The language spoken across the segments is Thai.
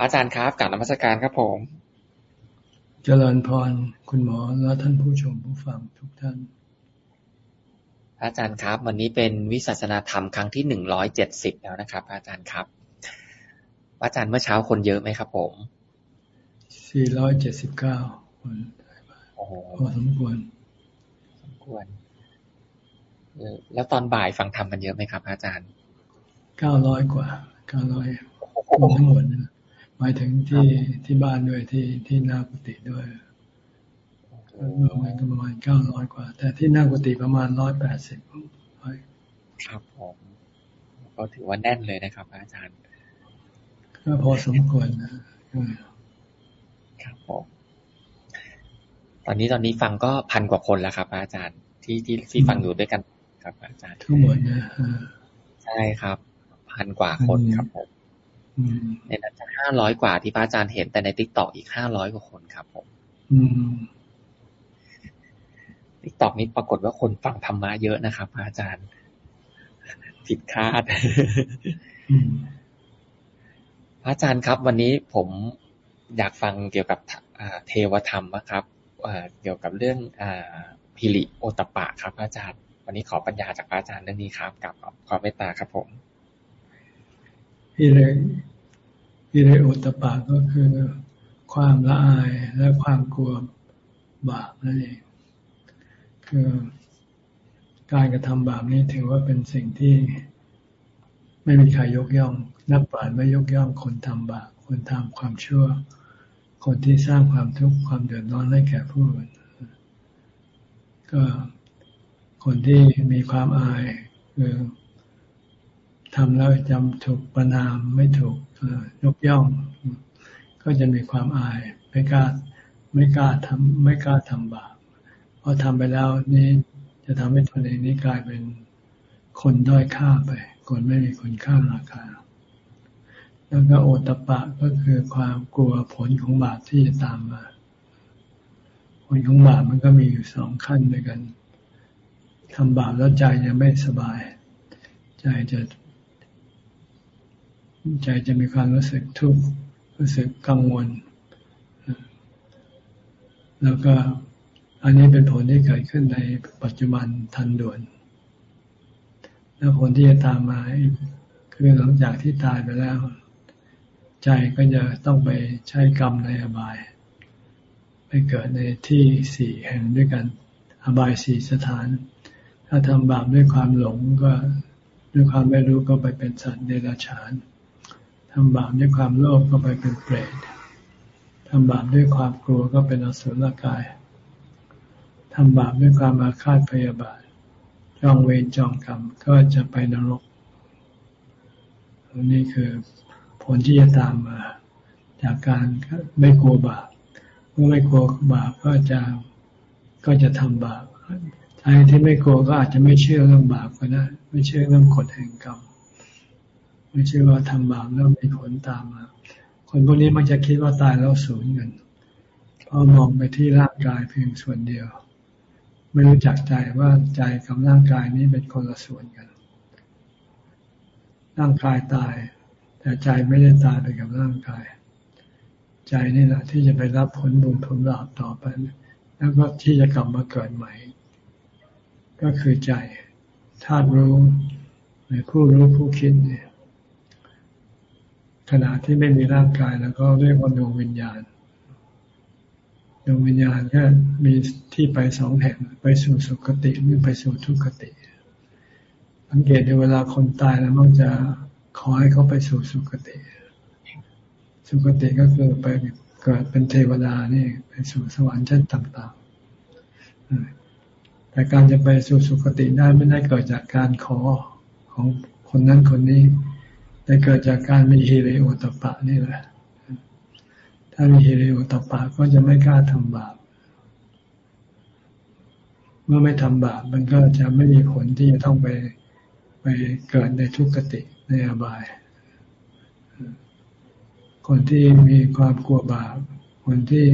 อาจารย์ครับกลับนมัสการครับผม เจริญพร คุณหมอและท่านผู้ชมผู้ฟังทุกท่านอาจารย์ครับ วันนี้เป็นวิสัชนาธรรมครั้งที่หนึ่งร้อยเจ็ดสิบแล้วนะครับอาจารย์ครับอาจารย์เมื่อเช้าคนเยอะไหมครับ ผมสี่ร้อยเจ็ดสิบเก้าคนโอ้โหพอสมควร สมควร แล้วตอนบ่ายฟังธรรมกันเยอะไหมครับ อาจารย์ เก้าร้อยกว่า เก้าร้อยรวมทั้งหมดนะ หมายถึงที่ที่บ้านด้วยที่ที่นากุฏิด้วยรวมกันก็ประมาณเก้าร้อยกว่า แต่ที่นากุฏิประมาณร้อยแปดสิบครับผมก็ถือว่าแน่นเลยนะครับ อาจารย์ ก็พอสมควรนะครับผมตอนนี้ตอนนี้ฟังก็พันกว่าคนแล้วครับอาจารย์ที่ที่ที่ฟังอยู่ด้วยกันครับ อาจารย์ทั้งหมดนะใช่ครับ พันกว่าคนครับผม ในนั้นจะห้าร้อยกว่าที่พระอาจารย์เห็น แต่ใน TikTok อีกห้าร้อยกว่าคนครับผม TikTok นี้ปรากฏว่าคนฟังธรรมะเยอะนะครับอาจารย์ ผิดคาดพระอาจารย์ครับ วันนี้ผมอยากฟังเกี่ยวกับเทวธรรมนะครับเกี่ยวกับเรื่องพิริโอตปะครับอาจารย์ วันนี้ขอปัญญาจากพระอาจารย์เรื่องนี้ครับกับขอเมตตาครับผม พิเรพิเรอุตปาก็คือความละอายและความกลัวบาปนั่นเอง คือการกระทำบาปนี้ถือว่าเป็นสิ่งที่ไม่มีใครยกย่อง นักปราชญ์ไม่ยกย่องคนทำบาปคนทำความชั่ว คนที่สร้างความทุกข์ความเดือดร้อนให้แก่ผู้อื่นก็คนที่มีความอายคือ ทำแล้วจำถูกประนามไม่ถูกยกย่อง ก็จะมีความอายไม่กล้าไม่กล้าทำไม่กล้าทำบาปเพราะทำไปแล้วนี้จะทำให้ตนเองนี้กลายเป็นคนด้อยค่าไป คนไม่มีคนค่าราคา แล้วก็โอตปะก็คือความกลัวผลของบาปที่จะตามมา ผลของบาปมันก็มีอยู่สองขั้นด้วยกันทำบาปแล้วใจจะไม่สบาย ใจจะ ใจจะมีความรู้สึกทุกข์รู้สึกกังวล แล้วก็อันนี้เป็นผลที่เกิดขึ้นในปัจจุบันทันด่วน แล้วผลที่จะตามมาคือหลังจากที่ตายไปแล้ว ใจก็จะต้องไปใช้กรรมในอบาย ไปเกิดในที่สี่แห่งด้วยกัน อบายสี่สถาน ถ้าทำบาปด้วยความหลงก็ด้วยความไม่รู้ก็ไปเป็นสัตว์เดรัจฉาน ทำบาปด้วยความโลภก็ไปเป็นเปรตทำบาปด้วยความกลัวก็เป็นอสุรกายทำบาปด้วยความอาฆาตพยาบาท จองเวรจองกรรมก็จะไปนรก นี่คือผลที่จะตามมา จากการไม่กลัวบาป เมื่อไม่กลัวบาปก็จะก็จะทำบาปใจที่ไม่กลัวก็อาจจะไม่เชื่อเรื่องบาปก็ได้ ไม่เชื่อเรื่องกฎแห่งกรรม ไม่ใช่ว่าทำบาปแล้วมีผลตามมา คนพวกนี้มันจะคิดว่าตายแล้วสูญเงินพอมองไปที่ร่างกายเพียงส่วนเดียว ไม่รู้จักใจว่าใจกับร่างกายนี้เป็นคนละส่วนกัน ร่างกายตาย แต่ใจไม่ได้ตายไปกับร่างกาย ใจนี่แหละที่จะไปรับผลบุญผลบาปต่อไป แล้วก็ที่จะกลับมาเกิดใหม่ ก็คือใจธาตุรู้ในผู้รู้ผู้คิดเนี่ย ขณะที่ไม่มีร่างกายแล้วก็เรียกว่าดวงวิญญาณดวงวิญญาณก็มีที่ไปสองแห่งไปสู่สุคติหรือไปสู่ทุกขติ สังเกตในเวลาคนตายแล้วมักจะขอให้เขาไปสู่สุคติ สุคติก็คือไปเกิดเป็นเทวดานี่ไปสู่สวรรค์ชั้นต่างๆแต่การจะไปสู่สุคติได้ไม่ได้เกิดจากการขอของคนนั้นคนนี้ แต่เกิดจากการมีฮิริโอตปะนี่แหละ ถ้ามีฮิริโอตปะก็จะไม่กล้าทำบาป เมื่อไม่ทำบาปมันก็จะไม่มีผลที่จะต้องไปไปเกิดในทุกขติในอบาย คนที่มีความกลัวบาป คนที่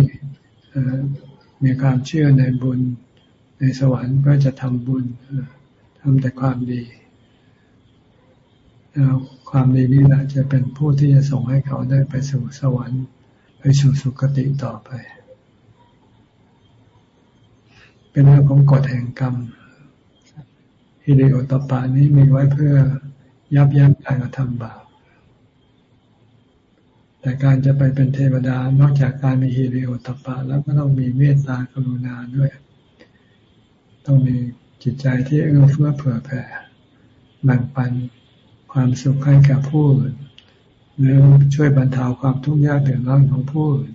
มีความเชื่อในบุญในสวรรค์ก็จะทำบุญทำแต่ความดีแล้ว ความดีนี้แหละจะเป็นผู้ที่จะส่งให้เขาได้ไปสู่สวรรค์ ไปสู่สุคติต่อไป เป็นเรื่องของกฎแห่งกรรมฮิริโอตปานี้มีไว้เพื่อยับยั้งการกระทำบาปแต่การจะไปเป็นเทวดานอกจากการมีฮิริโอตปะ แล้วก็ต้องมีเมตตากรุณาด้วย ต้องมีจิตใจที่เอื้อเฟื้อเผื่อแผ่แบ่งปัน ความสุขให้กับผู้อื่นหรือช่วยบรรเทาความทุกข์ยากเดือดร้อนของผู้อื่น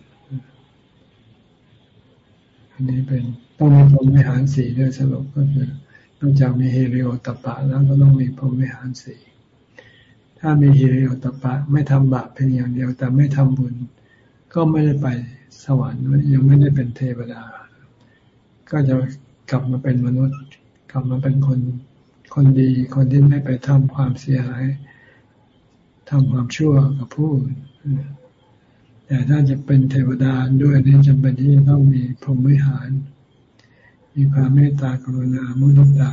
อันนี้เป็นต้องมีพรหมวิหารสี่ด้วยสรุปก็คือนอกจากมีเฮริโอตปะแล้วก็ต้องมีพรหมวิหารสี่ถ้ามีฮิริโอตปะ ไม่ทำบาปเพียงอย่างเดียว แต่ไม่ทำบุญ ก็ไม่ได้ไปสวรรค์ยังไม่ได้เป็นเทวดา ก็จะกลับมาเป็นมนุษย์ กลับมาเป็นคน คนดีคนที่ไม่ไปทำความเสียหายทำความชั่วกับผู้แต่ถ้าจะเป็นเทวดาด้วยนี่จำเป็นที่จะต้องมีพรหมวิหาร มีความเมตตากรุณามุนิตา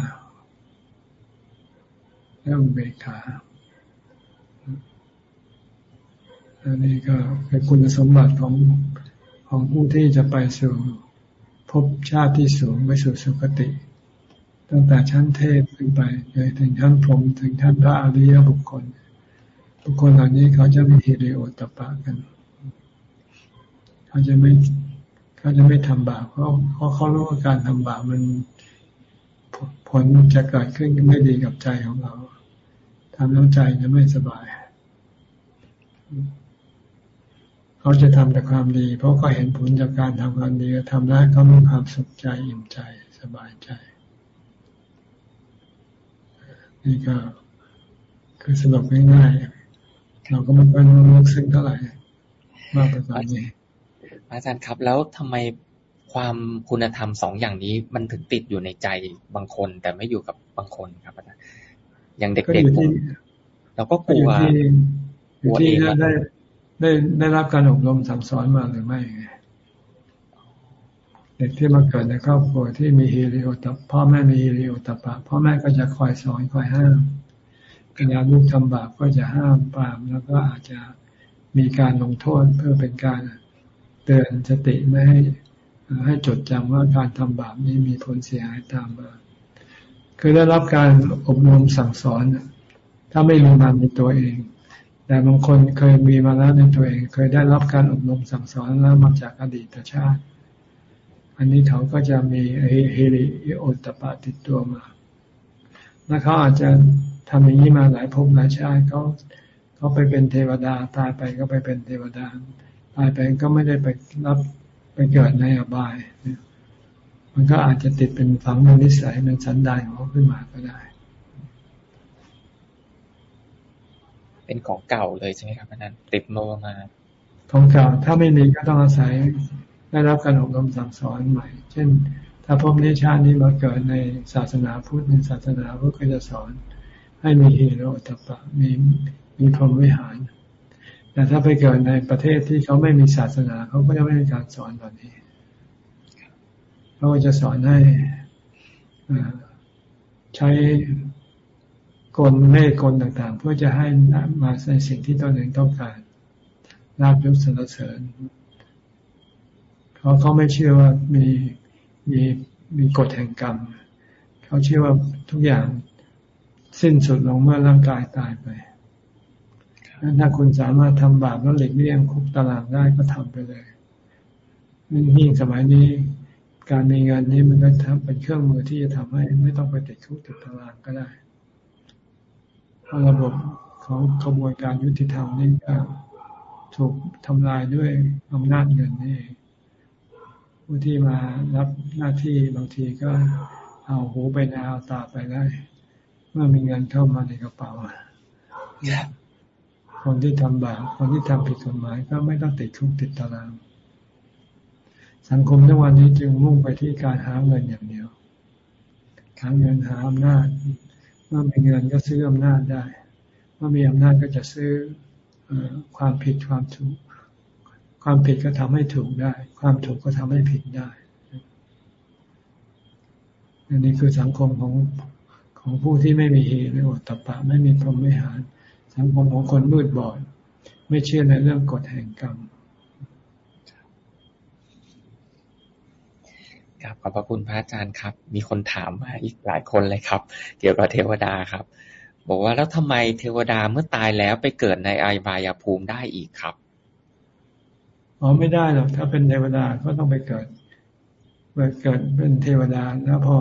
และอุเบกขาอันนี้ก็เป็นคุณสมบัติของของผู้ที่จะไปสู่พบชาติที่สูงไปสู่สุคติ ตั้งแต่ชั้นเทพขึ้นไปจนถึงชั้นพรหมถึงชั้นพระอริยบุคคล บุคคลเหล่านี้เขาจะมีฮิริโอตปะกัน เขาจะไม่เขาจะไม่ทำบาปเพราะเขาเขารู้ว่าการทำบาปมันผลจะเกิดขึ้นไม่ดีกับใจของเราทำแล้วใจจะไม่สบาย เขาจะทำแต่ความดี เพราะเขาเห็นผลจากการทำความดีทำแล้วเขามีความสุขใจอิ่มใจสบายใจ นี่ก็คือสรุปง่ายๆเราก็ไม่ค่อยรู้ลึกซึ้งเท่าไหร่มากไปกว่านี้อาจารย์ครับ แล้วทำไมความคุณธรรมสองอย่างนี้มันถึงติดอยู่ในใจบางคน แต่ไม่อยู่กับบางคนครับอาจารย์อย่างเด็กๆผมเราก็กลัวกลัวเองได้ได้ได้รับการอบรมสั่งสอนมาหรือไม่ เด็กที่มาเกิดในครอบครัวที่มีฮิริโอตปพ่อแม่มีฮิริโอตปะพ่อแม่ก็จะคอยสอนคอยห้ามเวลาลูกทำบาปก็จะห้ามปราม แล้วก็อาจจะมีการลงโทษเพื่อเป็นการเตือนสติไม่ให้ให้จดจำว่าการทำบาปนี้มีผลเสียหายตามมา คือได้รับการอบรมสั่งสอน ถ้าไม่มีมาในตัวเอง แต่บางคนเคยมีมาแล้วในตัวเอง เคยได้รับการอบรมสั่งสอนแล้วมาจากอดีตชาติ อันนี้เขาก็จะมีเฮริโอตปาติดตัวมา แล้วเขาอาจจะทำอย่างนี้มาหลายภพหลายชาติเขาเขาไปเป็นเทวดาตายไปก็ไปเป็นเทวดา ตายไปก็ไม่ได้ไปรับไปเกิดในอบาย มันก็อาจจะติดเป็นฝังในนิสัยเป็นสันดานของเขาขึ้นมาก็ได้ เป็นของเก่าเลยใช่ไหมครับอาจารย์ติดโมมาของเก่าถ้าไม่มีก็ต้องอาศัย ได้รับการอบรมสั่งสอนใหม่ เช่น ถ้าพบนิชาตินี้มาเกิดในศาสนาพุทธในศาสนาพุทธก็จะสอน ให้มีฮีโร่ตปะมีมีพรหมวิหาร แต่ถ้าไปเกิดในประเทศที่เขาไม่มีศาสนาเขาก็จะไม่มีการสอนแบบนี้เขาจะสอนให้ใช้กลเมฆกลต่างๆ เพื่อจะให้มาในสิ่งที่ตนเองต้องการลาบยศสรรเสริญ เขาะเขาไม่เชื่อว่ามีมีมีกฎแห่งกรรม เขาเชื่อว่าทุกอย่างสิ้นสุดลงเมื่อร่างกายตายไปถ้าคุณสามารถทำบาปแล้วหลีกเลี่ยงคุกตารางได้ก็ทำไปเลยยิ่งสมัยนี้ การมีเงินนี้มันก็ทำเป็นเครื่องมือที่จะทำให้ ไม่ต้องไปติดคุกติดตารางก็ได้เพราะระบบของกระบวนการยุติธรรมนี่ก็ถูกทำลายด้วยอำนาจเงินนี่ ผู้ที่มารับหน้าที่บางทีก็เอาหูไปนาเอาตาไปได้ เมื่อมีเงินเข้ามาในกระเป๋าคนที่ทำบาปคนที่ทำผิดกฎหมายก็ไม่ต้องติดคุกติดตาราง สังคมทุกวันนี้จึงมุ่งไปที่การหาเงินอย่างเดียวหาเงินหาอำนาจมื่อมีเงินก็ซื้ออำนาจได้เมื่อมีอำนาจก็จะซื้อความผิดความถูก ความผิดก็ทำให้ถูกได้ ความถูกก็ทำให้ผิดได้อันนี้คือสังคมของของผู้ที่ไม่มีเหตุไม่อดตปะ ไม่มีพรหมวิหาร สังคมของคนมืดบอด ไม่เชื่อในเรื่องกฎแห่งกรรมครับขอบพระคุณพระอาจารย์ครับ มีคนถามมาอีกหลายคนเลยครับ เกี่ยวกับเทวดาครับ บอกว่าแล้วทำไมเทวดาเมื่อตายแล้วไปเกิดในไอบายภูมิได้อีกครับ อ๋อไม่ได้หรอกถ้าเป็นเทวดาก็ต้องไปเกิดไปเกิดเป็นเทวดาแล้วพอ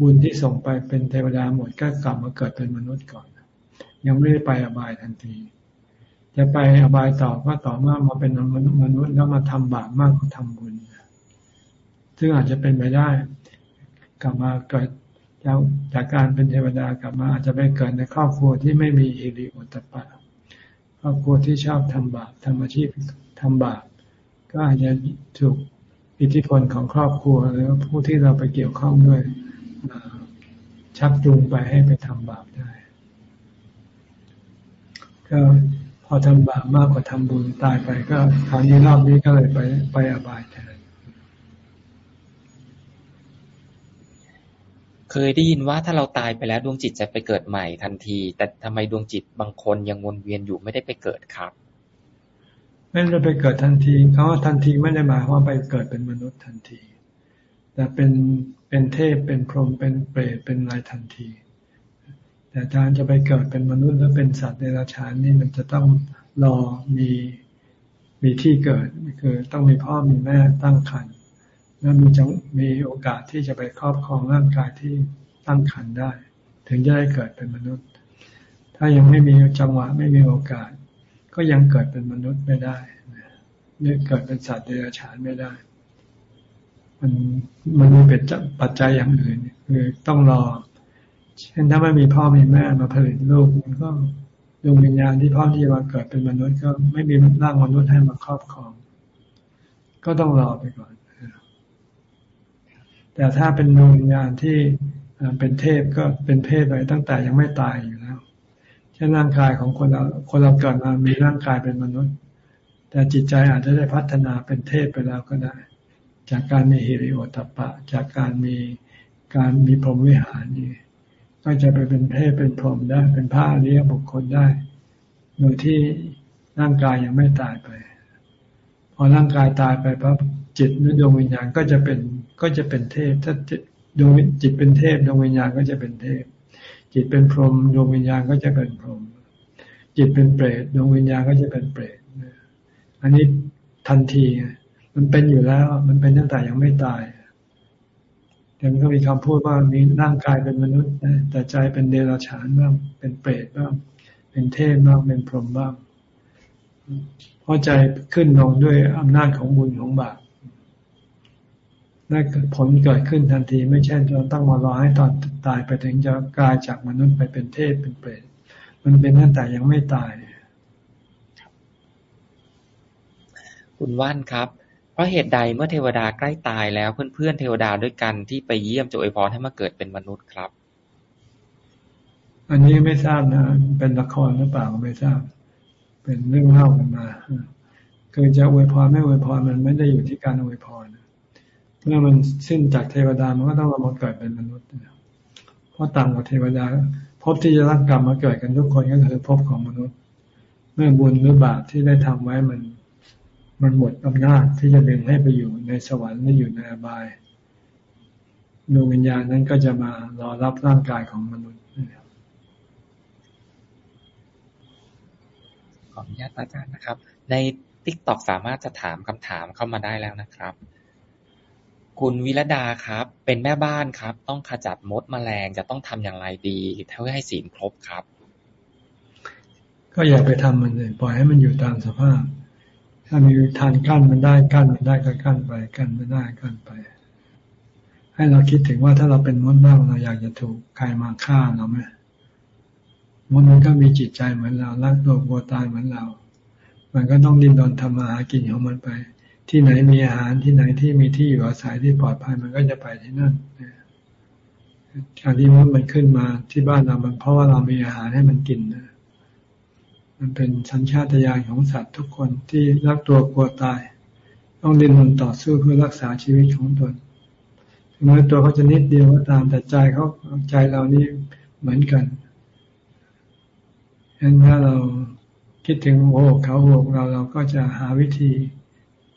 บุญที่ส่งไปเป็นเทวดาหมดก็กลับมาเกิดเป็นมนุษย์ก่อน ยังไม่ได้ไปอบายทันที จะไปอบายต่อก็ต่อเมื่อมาเป็นมนุษย์มนุษย์แล้วมาทำบาปมากกว่าทำบุญซึ่งอาจจะเป็นไปได้ กลับมาเกิดจากจากการเป็นเทวดากลับมาอาจจะไปเกิดในครอบครัวที่ไม่มีอิริโอตปะครอบครัวที่ชอบทำบาปทำอาชีพทำบาป ก็อาจจะถูกอิทธิพลของครอบครัวหรือผู้ที่เราไปเกี่ยวข้องด้วยชักจูงไปให้ไปทำบาปได้ ก็พอทำบาปมากกว่าทำบุญตายไปก็คราวนี้รอบนี้ก็เลยไปไปอบายแทนเคยได้ยินว่าถ้าเราตายไปแล้วดวงจิตจะไปเกิดใหม่ทันที แต่ทำไมดวงจิตบางคนยังวนเวียนอยู่ไม่ได้ไปเกิดครับ ไม่ได้ไปเกิดทันทีเขาทันทีไม่ได้หมายว่าไปเกิดเป็นมนุษย์ทันที แต่เป็นเป็นเทพเป็นพรหมเป็นเปรตเป็นอะไรทันที แต่การจะไปเกิดเป็นมนุษย์หรือเป็นสัตว์ในราชานนี่มันจะต้องรอมีมีที่เกิดคือต้องมีพ่อมีแม่ตั้งครรภ์แล้วมีจังมีโอกาสที่จะไปครอบครองร่างกายที่ตั้งครรภ์ได้ ถึงจะได้เกิดเป็นมนุษย์ ถ้ายังไม่มีจังหวะไม่มีโอกาส ก็ยังเกิดเป็นมนุษย์ไม่ได้หรือเกิดเป็นสัตว์เดรัจฉานไม่ได้ มันมันมีเป็นปัจจัยอย่างอื่นคือต้องรอ เช่นถ้าไม่มีพ่อมีแม่มาผลิตลูกมันก็ดวงวิญญาณที่พ่อที่มาเกิดเป็นมนุษย์ ก็ไม่มีร่างมนุษย์ให้มาครอบครอง ก็ต้องรอไปก่อน แต่ถ้าเป็นดวงวิญญาณที่เป็นเทพก็เป็นเทพไปตั้งแต่ยังไม่ตายอยู่ ช่นร่างกายของคนเราคนเราเกิดมามีร่างกายเป็นมนุษย์ แต่จิตใจอาจจะได้พัฒนาเป็นเทพไปแล้วก็ได้ จากการมีฮิริโอตปะ จากการมีการมีพรหมวิหารนี่ก็จะไปเป็นเทพเป็นพรหมได้ เป็นพระอริยบุคคลได้ โดยที่ร่างกายยังไม่ตายไป พอร่างกายตายไปปั๊บจิตหรือดวงวิญญาณก็จะเป็นก็จะเป็นเทพ ถ้าจิตดวงจิตเป็นเทพดวงวิญญาณก็จะเป็นเทพ จิตเป็นพรหมดวงวิญญาณก็จะเป็นพรหมจิตเป็นเปรตดวงวิญญาณก็จะเป็นเปรตอันนี้ทันทีมันเป็นอยู่แล้ว มันเป็นตั้งแต่ยังไม่ตายแต่มันก็มีคำพูดว่ามีร่างกายเป็นมนุษย์แต่ใจเป็นเดรัจฉานบ้างเป็นเปรตบ้างเป็นเทพบ้างเป็นพรหมบ้างเพราะใจขึ้นลงด้วยอำนาจของบุญของบาป และผลเกิดขึ้นทันที ไม่ใช่เราต้องมารอให้ตอนตายไปถึงจะกลายจากมนุษย์ไปเป็นเทพเป็นเปรตมันเป็นตั้งแต่ยังไม่ตาย คุณว่านครับ เพราะเหตุใดเมื่อเทวดาใกล้ตายแล้วเพื่อนๆเทวดาด้วยกันที่ไปเยี่ยมจะอวยพรให้มาเกิดเป็นมนุษย์ครับ อันนี้ไม่ทราบนะเป็นละครหรือเปล่าไม่ทราบ เป็นเรื่องเล่ากันมาคือจะอวยพรไม่อวยพรมันไม่ได้อยู่ที่การอวยพร เมื่อมันสิ้นจากเทวดามันก็ต้องมาเกิดเป็นมนุษย์เพราะต่างกับเทวดาพบที่จะรับกรรมมาเกิดกันทุกคนก็คือพบของมนุษย์ เมื่อบุญหรือบาปที่ได้ทำไว้มัน มันหมดอำนาจที่จะเป็นให้ไปอยู่ในสวรรค์ไม่อยู่ในอบายดวงวิญญาณนั้นก็จะมารอรับร่างกายของมนุษย์ขออนุญาตอาจารย์นะครับ ในทิกตอกสามารถจะถามคำถามเข้ามาได้แล้วนะครับ คุณวิรดาครับ เป็นแม่บ้านครับ ต้องขจัดมดแมลงจะต้องทำอย่างไรดีเพื่อให้ศีลครบครับ ก็อย่าไปทำมันเลยปล่อยให้มันอยู่ตามสภาพ ถ้ามีทานกั้นมันได้กั้นมันได้ก็กั้นไปกั้นไม่ได้กั้นไป ให้เราคิดถึงว่าถ้าเราเป็นมดบ้างเราอยากจะถูกใครมาฆ่าเราไหมมดมันก็มีจิตใจเหมือนเรารักตัวกลัวตายเหมือนเรา มันก็ต้องดิ้นรนทำมาหากินของมันไป ที่ไหนมีอาหารที่ไหนที่มีที่อยู่อาศัยที่ปลอดภัยมันก็จะไปที่นั่นการที่มันมันขึ้นมาที่บ้านเรามันเพราะว่าเรามีอาหารให้มันกินนะมันเป็นสัญชาตญาณของสัตว์ทุกคนที่รักตัวกลัวตาย ต้องดิ้นรนต่อสู้เพื่อรักษาชีวิตของตนถึงแม้ตัวเขาจะนิดเดียวก็ตามแต่ใจเขาใจเรานี่เหมือนกันฉะนั้นถ้าเราคิดถึงโอ้เขาโอกเราเราก็จะหาวิธี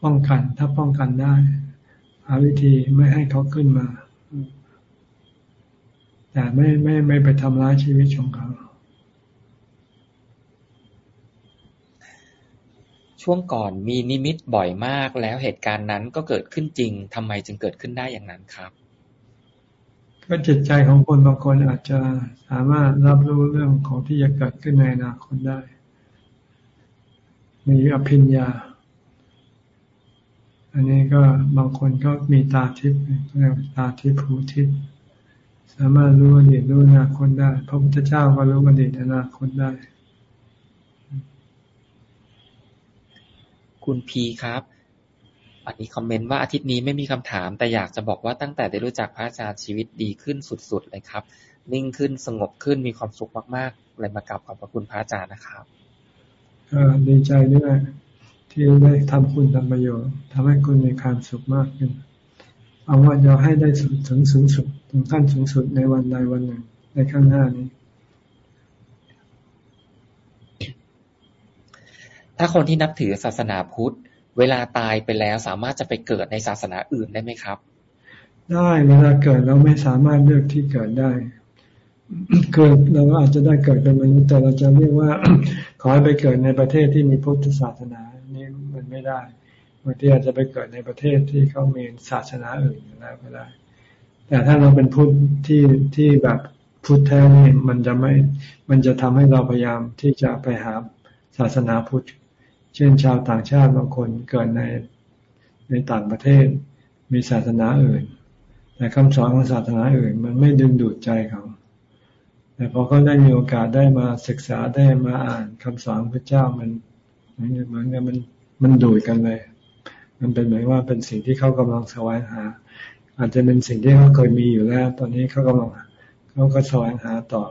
ป้องกัน ถ้าป้องกันได้ หาวิธีไม่ให้เขาขึ้นมา แต่ไม่ไม่ไม่ไปทำร้ายชีวิตของเขา ช่วงก่อนมีนิมิตบ่อยมากแล้วเหตุการณ์นั้นก็เกิดขึ้นจริงทำไมจึงเกิดขึ้นได้อย่างนั้นครับก็จิตใจของคนบางคนอาจจะสามารถรับรู้เรื่องของที่จะเกิดขึ้นในอนาคตได้ มีอภิญญา อันนี้ก็บางคนก็มีตาทิพย์เรียกตาทิพย์หูทิพย์สามารถรู้อดีตรู้อนาคตได้ พระพุทธเจ้าก็รู้อดีตอนาคตได้ คุณพีครับ อันนี้คอมเมนต์ว่าอาทิตย์นี้ไม่มีคำถาม แต่อยากจะบอกว่าตั้งแต่ได้รู้จักพระอาจารย์ชีวิตดีขึ้นสุดๆเลยครับ นิ่งขึ้นสงบขึ้นมีความสุขมากๆเลยมากราบขอบพระคุณพระอาจารย์นะครับก็ดีใจด้วย ที่ได้ทำคุณทำประโยชน์ทำให้คุณมีความสุขมากขึ้นเอาว่าจะให้ได้ถึงสูงสุดถึงขั้นสูงสุดในวันใดวันหนึ่ง ในข้างหน้านี้ ถ้าคนที่นับถือศาสนาพุทธ เวลาตายไปแล้วสามารถจะไปเกิดในศาสนาอื่นได้ไหมครับ ได้เวลาเกิดเราไม่สามารถเลือกที่เกิดได้เกิดเราอาจจะได้เกิดเป็นมนุษย์แต่เราจะเรียกว่า ขอให้ไปเกิดในประเทศที่มีพุทธศาสนานี่มัน ได้บางทีอาจจะไปเกิดในประเทศที่เขามีศาสนาอื่นอยู่แล้วก็ได้ แต่ถ้าเราเป็นพุทธที่ที่แบบพุทธแท้นี่มันจะไม่ มันจะทำให้เราพยายามที่จะไปหาศาสนาพุทธ เช่นชาวต่างชาติบางคนเกิดในในต่างประเทศ มีศาสนาอื่น แต่คำสอนของศาสนาอื่น มันไม่ดึงดูดใจเขาแต่พอเขาได้มีโอกาสได้มาศึกษาได้มาอ่านคำสอนพระเจ้ามันเหมือนเหมือนกันมัน มันดูดกันเลย มันเป็นเหมือนว่าเป็นสิ่งที่เขากำลังแสวงหา อาจจะเป็นสิ่งที่เขาเคยมีอยู่แล้ว ตอนนี้เขากำลังเขาก็แสวงหาต่อ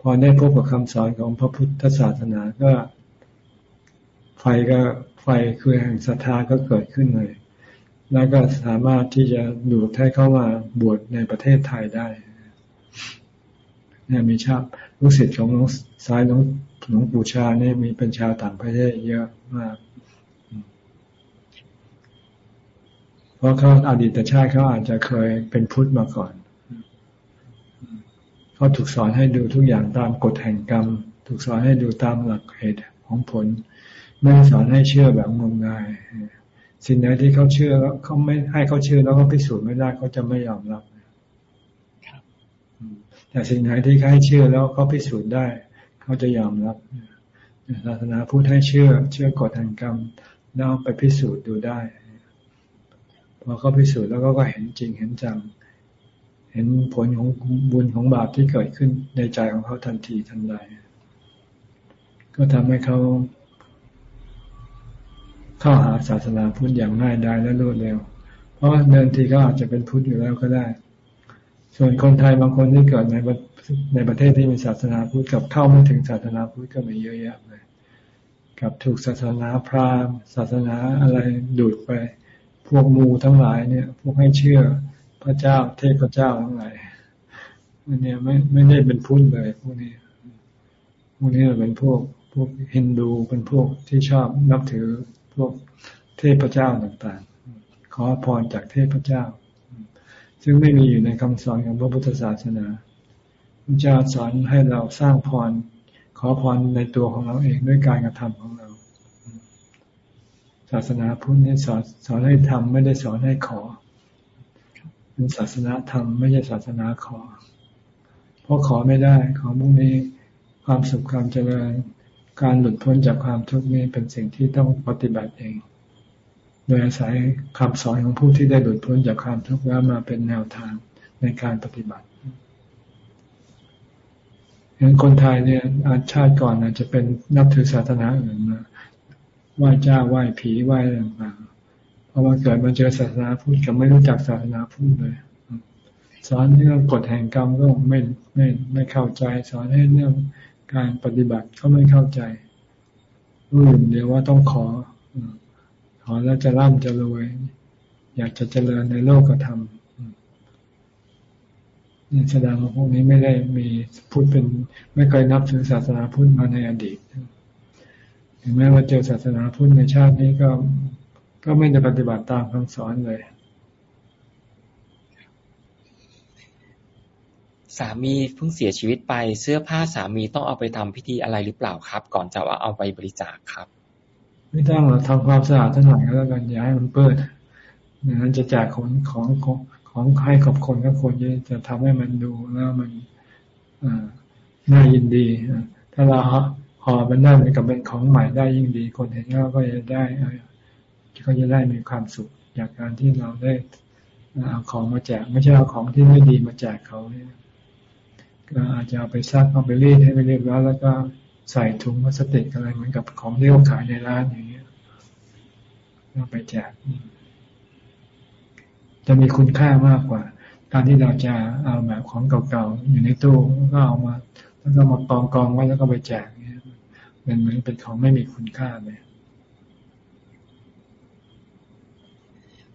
พอได้พบกับคำสอนของพระพุทธศาสนาก็ ไฟก็ไฟคือแห่งศรัทธาก็เกิดขึ้นเลย แล้วก็สามารถที่จะดูดให้เข้ามาบวชในประเทศไทยได้เนี่ยมีชาบลูกศิษย์ของน้องสายน้องหลวงปู่ชาเนี่ยมีเป็นชาวต่างประเทศเยอะมาก เพ ราะเขาอาดีตชาติเขาอาจจะเคยเป็นพุทธมาก่อน เขาถูกสอนให้ดูทุกอย่างตามกฎแห่งกรรม ถูกสอนให้ดูตามหลักเหตุของผล ไม่สอนให้เชื่อแบบงมงาย สิ่งไหนที่เขาเชื่อเขาไม่ให้เขาเชื่อแล้วก็พิสูจน์ไม่ได้เขาจะไม่ยอมรับแต่สิ่งไหนที่เขาให้เชื่อแล้วเขาพิสูจน์ได้ เขาจะยอมรับศาสนาพูดให้เชื่อ เชื่อกฎแห่งกรรมแล้วไปพิสูจน์ดูได้ พอเขาพิสูจน์แล้วก็เห็นจริงเห็นจัง เห็นผลของบุญของบาปที่เกิดขึ้นในใจของเขาทันทีทันใดก็ทำให้เขาเข้าหาศาสนาพุทธอย่างง่ายได้และรวดเร็ว เพราะเดินทีก็อาจจะเป็นพุทธอยู่แล้วก็ได้ ส่วนคนไทยบางคนที่เกิดในในประเทศที่มีศาสนาพุทธกับเข้าไม่ถึงศาสนาพุทธก็มีเยอะแยะเลยกับถูกศาสนาพราหมณ์ศาสนาอะไรดูดไป พวกมูทั้งหลายเนี่ย พวกให้เชื่อพระเจ้าเทพเจ้าทั้งหลายอันนี้ไม่ไม่ได้เป็นพุทธเลยพวกนี้ พวกนี้เป็นพวกพวกฮินดูเป็นพวกที่ชอบนับถือพวกเทพเจ้าต่างๆ ขอพรจากเทพเจ้า ซึ่งไม่มีอยู่ในคำสอนของพระพุทธศาสนาพระเจ้าสอนให้เราสร้างพร ขอพรในตัวของเราเองด้วยการกระทำของเราาสนาพุทธนี่สอนสอนให้ทำไม่ได้สอนให้ขอเป็นศาสนาธรรมไม่ใช่ศาสนาขอ เพราะขอไม่ได้ขอพวกนี้ความสุขความเจริญ การหลุดพ้นจากความทุกข์นี้เป็นสิ่งที่ต้องปฏิบัติเอง โดยอาศัยคำสอนของผู้ที่ได้หลุดพ้นจากความทุกข์แล้วมาเป็นแนวทางในการปฏิบัติเห็นคนไทยเนี่ยอาชาติก่อนอาจจะเป็นนับถือศาสนาอื่นมา ไหว้เจ้าไหว้ผีไหว้ต่างๆพอมาเกิดมาเจอศาสนาพุทธก็ไม่รู้จักศาสนาพุทธเลยสอนเรื่องกฎแห่งกรรมก็ไม่ไม่ไม่เข้าใจ สอนให้เรื่องการปฏิบัติเขาไม่เข้าใจรู้อยู่เดียวว่าต้องขอขอแล้วจะร่ำจะรวย อยากจะเจริญในโลกธรรมนี่แสดงว่าพวกนี้ไม่ได้มีพุทธเป็น ไม่เคยนับถือศาสนาพุทธมาในอดีต ถึงแม้ว่าเจอศาสนาพุทธในชาตินี้ก็ก็ไม่ได้ปฏิบัติตามคำสอนเลย สามีเพิ่งเสียชีวิตไปเสื้อผ้าสามีต้องเอาไปทำพิธีอะไรหรือเปล่าครับ ก่อนจะเอาไปบริจาคครับ ไม่ต้องเราทำความสะอาดท่านหน่อยก็แล้วกันอย่าให้มันเปื้อนนั้นจะแจกของของของของให้กับคนก็ควรจะทำให้มันดูแล้วมันน่ายินดีถ้าเรา ห่อมันได้เหมือนกับเป็นของใหม่ได้ยิ่งดี คนเห็นก็จะได้ก็จะได้มีความสุขจากการที่เราได้เอาของมาแจกไม่ใช่เอาของที่ไม่ดีมาแจกเขาเนี่ยก็อาจจะเอาไปซักเอาไปรีดให้ไปเรียบร้อยแล้วก็ใส่ถุงพลาสติกอะไรเหมือนกับของที่เขาขายในร้านอย่างเงี้ยเอาไปแจกจะมีคุณค่ามากกว่า การที่เราจะเอาแบบของเก่าๆอยู่ในตู้ก็เอามา แล้วก็มากองกองไว้แล้วก็ไปแจก เนี่ยเป็นเหมือนเป็นของไม่มีคุณค่าเลย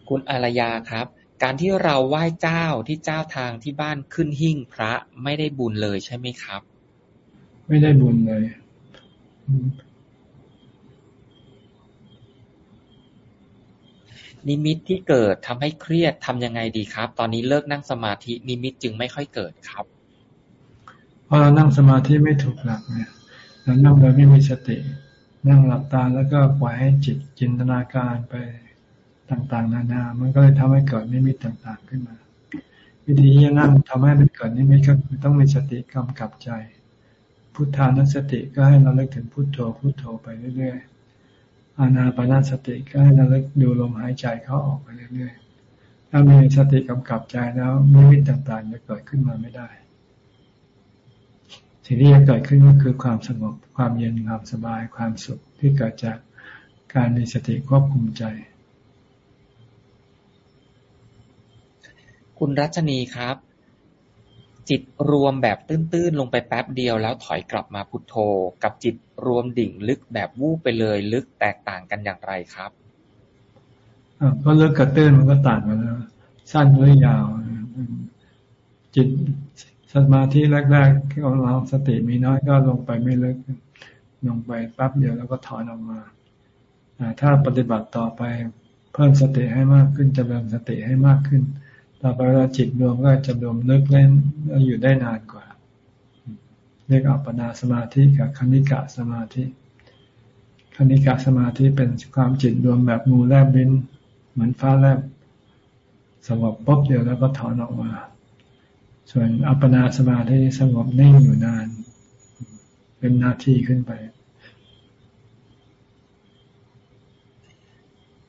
คุณอารยาครับ การที่เราไหว้เจ้าที่เจ้าทางที่บ้านขึ้นหิ้งพระไม่ได้บุญเลยใช่ไหมครับ ไม่ได้บุญเลย นิมิตที่เกิดทำให้เครียดทำยังไงดีครับ ตอนนี้เลิกนั่งสมาธินิมิตจึงไม่ค่อยเกิดครับเพราะเรานั่งสมาธิไม่ถูกหลักเนี่ย เรานั่งโดยไม่มีสติ นั่งหลับตาแล้วก็ปล่อยให้จิตจินตนาการไปต่างๆ นานา มันก็เลยทำให้เกิดนิมิตต่างๆขึ้นมา วิธีที่นั่งทำให้มันเกิดนิมิตก็คือต้องมีสติกำกับใจ พุทธานุสติก็ให้เราระลึกถึงพุทโธพุทโธไปเรื่อยๆอานาปนาสติก็ให้ระลึกดูลมหายใจเข้าออกไปเรื่อยๆ ถ้ามีสติกำกับใจแล้วมิมิตต่างๆจะเกิดขึ้นมาไม่ได้ สิ่งที่จะเกิดขึ้นก็คือความสงบ ความเย็นความสบาย ความสุขที่เกิดจากการมีสติควบคุมใจ คุณรัชนีครับ จิตรวมแบบตื้นๆ ลงไปแป๊บเดียวแล้วถอยกลับมาพุทโธ กับจิตรวมดิ่งลึกแบบวูบไปเลยลึกแตกต่างกันอย่างไรครับก็ลึกกับตื้นมันก็ต่างกันแล้วสั้นหรือยาว จิต สมาธิแรกๆที่เราสติมีน้อยก็ลงไปไม่ลึก ลงไปแป๊บเดียวแล้วก็ถอนออกมาถ้าปฏิบัติต่อไปเพิ่มสติให้มากขึ้นจะเริ่มสติให้มากขึ้น ต่อไปเวลาจิตรวมก็จะรวมลึกเล่นอยู่ได้นานกว่า เรียกอัปปนาสมาธิกับคณิกะสมาธิคณิกะสมาธิเป็นความจิตรวมแบบงูแลบบินเหมือนฟ้าแลบสงบปุ๊บเดียวแล้วก็ถอนออกมา ส่วนอัปปนาสมาธิสงบนิ่งอยู่นาน เป็นนาทีขึ้นไป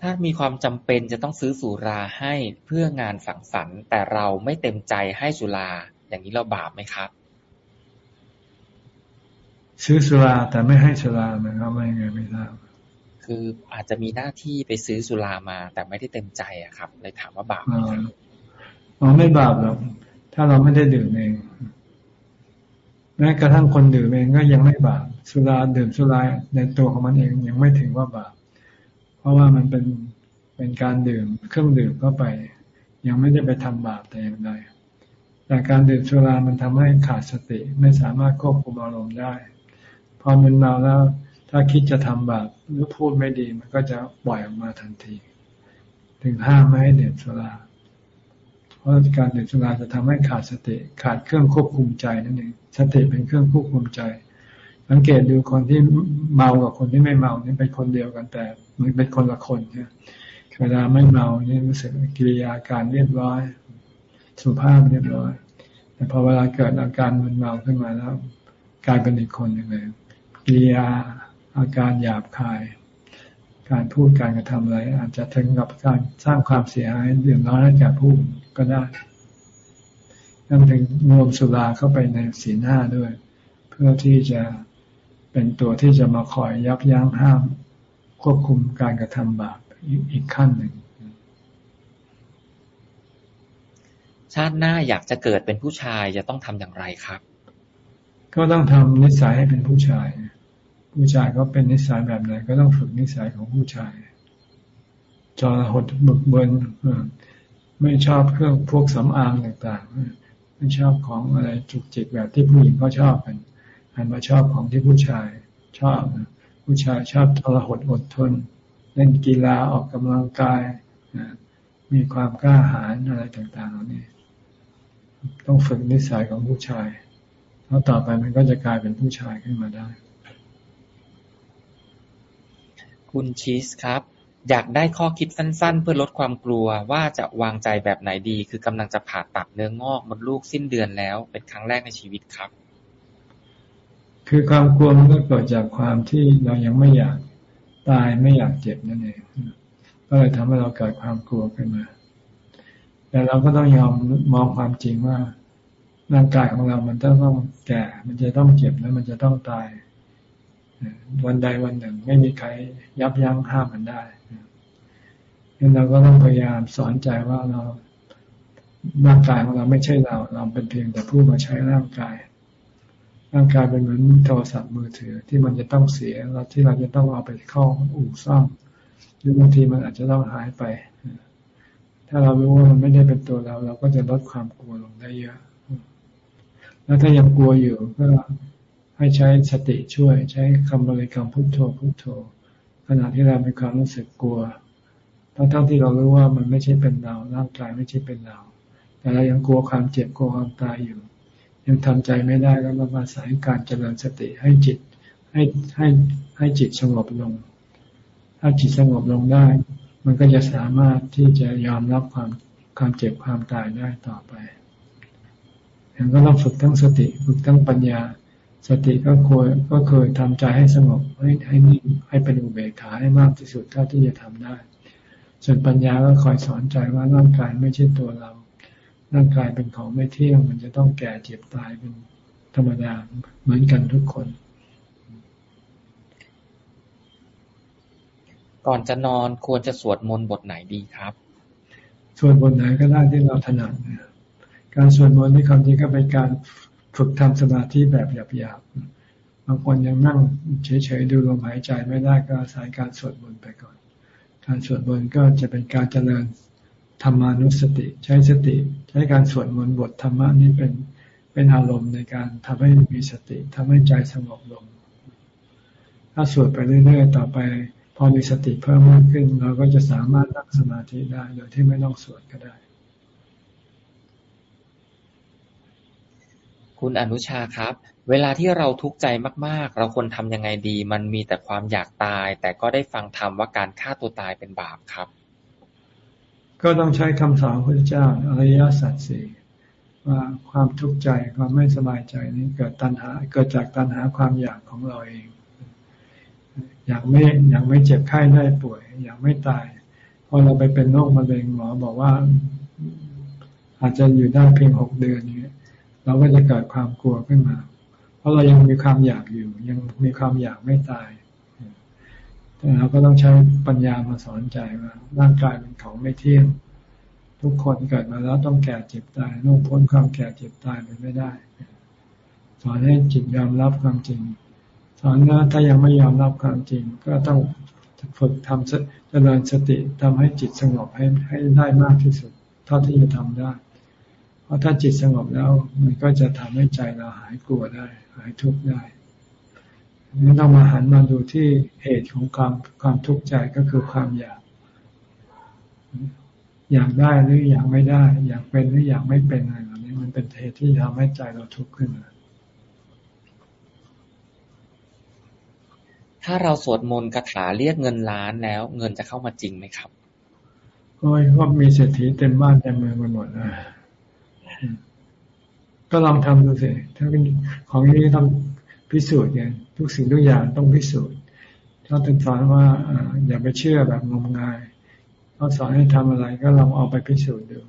ถ้ามีความจำเป็นจะต้องซื้อสุราให้เพื่องานสังสรรค์ แต่เราไม่เต็มใจให้สุรา อย่างนี้เราบาปไหมครับ ซื้อสุราแต่ไม่ให้สุรามันก็ไม่ไงไม่ทราบคืออาจจะมีหน้าที่ไปซื้อสุรามา แต่ไม่ได้เต็มใจอะครับเลยถามว่าบาปไหมครับอ๋อไม่บาปหรอก ถ้าเราไม่ได้ดื่มเอง แม้กระทั่งคนดื่มเองก็ยังไม่บาปสุราดื่มสุราในตัวของมันเองยังไม่ถือว่าบาปเพราะว่ามันเป็นเป็นการดื่มเครื่องดื่มเข้าไป ยังไม่ได้ไปทำบาปแต่อย่างใดแต่การดื่มสุรามันทำให้ขาดสติ ไม่สามารถควบคุมอารมณ์ได้ พอมันเมาแล้ว ถ้าคิดจะทำบาปหรือพูดไม่ดี มันก็จะปล่อยออกมาทันที ถึงห้ามไม่ให้ดื่มสุรา เพราะการดื่มสุราจะทำให้ขาดสติขาดเครื่องควบคุมใจนั่นเองสติเป็นเครื่องควบคุมใจ สังเกตดูคนที่เมากับคนที่ไม่เมานี่เป็นคนเดียวกันแต่มันเป็นคนละคนเนี่ยเวลาไม่เมานี่รู้สึกกิริยาการเรียบร้อย สุภาพเรียบร้อย แต่พอเวลาเกิดอาการมึนเมาขึ้นมาแล้วกลายเป็นอีกคนหนึ่งเลยกิริยาอาการหยาบคาย การพูดการกระทำอะไร อาจจะถึงกับการสร้างความเสียหายเดือดร้อนให้แก่ผู้ ก็ได้นั่นถึงรวมสุราเข้าไปในสีหน้าด้วย เพื่อที่จะเป็นตัวที่จะมาคอยยับยั้งห้าม ควบคุมการกระทำบาปอีกขั้นหนึ่ง ชาติหน้าอยากจะเกิดเป็นผู้ชายจะต้องทำอย่างไรครับ ก็ต้องทำนิสัยให้เป็นผู้ชาย ผู้ชายก็เป็นนิสัยแบบไหนก็ต้องฝึกนิสัยของผู้ชายจอหดบึกเบิน ไม่ชอบเครื่องพวกสำอางต่างๆ ไม่ชอบของอะไรจุกจิกแบบที่ผู้หญิงก็ชอบกันหันมาชอบของที่ผู้ชายชอบ ผู้ชายชอบทรหดอดทน เล่นกีฬาออกกำลังกายมีความกล้าหาญอะไรต่างๆเหล่านี้ต้องฝึกนิสัยของผู้ชายแล้วต่อไปมันก็จะกลายเป็นผู้ชายขึ้นมาได้ คุณชีสครับ อยากได้ข้อคิดสั้น ๆ เพื่อลดความกลัวว่าจะวางใจแบบไหนดี คือกำลังจะผ่าตัดเนื้องอกมดลูกสิ้นเดือนแล้ว เป็นครั้งแรกในชีวิตครับ คือความกลัวมันก็เกิดจากความที่เรายังไม่อยากตายไม่อยากเจ็บนั่นเองก็เลยทำให้เราเกิดความกลัวขึ้นมาแต่เราก็ต้องยอมมองความจริงว่าร่างกายของเรามันต้องต้องแก่ มันจะต้องเจ็บแล้วมันจะต้องตาย วันใดวันหนึ่ง ไม่มีใครยับยั้งห้ามมันได้ งั้นเราก็ต้องพยายามสอนใจว่าเราร่างกายของเราไม่ใช่เรา เราเป็นเพียงแต่ผู้มาใช้ร่างกาย ร่างกายเป็นเหมือนโทรศัพท์มือถือที่มันจะต้องเสียแล้วที่เราจะต้องเอาไปเข้าอู่ซ่อมหรือบางทีมันอาจจะต้องหายไป ถ้าเรารู้ว่ามันไม่ได้เป็นตัวเรา เราก็จะลดความกลัวลงได้เยอะ แล้วถ้ายังกลัวอยู่ก็ให้ใช้สติช่วย ใช้คำบริกรรมพุทโธพุทโธขณะที่เรามีความรู้สึกกลัว ทั้งทั้งที่เรารู้ว่ามันไม่ใช่เป็นเราร่างกายไม่ใช่เป็นเรา แต่เรายังกลัวความเจ็บกลัวความตายอยู่ ยังทำใจไม่ได้ก็มาอาศัยการเจริญสติให้จิตให้ให้ให้จิตสงบลง ถ้าจิตสงบลงได้ มันก็จะสามารถที่จะยอมรับความความเจ็บความตายได้ต่อไปยังก็ต้องฝึกทั้งสติฝึกทั้งปัญญา สติก็ควรก็เคยทำใจให้สงบให้ให้นิ่งให้เป็นอุเบกขาให้มากที่สุดเท่าที่จะทำได้ ส่วนปัญญาก็คอยสอนใจว่าร่างกายไม่ใช่ตัวเรา ร่างกายเป็นของไม่เที่ยง มันจะต้องแก่เจ็บตายเป็นธรรมดาเหมือนกันทุกคน ก่อนจะนอนควรจะสวดมนต์บทไหนดีครับ สวดบทไหนก็ได้ที่เราถนัดนะการสวดมนต์นี่ความจริงก็เป็นการฝึกทำสมาธิแบบหยาบๆบางคนยังนั่งเฉยๆดูลมหายใจไม่ได้ก็อาศัยการสวดมนต์ไปก่อน การสวดมนต์ก็จะเป็นการเจริญธรรมานุสติ ใช้สติ ใช้การสวดมนต์บทธรรมะนี้เป็นเป็นอารมณ์ในการทำให้มีสติทำให้ใจสงบลง ถ้าสวดไปเรื่อยๆ ต่อไป พอมีสติเพิ่มมากขึ้น เราก็จะสามารถนั่งสมาธิได้โดยที่ไม่ต้องสวดก็ได้ คุณอนุชาครับ เวลาที่เราทุกข์ใจมาก ๆ เราควรทำยังไงดี มันมีแต่ความอยากตาย แต่ก็ได้ฟังธรรมว่าการฆ่าตัวตายเป็นบาปครับ ก็ต้องใช้คำสอนพระเจ้าอริยสัจสี่ว่าความทุกข์ใจความไม่สบายใจนี้เกิดตัณหา เกิดจากตัณหาความอยากของเราเอง อยากไม่อยากไม่เจ็บไข้ได้ป่วย อยากไม่ตายพอเราไปเป็นโรคมะเร็งหมอบอกว่า อาจจะอยู่ได้เพียงหกเดือนนี้เราก็จะเกิดความกลัวขึ้นมา เพราะเรายังมีความอยากอยู่ ยังมีความอยากไม่ตายแต่เราก็ต้องใช้ปัญญามาสอนใจว่าร่างกายเป็นของไม่เที่ยง ทุกคนเกิดมาแล้วต้องแก่เจ็บตายล่วงพ้นความแก่เจ็บตายไปไม่ได้ สอนให้จิตยอมรับความจริง สอนว่าถ้ายังไม่ยอมรับความจริง ก็ต้องฝึกทำเจริญสติทำให้จิตสงบให้ให้ได้มากที่สุดเท่าที่จะทำได้ เพราะถ้าจิตสงบแล้ว มันก็จะทำให้ใจเราหายกลัวได้ายทุกข์ได้นี่ต้องมาหันมาดูที่เหตุของความความทุกข์ใจก็คือความอยาก อยากได้หรืออยากไม่ได้ อยากเป็นหรืออยากไม่เป็นอะไรแบบนี้มันเป็นเหตุที่ทำให้ใจเราทุกข์ขึ้นมาถ้าเราสวดมนต์คาถาเรียกเงินล้านแล้ว เงินจะเข้ามาจริงไหมครับโอ้ยก็มีเศรษฐีเต็มบ้านเต็มเมืองไปหมดนะ ก็ลองทำดูสิถ้าเป็นของนี้ต้องพิสูจน์ไงทุกสิ่งทุกอย่างต้องพิสูจน์เขาถึงสอนว่าอย่าไปเชื่อแบบงมงายเขาสอนให้ทำอะไรก็ลองเอาไปพิสูจน์ดู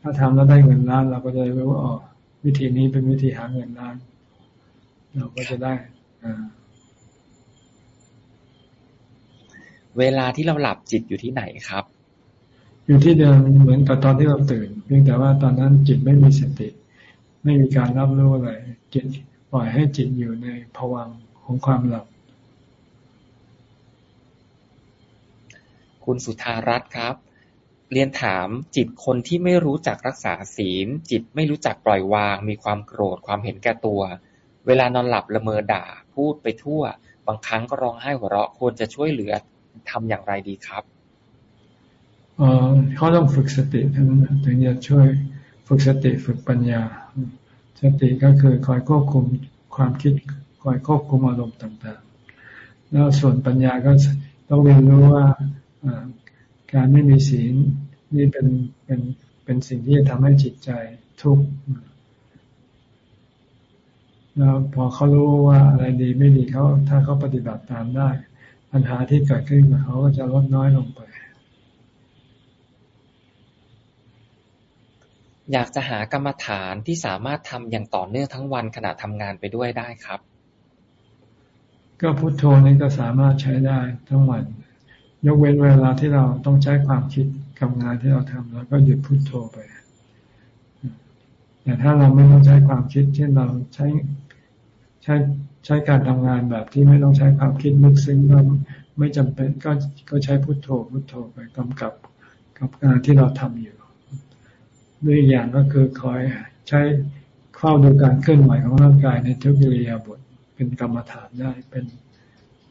ถ้าทำแล้วได้เงินล้าน เราก็จะรู้ว่าอ๋อวิธีนี้เป็นวิธีหาเงินล้าน เราก็จะได้อ่าเวลาที่เราหลับจิตอยู่ที่ไหนครับ อยู่ที่เดิมเหมือนกับตอนที่เราตื่น เพียงแต่ว่าตอนนั้นจิตไม่มีสติ ไม่มีการรับรู้อะไรจิตปล่อยให้จิตอยู่ในภวังของความหลับ คุณสุธารัตน์ครับ เรียนถามจิตคนที่ไม่รู้จักรักษาศีล จิตไม่รู้จักปล่อยวาง มีความโกรธความเห็นแก่ตัว เวลานอนหลับละเมอด่า พูดไปทั่ว บางครั้งก็ร้องไห้หัวเราะควรจะช่วยเหลือทำอย่างไรดีครับเออเขาต้องฝึกสติทั้งนั้นถึงจะช่วย ฝึกสติฝึกปัญญา สติก็คือคอยควบคุมความคิดคอยควบคุมอารมณ์ต่างๆ แล้วส่วนปัญญาก็ต้องเรียนรู้ว่าการไม่มีศีลนี่เป็นเป็นเป็นสิ่งที่จะทำให้จิตใจทุกข์แล้วพอเขารู้ว่าอะไรดีไม่ดีเขาถ้าเขาปฏิบัติตามได้ ปัญหาที่เกิดขึ้นกับเขาก็จะลดน้อยลงไป อยากจะหากรรมฐานที่สามารถทำอย่างต่อเนื่องทั้งวันขณะทำงานไปด้วยได้ครับ ก็พุโทโธนี้ก็สามารถใช้ได้ทั้งวัน ยกเว้นเวลาที่เราต้องใช้ความคิดกับงานที่เราทำแล้วก็หยุดพุดโทโธไปแต่ถ้าเราไม่ต้องใช้ความคิด เช่นเราใช้ใช้ใช้การทำงานแบบที่ไม่ต้องใช้ความคิดลึกซึ้งก็ไม่จำเป็นก็ก็ใช้พุโทโธพุโทโธไปกำกับกับงานที่เราทำอยู่ ด้วยอย่างก็คือคอยใช้เข้าดูการเคลื่อนไหวของร่างกายในทุกิริยาบทเป็นกรรมฐานได้เป็น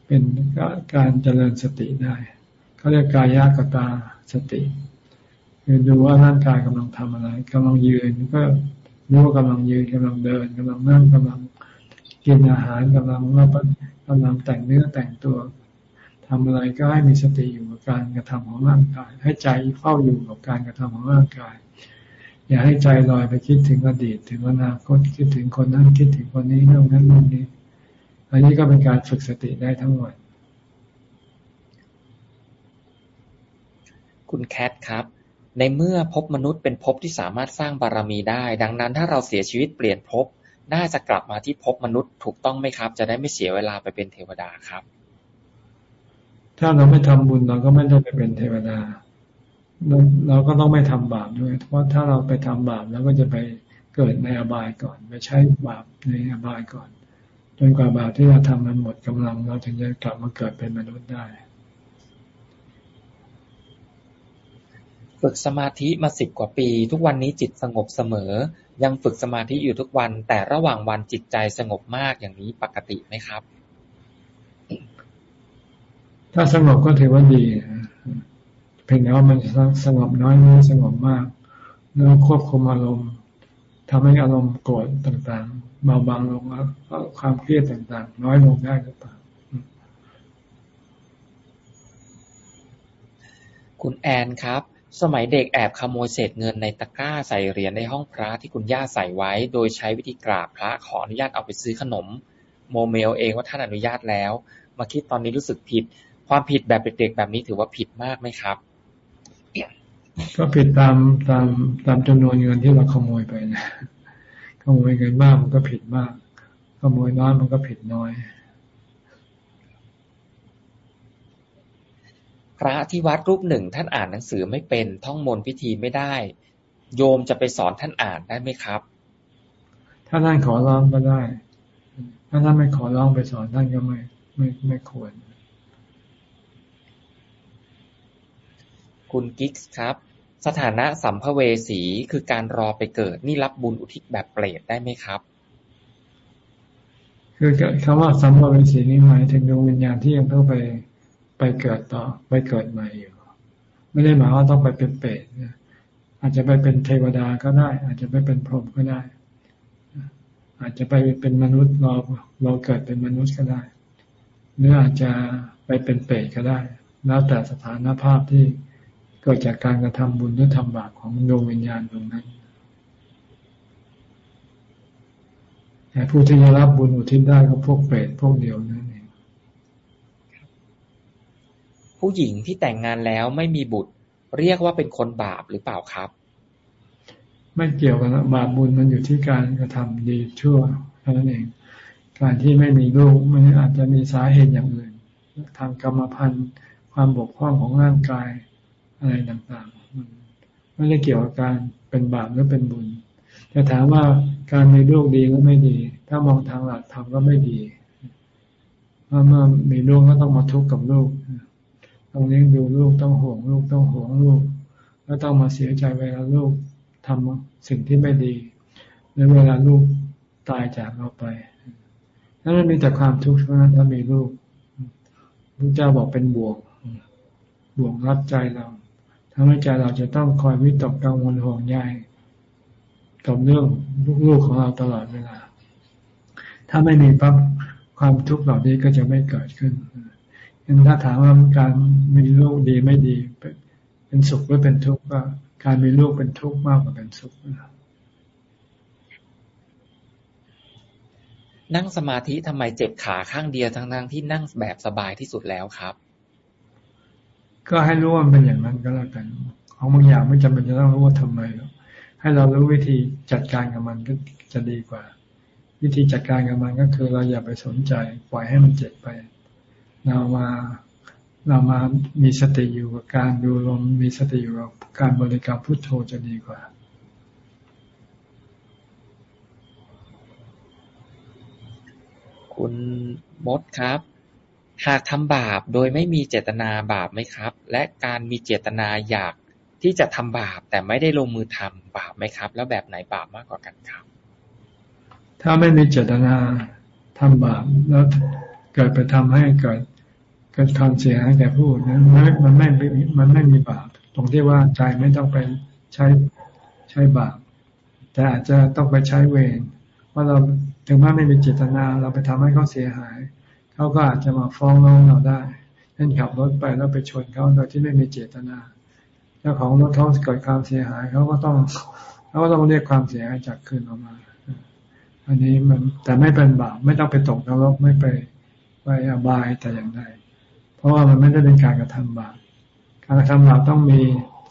เป็นการเจริญสติได้เขาเรียกกายกตาสติคือดูว่าร่างกายกำลังทำอะไรกำลังยืนก็รู้ว่ากำลังยืนกำลังเดินกำลังนั่งกำลังกินอาหารกำลังรับกำลังแต่งเนื้อแต่งตัวทำอะไรก็ให้มีสติอยู่กับการกระทำของร่างกาย ให้ใจเฝ้าอยู่กับการกระทำของร่างกาย อย่าให้ใจลอยไปคิดถึงอดีต ถึงอนาคตคิดถึงคนนั้นคิดถึงคนนี้เรื่องนั้นเรื่องนี้ อันนี้ก็เป็นการฝึกสติได้ทั้งหมดคุณแคทครับ ในเมื่อพบมนุษย์เป็นภพที่สามารถสร้างบารมีได้ ดังนั้นถ้าเราเสียชีวิตเปลี่ยนภพน่าจะกลับมาที่ภพมนุษย์ถูกต้องไหมครับ จะได้ไม่เสียเวลาไปเป็นเทวดาครับ ถ้าเราไม่ทำบุญเราก็ไม่ได้ไปเป็นเทวดา เราก็ต้องไม่ทำบาปด้วย เพราะถ้าเราไปทำบาปแล้วก็จะไปเกิดในอบายก่อน ไปใช้บาปในอบายก่อน จนกว่าบาปที่เราทำมันหมดกำลัง เราถึงจะกลับมาเกิดเป็นมนุษย์ได้ฝึกสมาธิมาสิบกว่าปี ทุกวันนี้จิตสงบเสมอ ยังฝึกสมาธิอยู่ทุกวัน แต่ระหว่างวันจิตใจสงบมากอย่างนี้ปกติไหมครับ ถ้าสงบก็ถือว่าดี เพียงแต่ว่ามันสงบน้อยไม่สงบมากแล้วควบคุมอารมณ์ทำให้อารมณ์โกรธต่างๆเบาบางลงแล้วความเครียดต่างๆ น้อยลงได้หรือเปล่าคุณแอนครับ สมัยเด็กแอบขโมยเศษเงินในตะกร้าใส่เหรียญในห้องพระที่คุณย่าใส่ไว้ โดยใช้วิธีกราบพระขออนุญาตเอาไปซื้อขนม โมเมลเองว่าท่านอนุญาตแล้ว มาคิดตอนนี้รู้สึกผิด ความผิดแบบเด็กๆแบบนี้ถือว่าผิดมากไหมครับ ก็ผิดตามตามตามจำนวนเงินที่เราขโมยไปนะขโมยเงินมากมันก็ผิดมาก ขโมยน้อยมันก็ผิดน้อย พระที่วัดรูปหนึ่งท่านอ่านหนังสือไม่เป็นท่องมนต์พิธีไม่ได้ โยมจะไปสอนท่านอ่านได้ไหมครับ ถ้าท่านขอร้องก็ได้ ถ้าท่านไม่ขอร้องไปสอนท่านก็ไม่ไม่ไม่ควร คุณกิ๊กครับ สถานะสัมภเวสีคือการรอไปเกิด นี่รับบุญอุทิศแบบเปรตได้ไหมครับ คือคำว่าสัมภเวสีนี่หมายถึงดวงวิญญาณที่ยังต้องไปไปเกิดต่อไปเกิดใหม่อยู่ ไม่ได้หมายว่าต้องไปเป็นเปรตอาจจะไปเป็นเทวดาก็ได้ อาจจะไปเป็นพรหมก็ได้ อาจจะไปเป็นมนุษย์เราเราเกิดเป็นมนุษย์ก็ได้หรืออาจจะไปเป็นเปรตก็ได้ แล้วแต่สถานภาพที่ เกิดจากการกระทำบุญหรือทำบาปของดวงวิญญาณตรงนั้นแต่ผู้ที่จะรับบุญอุทิศได้ก็พวกเปรตพวกเดียวนั่นเองผู้หญิงที่แต่งงานแล้วไม่มีบุตร เรียกว่าเป็นคนบาปหรือเปล่าครับ ไม่เกี่ยวกันบาปบุญมันอยู่ที่การกระทำดีชั่วเท่านั้นเอง การที่ไม่มีลูกมันอาจจะมีสาเหตุอย่างอื่น ทางกรรมพันธุ์ความบกพร่องของร่างกาย อะไรต่างๆมันไม่ได้เกี่ยวกับการเป็นบาปหรือเป็นบุญแต่ถามว่าการมีลูกดีก็ไม่ดี ถ้ามองทางหลักธรรมก็ไม่ดีเพราะเมื่อมีลูกก็ต้องมาทุกข์กับลูกต้องเลี้ยงดูลูกต้องห่วงลูกต้องห่วงลูกแล้วต้องมาเสียใจเวลาลูกทำสิ่งที่ไม่ดีหรือเวลาลูกตายจากเราไปนั่นมีแต่ความทุกข์เท่านั้นถ้ามีลูกพระเจ้าบอกเป็นบ่วกบวกรับใจเรา ทำให้ใจเราจะต้องคอยวิตกกังวลห่วงใยกับเรื่องลูกๆของเราตลอดเวลา ถ้าไม่มีปั๊บความทุกข์เหล่านี้ก็จะไม่เกิดขึ้นยังถ้าถามว่าการมีลูกดีไม่ดี เป็นสุขหรือเป็นทุกข์ก็การมีลูกเป็นทุกข์มากกว่าเป็นสุขนั่งสมาธิทำไมเจ็บขาข้างเดียวทั้งๆที่นั่งแบบสบายที่สุดแล้วครับ ก็ให้รู้ว่ามันเป็นอย่างนั้นก็แล้วกันของบางอย่างไม่จำเป็นจะต้องรู้ว่าทำไมหรอกให้เรารู้วิธีจัดการกับมันก็จะดีกว่า วิธีจัดการกับมันก็คือ เราอย่าไปสนใจปล่อยให้มันเจ็บไป เรามาเรามามีสติอยู่กับการดูลมมีสติอยู่กับการบริกรรมพุทโธจะดีกว่าคุณมดครับ หากทำบาปโดยไม่มีเจตนาบาปไหมครับ และการมีเจตนาอยากที่จะทำบาปแต่ไม่ได้ลงมือทำบาปไหมครับ แล้วแบบไหนบาปมากกว่ากันครับ ถ้าไม่มีเจตนาทำบาปแล้วเกิดไปทำให้เกิดเกิดความเสียหายแก่ผู้นั้นมันไม่มันไม่มีบาป ตรงที่ว่าใจไม่ต้องไปใช้ใช้บาป แต่อาจจะต้องไปใช้เวรว่าเราถึงแม้ไม่มีเจตนาเราไปทำให้เขาเสียหาย เขาก็อาจจะมาฟ้องร้องเราได้เช่นขับรถไปแล้วไปชนเขาโดยที่ไม่มีเจตนา เจ้าของรถเขาเกิดความเสียหายเขาก็ต้องเขาก็ต้องเรียกความเสียหายจากคืนออกมา อันนี้มันแต่ไม่เป็นบาปไม่ต้องไปตกนรกไม่ไปไปอบายแต่อย่างใดเพราะว่ามันไม่ได้เป็นการกระทำบาปการกระทำบาปต้องมี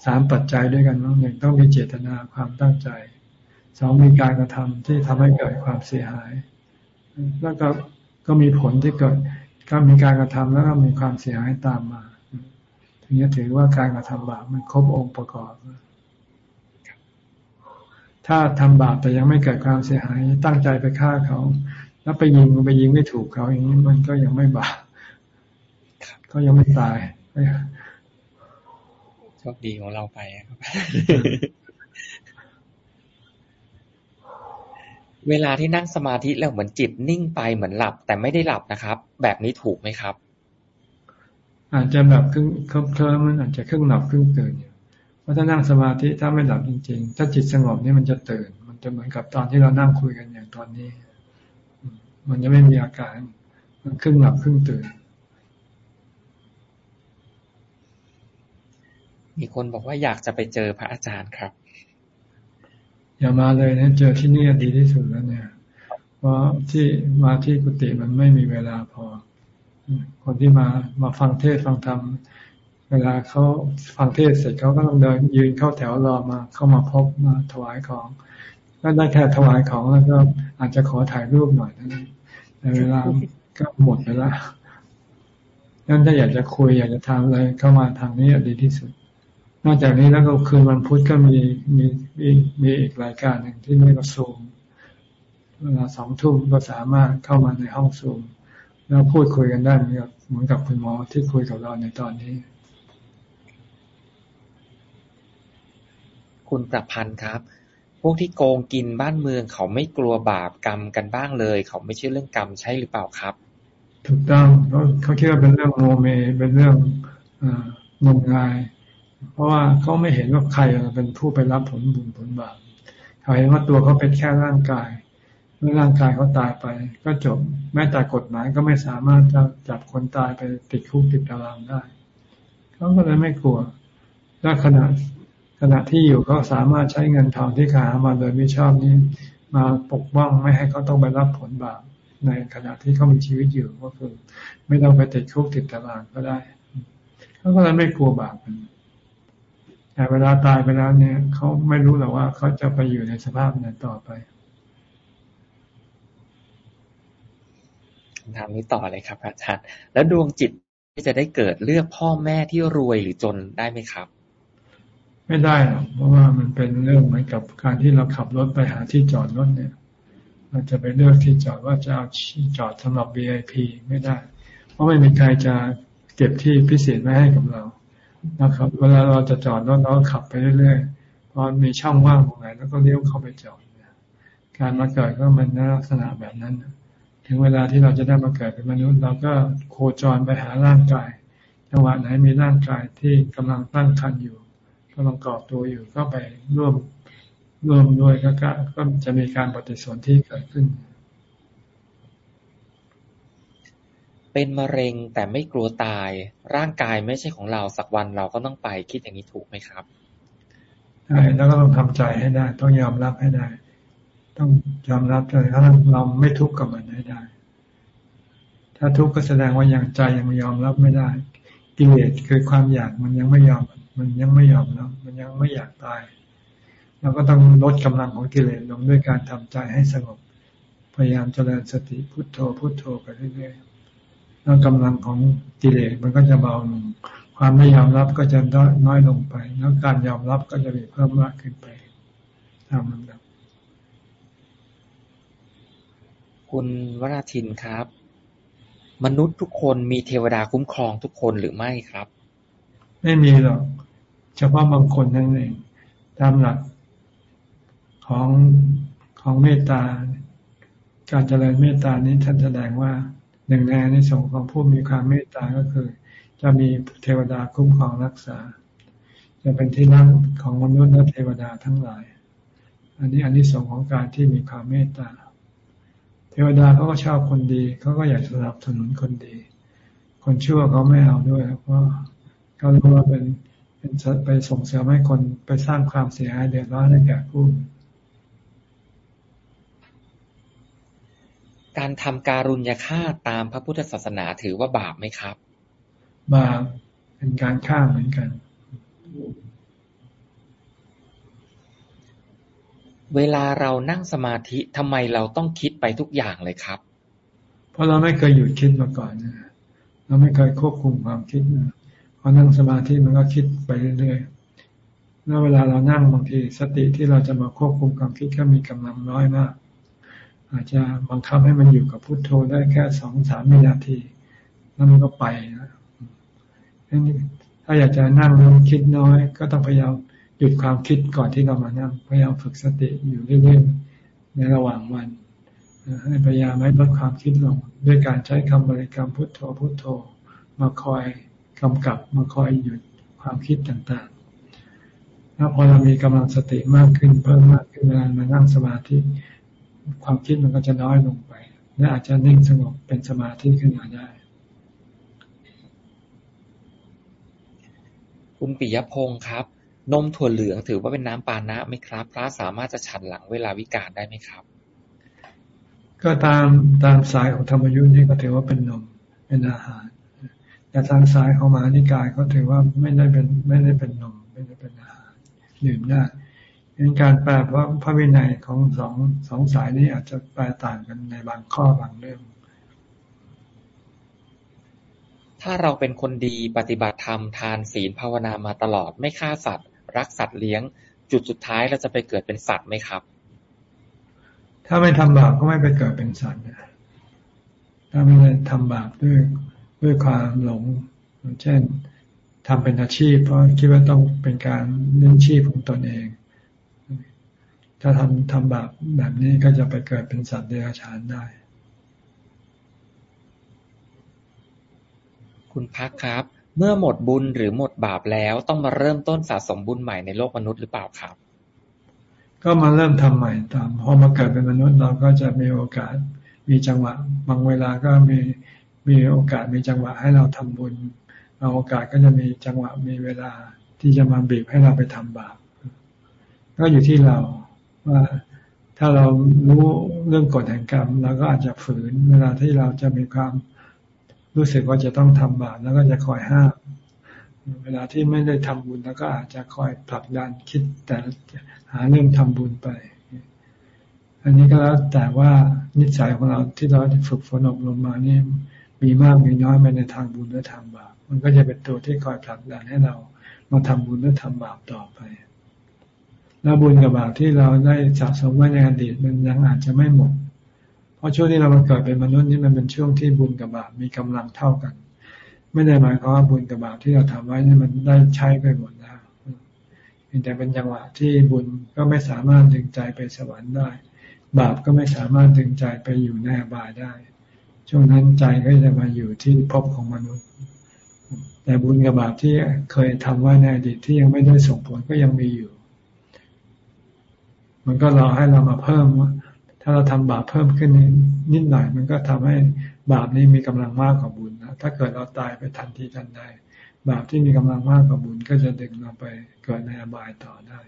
สามปัจจัยด้วยกันหนึ่งต้องมีเจตนาความตั้งใจสองมีการกระทำที่ทำให้เกิดความเสียหาย แล้วก็ ก็มีผลที่เกิดก็มีการกระทำแล้วก็มีความเสียหายตามมาถึงจะถือว่าการกระทำบาปมันครบองค์ประกอบ ถ้าทำบาปแต่ยังไม่เกิดความเสียหาย ตั้งใจไปฆ่าเขา แล้วไปยิงไปยิงไม่ถูกเขาอย่างนี้มันก็ยังไม่บาปก็ยังไม่ตายโชคดีของเราไปครับ เวลาที่นั่งสมาธิแล้วเหมือนจิตนิ่งไปเหมือนหลับ แต่ไม่ได้หลับนะครับ แบบนี้ถูกไหมครับ อาจจะแบบครึ่งเคลิ้มมันอาจจะครึ่งหลับครึ่งตื่นอยู่เพราะถ้านั่งสมาธิถ้าไม่หลับจริง ๆ ถ้าจิตสงบนี่มันจะตื่น มันจะเหมือนกับตอนที่เรานั่งคุยกันอย่างตอนนี้ มันจะไม่มีอาการมันครึ่งหลับครึ่งตื่น มีคนบอกว่าอยากจะไปเจอพระอาจารย์ครับ อย่ามาเลยนะ เจอที่นี่ดีที่สุดแล้วเนี่ย เพราะที่มาที่กุฏิมันไม่มีเวลาพอ คนที่มามาฟังเทศฟังธรรมเวลาเขาฟังเทศเสร็จเขาก็ต้องเดินยืนเข้าแถวรอมา เข้ามาพบมาถวายของก็ได้แค่ถวายของแล้วก็อาจจะขอถ่ายรูปหน่อยนั้นแต่เวลาก็หมดไปแล้วนั่นถ้าอยากจะคุยอยากจะทำอะไรเข้ามาทางนี้ดีที่สุด นอกจากนี้แล้วก็คืนวันพุธก็มีมีมีมีอีกรายการหนึ่งที่เรียกว่าซูมเวลาสองทุ่มก็สามารถเข้ามาในห้องซูมแล้วพูดคุยกันได้เหมือนกับเหมือนกับคุณหมอที่คุยกับเราในตอนนี้ คุณประพันธ์ครับ พวกที่โกงกินบ้านเมืองเขาไม่กลัวบาปกรรมกันบ้างเลย เขาไม่เชื่อเรื่องกรรมใช่หรือเปล่าครับ ถูกต้องเขาเขาคิดว่าเป็นเรื่องโมเมเป็นเรื่องงมงาย เพราะว่าเขาไม่เห็นว่าใครเป็นผู้ไปรับผลบุญผลบาปเขาเห็นว่าตัวเขาเป็นแค่ร่างกาย เมื่อร่างกายเขาตายไป ก็จบแม้แต่กฎหมายก็ไม่สามารถจะจับคนตายไปติดคุกติดตารางได้เขาก็เลยไม่กลัวและขณะขณะที่อยู่เขาสามารถใช้เงินทองที่ขามาโดยไม่ชอบนี้ มาปกป้องไม่ให้เขาต้องไปรับผลบาปในขณะที่เขามีชีวิตอยู่ก็คือ ไม่ต้องไปติดคุกติดตารางก็ได้เขาก็เลยไม่กลัวบาปมัน แต่เวลาตายไปแล้วเนี่ย เขาไม่รู้หรอกว่าเขาจะไปอยู่ในสภาพไหนต่อไปถามนี้ต่อเลยครับ อาจารย์ แล้วดวงจิตที่จะได้เกิดเลือกพ่อแม่ที่รวยหรือจนได้ไหมครับ ไม่ได้หรอกเพราะว่ามันเป็นเรื่องเหมือนกับการที่เราขับรถไปหาที่จอดรถเนี่ยเราจะไปเลือกที่จอดว่าจะเอาที่จอดสำหรับ VIP ไม่ได้ เพราะไม่มีใครจะเก็บที่พิเศษไว้ให้กับเรา นะครับเวลาเราจะจอดรถเราขับไปเรื่อยๆพอมีช่องว่างตรงไหนแล้วก็เลี้ยวเข้าไปจอดการมาเกิดก็มันลักษณะแบบนั้น ถึงเวลาที่เราจะได้มาเกิดเป็นมนุษย์ เราก็โคจรไปหาร่างกาย จังหวะไหนมีร่างกายที่กำลังตั้งครรภ์อยู่กำลังกอบตัวอยู่ก็ไปร่วมร่วมด้วยก็ก็จะมีการปฏิสนธิเกิดขึ้น เป็นมะเร็งแต่ไม่กลัวตาย ร่างกายไม่ใช่ของเราสักวันเราก็ต้องไปคิดอย่างนี้ถูกไหมครับใช่แล้วก็ต้องทำใจให้ได้ ต้องยอมรับให้ได้ ต้องยอมรับเลยถ้าเราไม่ทุกข์กับมันให้ได้ ถ้าทุกข์ก็แสดงว่ายังใจยังยอมรับไม่ได้กิเลสคือความอยากมันยังไม่ยอม มันยังไม่ยอมรับมันยังไม่อยากตายเราก็ต้องลดกำลังของกิเลสลงด้วยการทำใจให้สงบ พยายามเจริญสติพุทโธพุทโธไปเรื่อยๆ แล้วกำลังของกิเลสมันก็จะเบาลง ความไม่ยอมรับก็จะน้อยลงไป แล้วการยอมรับก็จะมีเพิ่มมากขึ้นไปตามลำดับคุณวราทินครับ มนุษย์ทุกคนมีเทวดาคุ้มครองทุกคนหรือไม่ครับ ไม่มีหรอกเฉพาะบางคนนั่นเองตามหลักของของเมตตา การเจริญเมตตานี้ท่านแสดงว่า หนึ่งในในสงของผู้มีความเมตตาก็คือ จะมีเทวดาคุ้มครองรักษา จะเป็นที่นั่งของมนุษย์และเทวดาทั้งหลาย อันนี้อันนี้สงของการที่มีความเมตตา เทวดาเขาก็ชอบคนดีเขาก็อยากสนับสนุนคนดี คนชั่วเขาไม่เอาด้วยเพราะเขารู้ว่าเป็นเป็นไปส่งเสริมให้คนไปสร้างความเสียหายเดือดร้อนให้แก่ผู้ การทำการุญยฆาตตามพระพุทธศาสนาถือว่าบาปไหมครับ บาปเป็นการฆ่าเหมือนกัน เวลาเรานั่งสมาธิทำไมเราต้องคิดไปทุกอย่างเลยครับ เพราะเราไม่เคยหยุดคิดมาก่อนนะเราไม่เคยควบคุมความคิดนะพอนั่งสมาธิมันก็คิดไปเรื่อยๆแล้วเวลาเรานั่งบางทีสติที่เราจะมาควบคุมความคิดก็มีกำลังน้อยมาก อาจจะบังคับให้มันอยู่กับพุโทโธได้แค่สองสามวินาที แล้วมันก็ไปนะถ้าอยากจะนั่งแล้วคิดน้อย ก็ต้องพยายามหยุดความคิดก่อนที่เรามานั่งพยายามฝึกสติอยู่เรื่อยๆในระหว่างวันให้พยายามให้ลดความคิดลง ด้วยการใช้คำบริกรรมพุทโธพุทโธ มาคอยกำกับมาคอยหยุดความคิดต่างๆแล้วพอเรามีกำลังสติมากขึ้นเพิ่มมากขึ้นเวลามานั่งสมาธิ ความคิดมันก็จะน้อยลงไปและอาจจะนิ่งสงบเป็นสมาธิขึ้นมาได้ คุณปิยพงศ์ครับ นมถั่วเหลืองถือว่าเป็นน้ำปานะไหมครับ พระสามารถจะฉันหลังเวลาวิกาลได้ไหมครับ ก็ตามตามสายของธรรมยุทธ์นี่ก็ถือว่าเป็นนมเป็นอาหาร แต่ทางสายของมานิกายก็ถือว่าไม่ได้เป็นไม่ได้เป็นนมไม่ได้เป็นอาหารดื่มได้ เป็นการแปลเพราะพระวินัยของสองสองสายนี้อาจจะแปลต่างกันในบางข้อบางเรื่อง ถ้าเราเป็นคนดีปฏิบัติธรรมทานศีลภาวนามาตลอดไม่ฆ่าสัตว์ รักสัตว์เลี้ยง จุดสุดท้ายเราจะไปเกิดเป็นสัตว์ไหมครับ ถ้าไม่ทำบาปก็ไม่ไปเกิดเป็นสัตว์ถ้าไม่ได้ทำบาปด้วยด้วยความหลง เช่นทำเป็นอาชีพ เพราะคิดว่าต้องเป็นการเลี้ยงชีพของตนเอง ถ้าทำทำบาปแบบนี้ก็จะไปเกิดเป็นสัตว์เดรัจฉานได้ คุณพักครับ เมื่อหมดบุญหรือหมดบาปแล้วต้องมาเริ่มต้นสะสมบุญใหม่ในโลกมนุษย์หรือเปล่าครับ ก็มาเริ่มทำใหม่ตามพอมาเกิดเป็นมนุษย์เราก็จะมีโอกาสมีจังหวะบางเวลาก็มีมีโอกาสมีจังหวะให้เราทำบุญบางโอกาสก็จะมีจังหวะมีเวลาที่จะมาบีบให้เราไปทำบาปก็อยู่ที่เรา ว่าถ้าเรารู้เรื่องกฎแห่งกรรมเราก็อาจจะฝืนเวลาที่เราจะมีความรู้สึกว่าจะต้องทำบาปแล้วก็จะคอยห้าม เวลาที่ไม่ได้ทำบุญแล้วก็อาจจะคอยผลักดันคิดแต่หาเรื่องทำบุญไป อันนี้ก็แล้วแต่ว่านิสัยของเราที่เราฝึกฝนอบรมมานี่มีมากมีน้อยไปในทางบุญหรือทางบาปมันก็จะเป็นตัวที่คอยผลักดันให้เรามาทำบุญหรือทำบาปต่อไป แล้วบุญกับบาปที่เราได้สะสมไว้ในอดีตมันยังอาจจะไม่หมด เพราะช่วงที่เรามาเกิดเป็นมนุษย์นี่มันเป็นช่วงที่บุญกับบาปมีกำลังเท่ากัน ไม่ได้หมายความว่าบุญกับบาปที่เราทำไว้นี่มันได้ใช้ไปหมดแล้วแต่เป็นจังหวะที่บุญก็ไม่สามารถดึงใจไปสวรรค์ได้ บาปก็ไม่สามารถดึงใจไปอยู่ในอบายได้ ช่วงนั้นใจก็จะมาอยู่ที่ภพของมนุษย์ แต่บุญกับบาปที่เคยทำไว้ในอดีตที่ยังไม่ได้ส่งผลก็ยังมีอยู่ มันก็รอให้เรามาเพิ่มว่าถ้าเราทำบาปเพิ่มขึ้นนิดหน่อย มันก็ทำให้บาปนี้มีกำลังมากกว่าบุญนะถ้าเกิดเราตายไปทันทีทันใดบาปที่มีกำลังมากกว่าบุญก็จะดึงเราไปเกิดในอบายต่อได้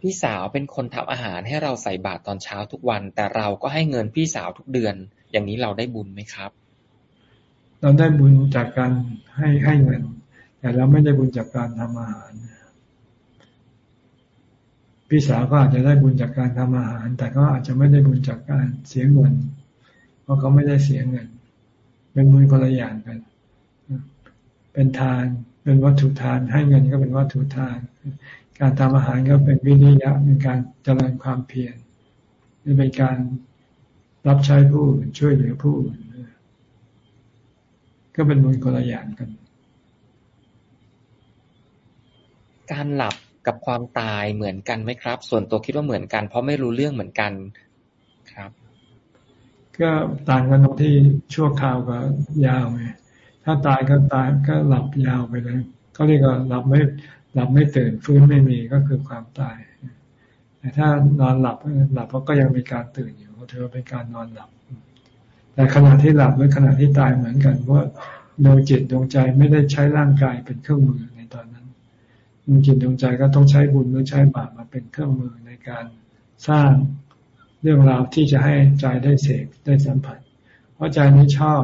พี่สาวเป็นคนทำอาหารให้เราใส่บาตรตอนเช้าทุกวัน แต่เราก็ให้เงินพี่สาวทุกเดือน อย่างนี้เราได้บุญไหมครับ เราได้บุญจากการให้ให้เงิน แต่เราไม่ได้บุญจากการทำอาหาร พี่สาวก็อาจจะได้บุญจากการทำอาหาร แต่ก็อาจจะไม่ได้บุญจากการเสียเงิน เพราะเขาไม่ได้เสียเงิน เป็นบุญคนละอย่างกัน เป็นทาน เป็นวัตถุทาน ให้เงินก็เป็นวัตถุทาน การทำอาหารก็เป็นวิริยะ เป็นการเจริญความเพียรนี่เป็นการรับใช้ผู้ช่วยเหลือผู้ก็เป็นบุญคนละอย่างกัน การหลับ กับความตายเหมือนกันไหมครับ ส่วนตัวคิดว่าเหมือนกัน เพราะไม่รู้เรื่องเหมือนกันครับ ก็ต่างกันตรงที่ชั่วคราวกับยาวไงถ้าตายก็ตายก็หลับยาวไปเลยเขาเรียกว่าหลับไม่หลับไม่ตื่นฟื้นไม่มีก็คือความตายแต่ถ้านอนหลับหลับก็ยังมีการตื่นอยู่ถือว่าเป็นการนอนหลับ แต่ขณะที่หลับหรือขณะที่ตายเหมือนกันเพราดวงจิตดวงใจไม่ได้ใช้ร่างกายเป็นเครื่องมือ ดวงจิตดวงใจก็ต้องใช้บุญหรือใช้บาปมาเป็นเครื่องมือในการสร้างเรื่องราวที่จะให้ใจได้เสพได้สัมผัส เพราะใจนี้ชอบ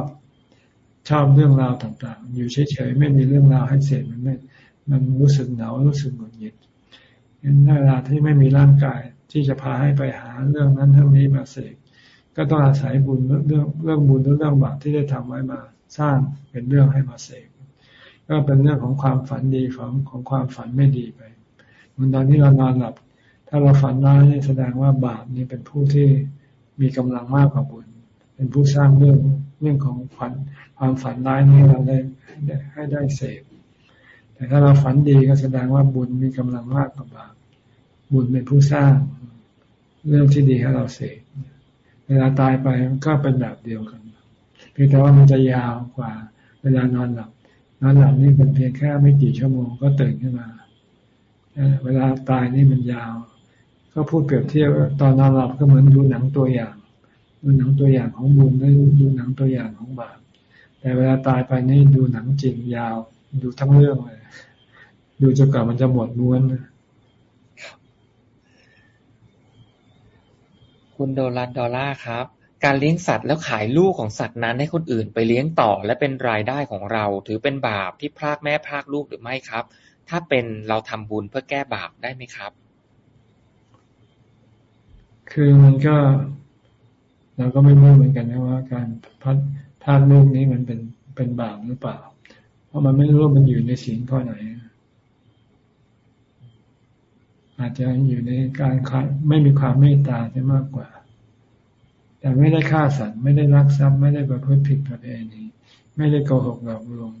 ชอบเรื่องราวต่างๆ อยู่เฉยๆไม่มีเรื่องราวให้เสพมันไม่ มันรู้สึกเหงารู้สึกหงุดหงิดเวลาที่ไม่มีร่างกายที่จะพาให้ไปหาเรื่องนั้นเรื่องนี้มาเสกก็ต้องอาศัยบุญเรื่องเรื่องบุญเรื่องบาปที่ได้ทำไว้มา สร้างเป็นเรื่องให้มาเสก ก็เป็นเรื่องของความฝันดีของของความฝันไม่ดีไปเหมือนตอนที่เรานอนหลับ ถ้าเราฝันร้ายแสดงว่าบาปนี่เป็นผู้ที่มีกำลังมากกว่าบุญ เป็นผู้สร้างเรื่องเรื่องของฝันความฝันร้ายนี้เราได้ให้ได้เสพแต่ถ้าเราฝันดีก็แสดงว่าบุญมีกำลังมากกว่าบาปบุญเป็นผู้สร้างเรื่องที่ดีให้เราเสกเวลาตายไปก็เป็นแบบเดียวกันเพียงแต่ว่ามันจะยาวกว่า เวลานอนหลับ นอนหลับนี่เป็นเพียงแค่ไม่กี่ชั่วโมงก็ตื่นขึ้นมา เวลาตายนี่มันยาว ก็พูดเปรียบเทียบตอนนอนหลับก็เหมือนดูหนังตัวอย่าง ดูหนังตัวอย่างของบุญและดูหนังตัวอย่างของบาป แต่เวลาตายไปนี่ดูหนังจริงยาว ดูทั้งเรื่องเลย ดูจนกว่ามันจะหมดม้วนคุณโดลันดอล่าครับ การเลี้ยงสัตว์แล้วขายลูกของสัตว์นั้นให้คนอื่นไปเลี้ยงต่อ และเป็นรายได้ของเรา ถือเป็นบาปที่พรากแม่พรากลูกหรือไม่ครับ ถ้าเป็นเราทำบุญเพื่อแก้บาปได้ไหมครับ คือมันก็ เราก็ไม่รู้เหมือนกันนะว่า การพัดพากลูกนี้มันเป็นเป็นบาปหรือเปล่า เพราะมันไม่รู้ว่ามันอยู่ในศีลข้อไหน อาจจะอยู่ในการไม่มีความเมตตาได้มากกว่า แต่ไม่ได้ฆ่าสัตว์ไม่ได้รักทรัพย์ไม่ได้ประพฤติผิดประเพณีไม่ได้โกหกหลอกลวง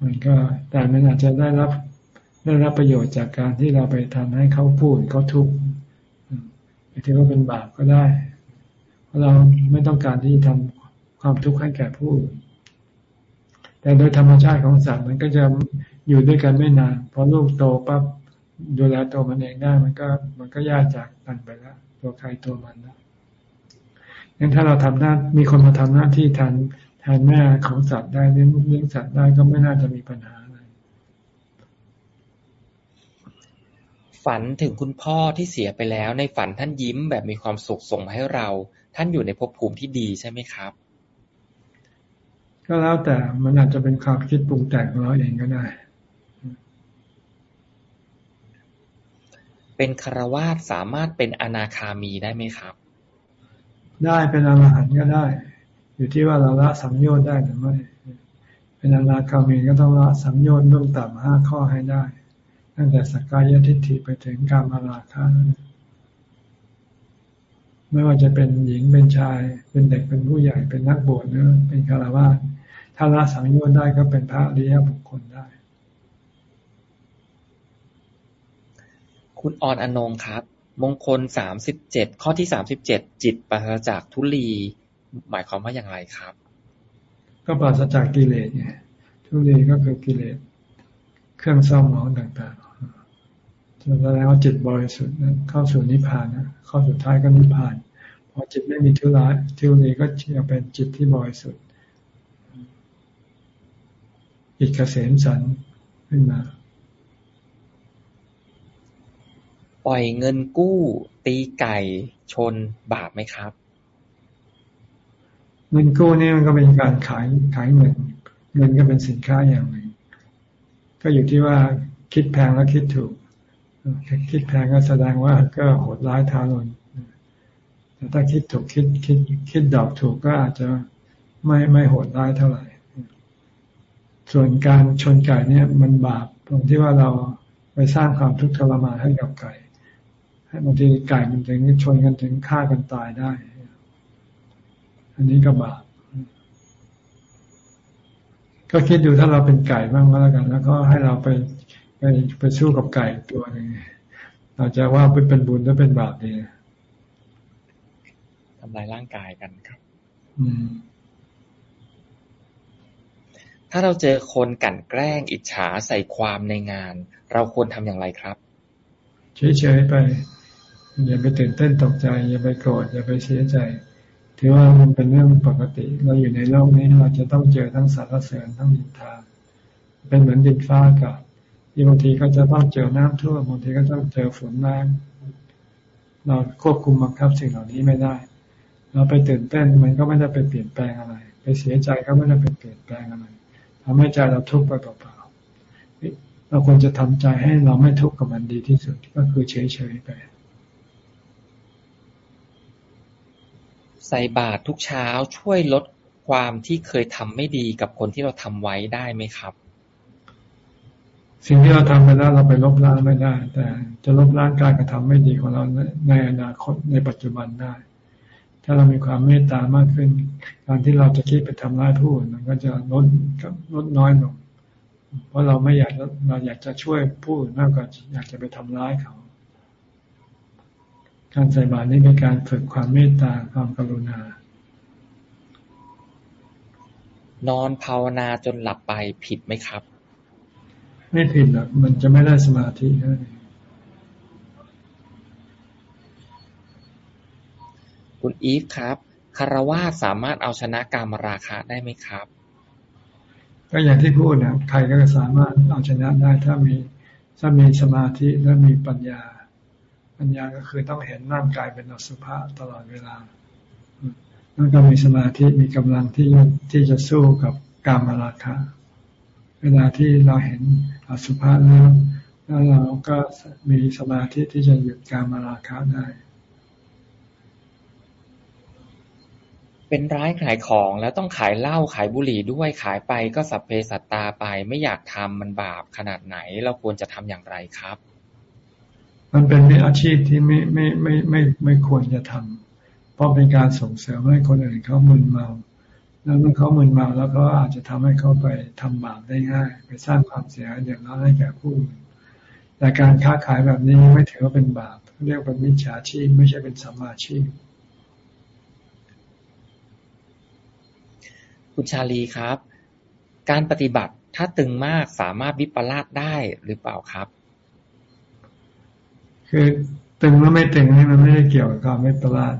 มันก็แต่มันอาจจะได้รับได้รับประโยชน์จากการที่เราไปทำให้เขาพูดเขาทุกข์ถือว่าเป็นบาปก็ได้ เพราะเราไม่ต้องการที่ทำความทุกข์ให้แก่ผู้อื่นแต่โดยธรรมชาติของสัตว์มันก็จะอยู่ด้วยกันไม่นานพอลูกโตปั๊บ ดูแลตัวมันเองได้มันก็มันก็แยกจากกันไปแล้วตัวใครตัวมันนะงั้นถ้าเราทำหน้ามีคนมาทำหน้าที่แทนแทนแม่ของสัตว์ได้เลี้ยงเลี้ยงสัตว์ได้ก็ไม่น่าจะมีปัญหาอะไรฝันถึงคุณพ่อที่เสียไปแล้วในฝันท่านยิ้มแบบมีความสุขส่งมาให้เรา ท่านอยู่ในภพภูมิที่ดีใช่ไหมครับ ก็แล้วแต่มันอาจจะเป็นความคิดปรุงแต่งของเราเองก็ได้ เป็นคารวาสสามารถเป็นอนาคามีได้ไหมครับ ได้เป็นอรหันต์ก็ได้ อยู่ที่ว่าเราละสังโยชน์ได้หรือไม่เป็นอนาคามีก็ต้องละสังโยชน์เบื้องต่ำห้าข้อให้ได้ ตั้งแต่สกกายทิฏฐิไปถึงการมาราคะไม่ว่าจะเป็นหญิงเป็นชาย เป็นเด็กเป็นผู้ใหญ่เป็นนักบวชหรือเป็นคารวะถ้าละสังโยชน์ได้ก็เป็นพระอริยบุคคลได้ คุณออนอนงครับ มงคลสามสิบเจ็ดข้อที่สามสิบเจ็ดจิตปราศจากทุลี หมายความว่าอย่างไรครับ ก็ปราศจากกิเลสไงทุลีก็คือกิเลสเครื่องเศร้าหมองต่างๆแสดงว่าจิตบริสุทธิ์เข้าสู่นิพพานนะข้อสุดท้ายก็นิพพาน พอจิตไม่มีทุลาทุลีก็จะเป็นจิตที่บริสุทธิ์อิกเกษมสันขึ้นมา ปล่อยเงินกู้ ตีไก่ชน บาปไหมครับ เงินกู้นี่มันก็เป็นการขายขายเงิน เงินก็เป็นสินค้าอย่างหนึ่ง ก็อยู่ที่ว่าคิดแพงแล้วคิดถูก คิดแพงก็แสดงว่าก็โหดร้ายทารุณแต่ถ้าคิดถูกคิดคิดคิดดอกถูกก็อาจจะไม่ไม่โหดร้ายเท่าไหร่ ส่วนการชนไก่เนี่ยมันบาปตรงที่ว่าเราไปสร้างความทุกข์ทรมานให้กับไก่ บางทีไก่มันถึงชนกันถึงฆ่ากันตายได้ อันนี้ก็บาปก็คิดดูถ้าเราเป็นไก่บ้างก็แล้วกัน แล้วก็ให้เราไปไปไปสู้กับไก่ตัวหนึ่งเราจะว่าเป็นบุญหรือเป็นบาปดีทำลายร่างกายกันครับ อืมถ้าเราเจอคนกั่นแกล้งอิจฉาใส่ความในงาน เราควรทำอย่างไรครับ เฉยๆไป อย่าไปตื่นเต้นตกใจ อย่าไปโกรธอย่าไปเสียใจ ถือว่ามันเป็นเรื่องปกติ เราอยู่ในโลกนี้เราจะต้องเจอทั้งสารเสริญทั้งดินทาเป็นเหมือนดินฟ้ากับที่บางทีก็จะต้องเจอน้ำท่วมบางทีก็ต้องเจอฝนแรงเราควบคุมบังคับสิ่งเหล่านี้ไม่ได้ เราไปตื่นเต้นมันก็ไม่ได้ไปเปลี่ยนแปลงอะไร ไปเสียใจก็ไม่ได้ไปเปลี่ยนแปลงอะไรทำให้ใจเราทุกข์ไปเปล่าๆเราควรจะทำใจให้เราไม่ทุกข์กับมันดีที่สุดก็คือเฉยๆไป ใส่บาตรทุกเช้า ช่วยลดความที่เคยทำไม่ดีกับคนที่เราทำไว้ได้ไหมครับ สิ่งที่เราทำไปแล้วเราไปลบล้างไม่ได้ แต่จะลบล้างการกระทำไม่ดีของเราในอนาคตในปัจจุบันได้ ถ้าเรามีความเมตตามากขึ้น การที่เราจะคิดไปทำร้ายผู้อื่นมันก็จะลดลดน้อยลงเพราะเราไม่อยากเราอยากจะช่วยผู้อื่นมากกว่าอยากจะไปทำร้ายเขา การใส่บาตรนี่เป็นการฝึกความเมตตาความกรุณา นอนภาวนาจนหลับไปผิดไหมครับ ไม่ผิดหรอกมันจะไม่ได้สมาธินั่นเองคุณอีฟครับคารวาสสามารถเอาชนะกามราคะได้ไหมครับ ก็อย่างที่พูดนะใครก็สามารถเอาชนะได้ถ้ามีถ้ามีสมาธิและมีปัญญา ปัญญาก็คือต้องเห็นร่างกายเป็นอสุภะตลอดเวลาแล้วก็มีสมาธิมีกำลังที่ที่จะสู้กับกามราคะ เวลาที่เราเห็นอสุภะแล้วแล้วเราก็มีสมาธิที่จะหยุดกามราคะได้ เป็นร้านขายของแล้วต้องขายเหล้าขายบุหรี่ด้วยขายไปก็สัพเพสัตตาไปไม่อยากทำมันบาปขนาดไหน เราควรจะทำอย่างไรครับ มันเป็นอาชีพที่ไม่ไม่ไม่ไม่ไม่ควรจะทำเพราะเป็นการส่งเสริมให้คนอื่นเขามึนเมา แล้วเมื่อเขามึนเมาแล้วก็อาจจะทำให้เขาไปทำบาปได้ง่าย ไปสร้างความเสียหายเดือดร้อนให้แก่ผู้อื่นแต่การค้าขายแบบนี้ไม่ถือว่าเป็นบาปเรียกว่ามิจฉาชีพไม่ใช่เป็นสัมมาชีพคุณชาลีครับ การปฏิบัติถ้าตึงมากสามารถวิปลาสได้หรือเปล่าครับ คือตึงหรือไม่ตึงนี่มันไม่ได้เกี่ยวกับความวิปลาส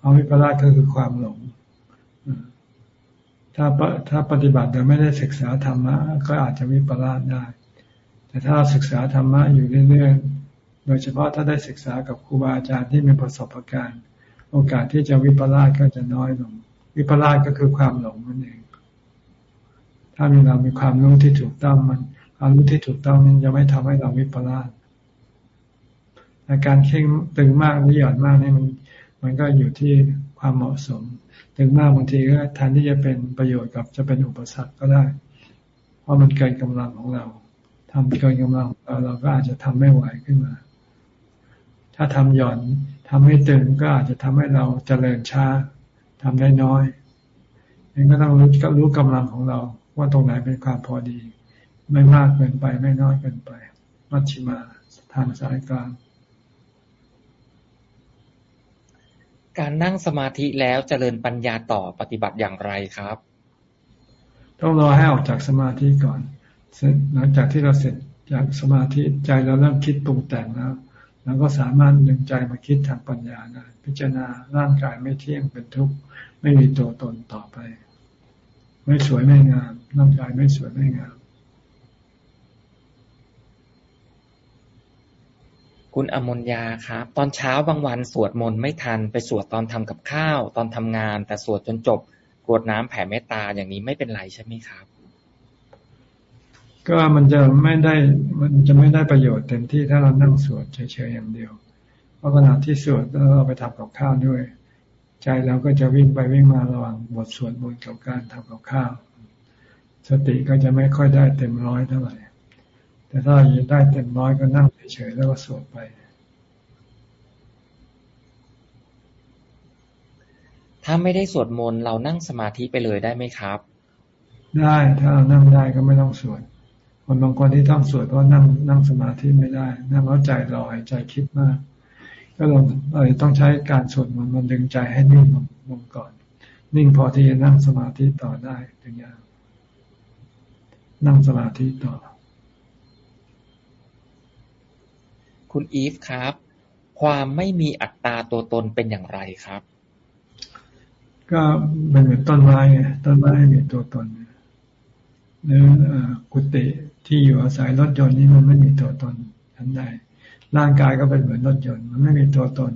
เอาวิปลาสก็คือความหลง ถ้าถ้าปฏิบัติโดยไม่ได้ศึกษาธรรมะก็อาจจะวิปลาสได้ แต่ถ้าศึกษาธรรมะอยู่เรื่อยๆ โดยเฉพาะถ้าได้ศึกษากับครูบาอาจารย์ที่มีประสบการณ์ โอกาสที่จะวิปลาสก็จะน้อยลง วิปลาสก็คือความหลงนั่นเอง ถ้ามีเรามีความรู้ที่ถูกต้องมันความรู้ที่ถูกต้องนั้นจะไม่ทำให้เราวิปลาส อาการเข่งตึงมากหรือหย่อนมากนี่มัน มันก็อยู่ที่ความเหมาะสม ตึงมากบางทีก็แทนที่จะเป็นประโยชน์กับจะเป็นอุปสรรคก็ได้ เพราะมันเกินกำลังของเราทำเกินกำลังเราเราก็อาจจะทำไม่ไหวขึ้นมา ถ้าทำหย่อนทำให้ตึงก็อาจจะทำให้เราเจริญช้าทำได้น้อยเองก็ต้องรู้ก็รู้กำลังของเรา ว่าตรงไหนเป็นความพอดี ไม่มากเกินไปไม่น้อยเกินไปมัชชิมาทางสายกลาง การนั่งสมาธิแล้วเจริญปัญญาต่อปฏิบัติอย่างไรครับ ต้องรอให้ออกจากสมาธิก่อนหลังจากที่เราเสร็จจากสมาธิใจเราเริ่มคิดปรุงแต่งแล้วเราก็สามารถดึงใจมาคิดทางปัญญาได้พิจารณาร่างกายไม่เที่ยงเป็นทุกข์ไม่มีตัวตนต่อไป ไม่สวยไม่งามร่างกายไม่สวยไม่งาม คุณอมนยาครับ ตอนเช้าบางวันสวดมนต์ไม่ทันไปสวดตอนทำกับข้าว ตอนทำงาน แต่สวดจนจบกรวดน้ำแผ่เมตตาอย่างนี้ไม่เป็นไรใช่ไหมครับ ก็มันจะไม่ได้มันจะไม่ได้ประโยชน์เต็มที่ถ้าเรานั่งสวดเฉยๆอย่างเดียว เพราะขณะที่สวดแล้วเราไปทำกับข้าวด้วย ใจเราก็จะวิ่งไปวิ่งมาระหว่างบทสวดมนต์กับการทำกับข้าว สติก็จะไม่ค่อยได้เต็มร้อยเท่าไหร่ แต่ถ้าอยากได้เต็มร้อยก็นั่งเฉยๆแล้วก็สวดไป ถ้าไม่ได้สวดมนต์เรานั่งสมาธิไปเลยได้ไหมครับ ได้ถ้าเรานั่งได้ก็ไม่ต้องสวดคนบางคนที่ต้องสวดเพราะนั่งนั่งสมาธิไม่ได้ นั่งแล้วใจลอยใจคิดมาก ก็ลองเราต้องใช้การสวดมนต์มันดึงใจให้นิ่งลงก่อน นิ่งพอที่จะนั่งสมาธิต่อได้ถึงอย่างนั่งสมาธิต่อ คุณอีฟครับ ความไม่มีอัตตาตัวตนเป็นอย่างไรครับ ก็เป็นเหมือนต้นไม้ไงต้นไม้มีตัวตนหรือกุฏิที่อยู่อาศัยรถยนต์นี้มันไม่มีตัวตนทันใดร่างกายก็เป็นเหมือนรถยนต์ มันไม่มีตัวตน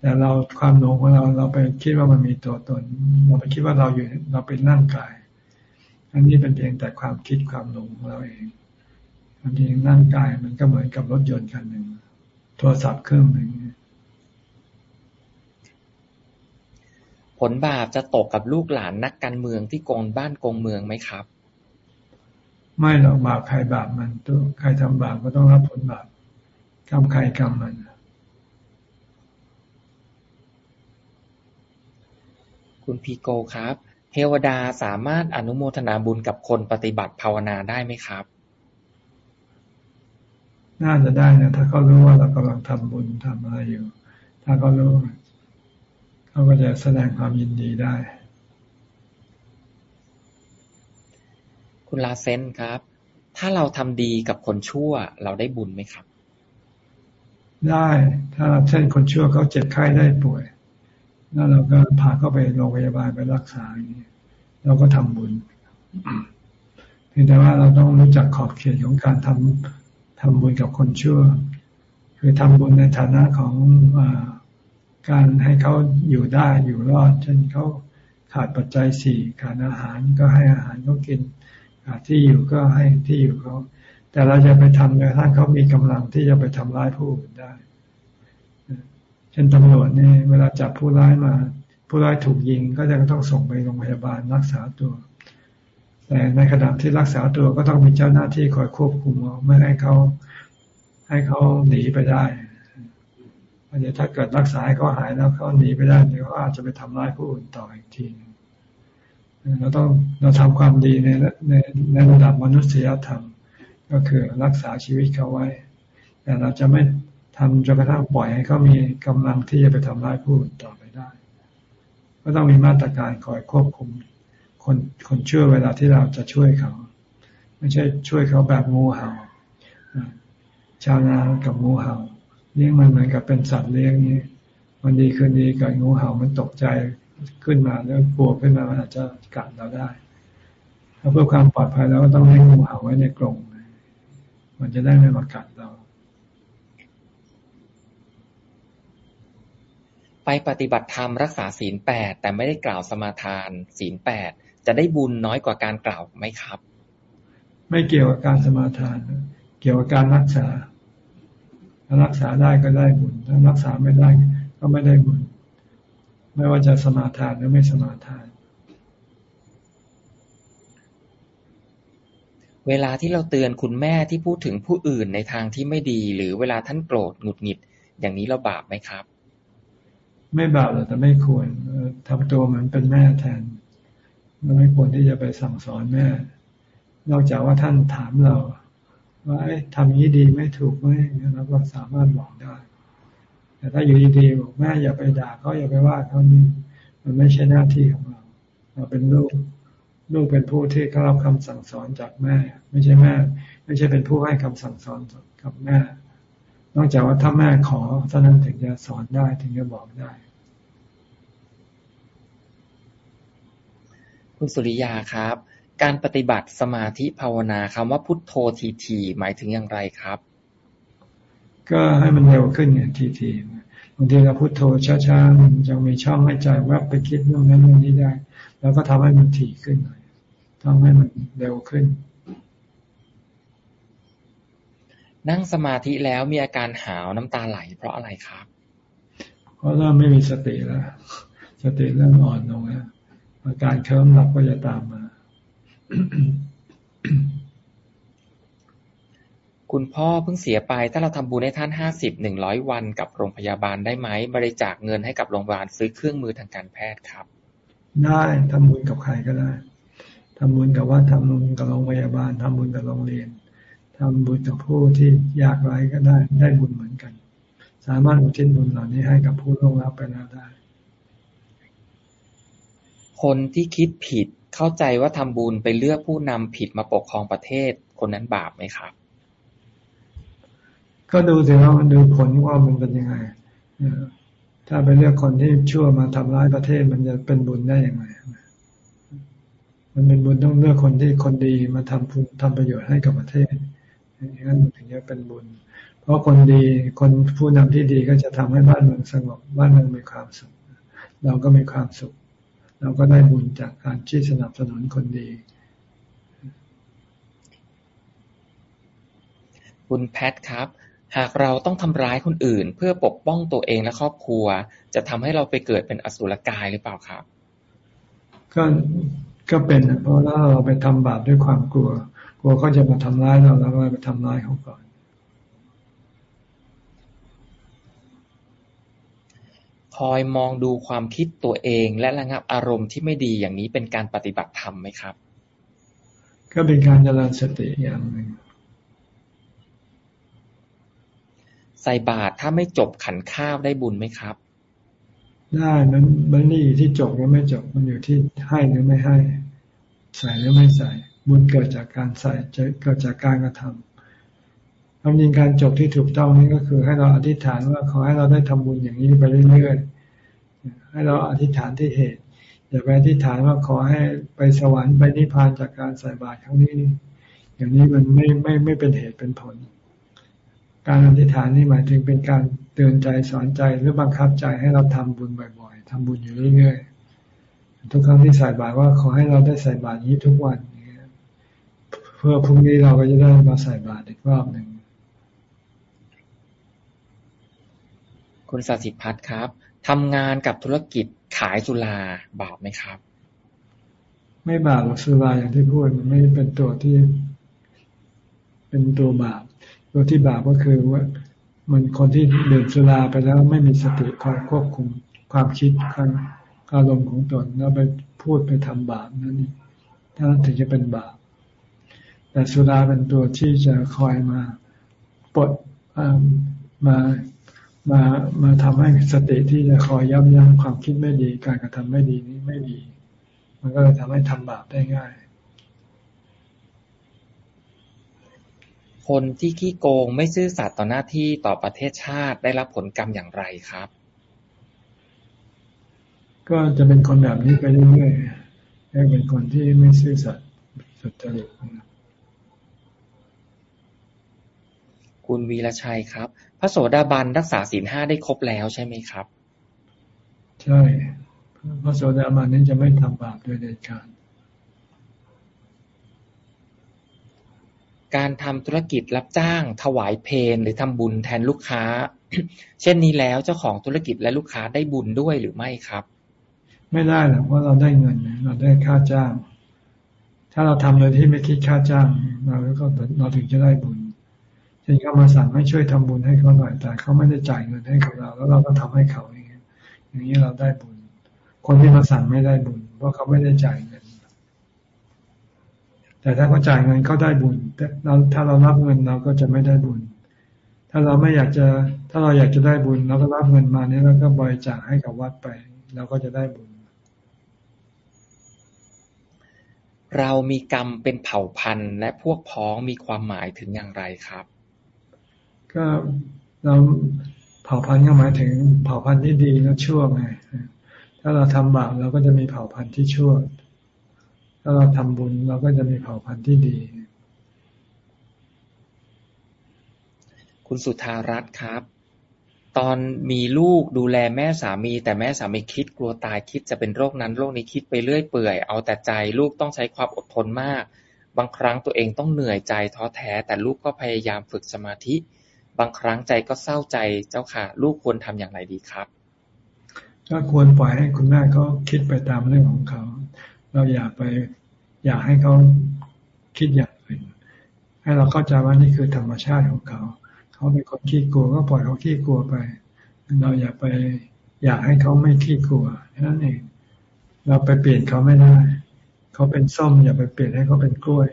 แต่เราความหลงของเราเราไปคิดว่ามันมีตัวตน เราไปคิดว่าเราอยู่เราเป็นร่างกาย อันนี้เป็นเพียงแต่ความคิดความหลงของเราเองอันนี้ร่างกายมันก็เหมือนกับรถยนต์คันหนึ่ง โทรศัพท์เครื่องหนึ่งผลบาปจะตกกับลูกหลานนักการเมืองที่โกงบ้านโกงเมืองไหมครับ ไม่หรอกบาปใครบาปมันตัวใครทำบาปก็ต้องรับผลบาปกรรมใครกรรมมันคุณพีโกครับ เทวดาสามารถอนุโมทนาบุญกับคนปฏิบัติภาวนาได้ไหมครับ น่าจะได้นะถ้าเขารู้ว่าเรากำลังทำบุญทำอะไรอยู่ ถ้าเขารู้เขาก็จะแสดงความยินดีได้ คุณลาเซนครับ ถ้าเราทำดีกับคนชั่ว เราได้บุญไหมครับ ได้ถ้าเช่นคนชั่วเขาเจ็บไข้ได้ป่วย แล้วเราก็พาเขาไปโรงพยาบาลไปรักษาอย่างนี้เราก็ทำบุญเพียงแต่ว่าเราต้องรู้จักขอบเขตของการทำ ทำบุญกับคนชั่ว คือทำบุญในฐานะของอการให้เขาอยู่ได้อยู่รอดเช่นเขาขาดปัจจัยสี่ขาดอาหารก็ให้อาหารเขากินขาดที่อยู่ก็ให้ที่อยู่เขาแต่เราจะไปทำในท่านเขามีกำลังที่จะไปทำร้ายผู้อื่นได้ เช่นตำรวจเนี่ยเวลาจับผู้ร้ายมา ผู้ร้ายถูกยิงก็จะต้องส่งไปโรงพยาบาลรักษาตัว แต่ในขณะที่รักษาตัวก็ต้องมีเจ้าหน้าที่คอยควบคุมไม่ให้เขาให้เขาหนีไปได้เดี๋ยวถ้าเกิดรักษาให้เขาหายแล้วเขาหนีไปได้เดี๋ยวเขาอาจจะไปทำร้ายผู้อื่นต่ออีกทีเราต้องเราทำความดีในในในระดับมนุษยธรรม ก็คือรักษาชีวิตเขาไว้ แต่เราจะไม่ทำจนกระทั่งปล่อยให้เขามีกำลังที่จะไปทำร้ายผู้อื่นต่อไปได้ ก็ต้องมีมาตรการคอยควบคุม คนคนชื่อเวลาที่เราจะช่วยเขา ไม่ใช่ช่วยเขาแบบงูเห่าชาวนากับงูเห่าเลี้ยงมันเหมือนกับเป็นสัตว์เลี้ยงนี้มันดีคืนดีกับงูเห่ามันตกใจขึ้นมาแล้วกลัวขึ้นมามันอาจจะกัดเราได้เพื่อความปลอดภัยเราก็ต้องให้งูเห่าไว้ในกรงมันจะได้ไม่มากัดเรา ไปปฏิบัติธรรมรักษาศีลแปดแต่ไม่ได้กล่าวสมาทานศีลแปด จะได้บุญน้อยกว่าการกล่าวไหมครับ ไม่เกี่ยวกับการสมาทาน เกี่ยวกับการรักษา ถ้ารักษาได้ก็ได้บุญ ถ้ารักษาไม่ได้ก็ไม่ได้บุญ ไม่ว่าจะสมาทานหรือไม่สมาทาน เวลาที่เราเตือนคุณแม่ที่พูดถึงผู้อื่นในทางที่ไม่ดี หรือเวลาท่านโกรธหงุดหงิด อย่างนี้เราบาปไหมครับ ไม่บาปแต่ไม่ควรทำตัวเหมือนเป็นแม่แทน เราไม่ควรที่จะไปสั่งสอนแม่ นอกจากว่าท่านถามเรา ว่าทำนี้ดีไม่ถูกไหมเราก็สามารถบอกได้ แต่ถ้าอยู่ดีๆบอกแม่อย่าไปด่าเขาอย่าไปว่าเขานี่มันไม่ใช่หน้าที่ของเรา เราเป็นลูกลูกเป็นผู้ที่เขารับคำสั่งสอนจากแม่ ไม่ใช่แม่ ไม่ใช่เป็นผู้ให้คำสั่งสอนกับแม่ นอกจากว่าถ้าแม่ขอเท่านั้นถึงจะสอนได้ถึงจะบอกได้ คุณสุริยาครับ การปฏิบัติสมาธิภาวนาคำว่าพุทโธทีทีหมายถึงอย่างไรครับ ก็ให้มันเร็วขึ้นเนี่ยทีทีบางทีเราพุทโธช้าๆมันจะมีช่องให้ใจแวบไปคิดนู่นนั่นนี่ได้ แล้วก็ทำให้มันถี่ขึ้นหน่อยทำให้มันเร็วขึ้น นั่งสมาธิแล้วมีอาการหาวน้ำตาไหลเพราะอะไรครับ เพราะเริ่มไม่มีสติแล้ว สติเริ่มอ่อนลงแล้ว อาการเคลิ้มหลับก็จะตามมา คุณพ่อเพิ่งเสียไป ถ้าเราทำบุญให้ท่านห้าสิบหนึ่งร้อยวันกับโรงพยาบาลได้ไหม บริจาคเงินให้กับโรงพยาบาลซื้อเครื่องมือทางการแพทย์ครับ ได้ทำบุญกับใครก็ได้ทำบุญกับว่าทำบุญกับโรงพยาบาลทำบุญกับโรงเรียนทำบุญกับผู้ที่ยากไร้ก็ได้ ได้บุญเหมือนกัน สามารถอุทิศบุญเหล่านี้ให้กับผู้ล่วงลับไปแล้วได้ คนที่คิดผิด เข้าใจว่าทำบุญไปเลือกผู้นำผิดมาปกครองประเทศ คนนั้นบาปไหมครับ ก็ดูสิว่ามันดูผลว่ามันเป็นยังไงถ้าไปเลือกคนที่ชั่วมาทำร้ายประเทศมันจะเป็นบุญได้ยังไงมันเป็นบุญต้องเลือกคนที่คนดีมาทำทำประโยชน์ให้กับประเทศอย่างนั้นถึงจะเป็นบุญ เพราะคนดีคนผู้นำที่ดีก็จะทำให้บ้านเมืองสงบบ้านเมืองมีความสุข เราก็มีความสุข เราก็ได้บุญจากการที่สนับสนุนคนดี คุณแพทครับ หากเราต้องทำร้ายคนอื่น เพื่อปกป้องตัวเองและครอบครัว จะทำให้เราไปเกิดเป็นอสุรกายหรือเปล่าครับ ก็ก็เป็นเพราะถ้าเราไปทำบาปด้วยความกลัว กลัวเขาจะมาทำร้ายเราแล้วเราไปทำร้ายเขาก่อน คอยมองดูความคิดตัวเอง และระงับอารมณ์ที่ไม่ดีอย่างนี้เป็นการปฏิบัติธรรมไหมครับ ก็เป็นการเจริญสติอย่างหนึ่งใส่บาตรถ้าไม่จบขันข้าวได้บุญไหมครับ ได้มันมันนี่อยู่ที่จบหรือไม่จบมันอยู่ที่ให้หรือไม่ให้ ใส่หรือไม่ใส่ บุญเกิดจากการใส่เกิดจากการกระทำ ความจริงการจบที่ถูกต้องนี่ก็คือให้เราอธิษฐานว่าขอให้เราได้ทำบุญอย่างนี้ไปเรื่อยๆ ให้เราอธิษฐานที่เหตุ อย่าไปอธิษฐานว่าขอให้ไปสวรรค์ไปนิพพานจากการใส่บาตรครั้งนี้ อย่างนี้มันไม่ไม่ไม่เป็นเหตุเป็นผล การอธิษฐานนี่หมายถึงเป็นการเตือนใจสอนใจหรือบังคับใจให้เราทำบุญบ่อยๆทำบุญอยู่เรื่อยๆ ทุกครั้งที่ใส่บาตรว่าขอให้เราได้ใส่บาตรนี้ทุกวันเพื่อพรุ่งนี้เราก็จะได้มาใส่บาตรอีกรอบหนึ่ง คุณสสิพัฒน์ครับ ทำงานกับธุรกิจขายสุราบาปไหมครับ ไม่บาปหรอกสุราอย่างที่พูดมันไม่เป็นตัวที่ เป็นตัวบาป ตัวที่บาปก็คือว่า มันคนที่ดื่มสุราไปแล้วไม่มีสติคอยควบคุมความคิดความอารมณ์ของตนแล้วไปพูดไปทำบาปนั่นนี่ถ้าถึงจะเป็นบาป แต่สุราเป็นตัวที่จะคอยมาปลดมา มามาทำให้สติที่จะคอยยับยั้งความคิดไม่ดี การกระทำไม่ดีนี้ไม่ดีมันก็เลยทำให้ทำบาปได้ง่าย คนที่ขี้โกงไม่ซื่อสัตย์ต่อหน้าที่ต่อประเทศชาติได้รับผลกรรมอย่างไรครับ ก็จะเป็นคนแบบนี้ไปเรื่อยๆจะเป็นคนที่ไม่ซื่อสัตย์สุจริตคุ ณวีรชัยครับ พระโสดาบันรักษาศีลห้าได้ครบแล้วใช่ไหมครับ ใช่ พระโสดาบันนี้จะไม่ทำบาปโดยเด็ดขาดการทำธุรกิจรับจ้าง ถวายเพนหรือทำบุญแทนลูกค้า เช่นนี้แล้วเจ้าของธุรกิจและลูกค้าได้บุญด้วยหรือไม่ครับ ไม่ได้หรอกเพราะเราได้เงินเราได้ค่าจ้าง ถ้าเราทำโดยที่ไม่คิดค่าจ้าง เราก็เราถึงจะได้บุญเช่นเขามาสั่งให้ช่วยทำบุญให้เขาหน่อยแต่เขาไม่ได้จ่ายเงินให้กับเรา แล้วเราก็ทำให้เขาอย่างเงี้ยอย่างนี้เราได้บุญ คนที่มาสั่งไม่ได้บุญ เพราะเขาไม่ได้จ่ายเงิน แต่ถ้าเขาจ่ายเงินเขาได้บุญแต่เราถ้าเรารับเงินเราก็จะไม่ได้บุญ ถ้าเราไม่อยากจะ ถ้าเราอยากจะได้บุญเราก็รับเงินมาเนี่ยแล้วก็บริจาคให้กับวัดไปเราก็จะได้บุญเรามีกรรมเป็นเผ่าพันธุ์ และพวกพ้องมีความหมายถึงอย่างไรครับ ก็เราเผ่าพันธุ์ก็หมายถึงเผ่าพันธุ์ที่ดีและชั่วไงถ้าเราทำบาปเราก็จะมีเผ่าพันธุ์ที่ชั่ว ถ้าเราทำบุญเราก็จะมีเผ่าพันธุ์ที่ดี คุณสุธารัตน์ครับ ตอนมีลูกดูแลแม่สามี แต่แม่สามีคิดกลัวตายคิดจะเป็นโรคนั้นโรคนี้คิดไปเรื่อยเปื่อย เอาแต่ใจลูกต้องใช้ความอดทนมาก บางครั้งตัวเองต้องเหนื่อยใจท้อแท้ แต่ลูกก็พยายามฝึกสมาธิ บางครั้งใจก็เศร้าใจเจ้าค่ะ ลูกควรทำอย่างไรดีครับ ก็ควรปล่อยให้คุณแม่เขาคิดไปตามเรื่องของเขา เราอย่าไปอยากให้เขาคิดอย่างอื่นให้เราเข้าใจว่านี่คือธรรมชาติของเขา เขาเป็นคนขี้กลัวก็ปล่อยเขาขี้กลัวไป เราอย่าไปอยากให้เขาไม่ขี้กลัวนั่นเอง เราไปเปลี่ยนเขาไม่ได้ เขาเป็นส้มอย่าไปเปลี่ยนให้เขาเป็นกล้วย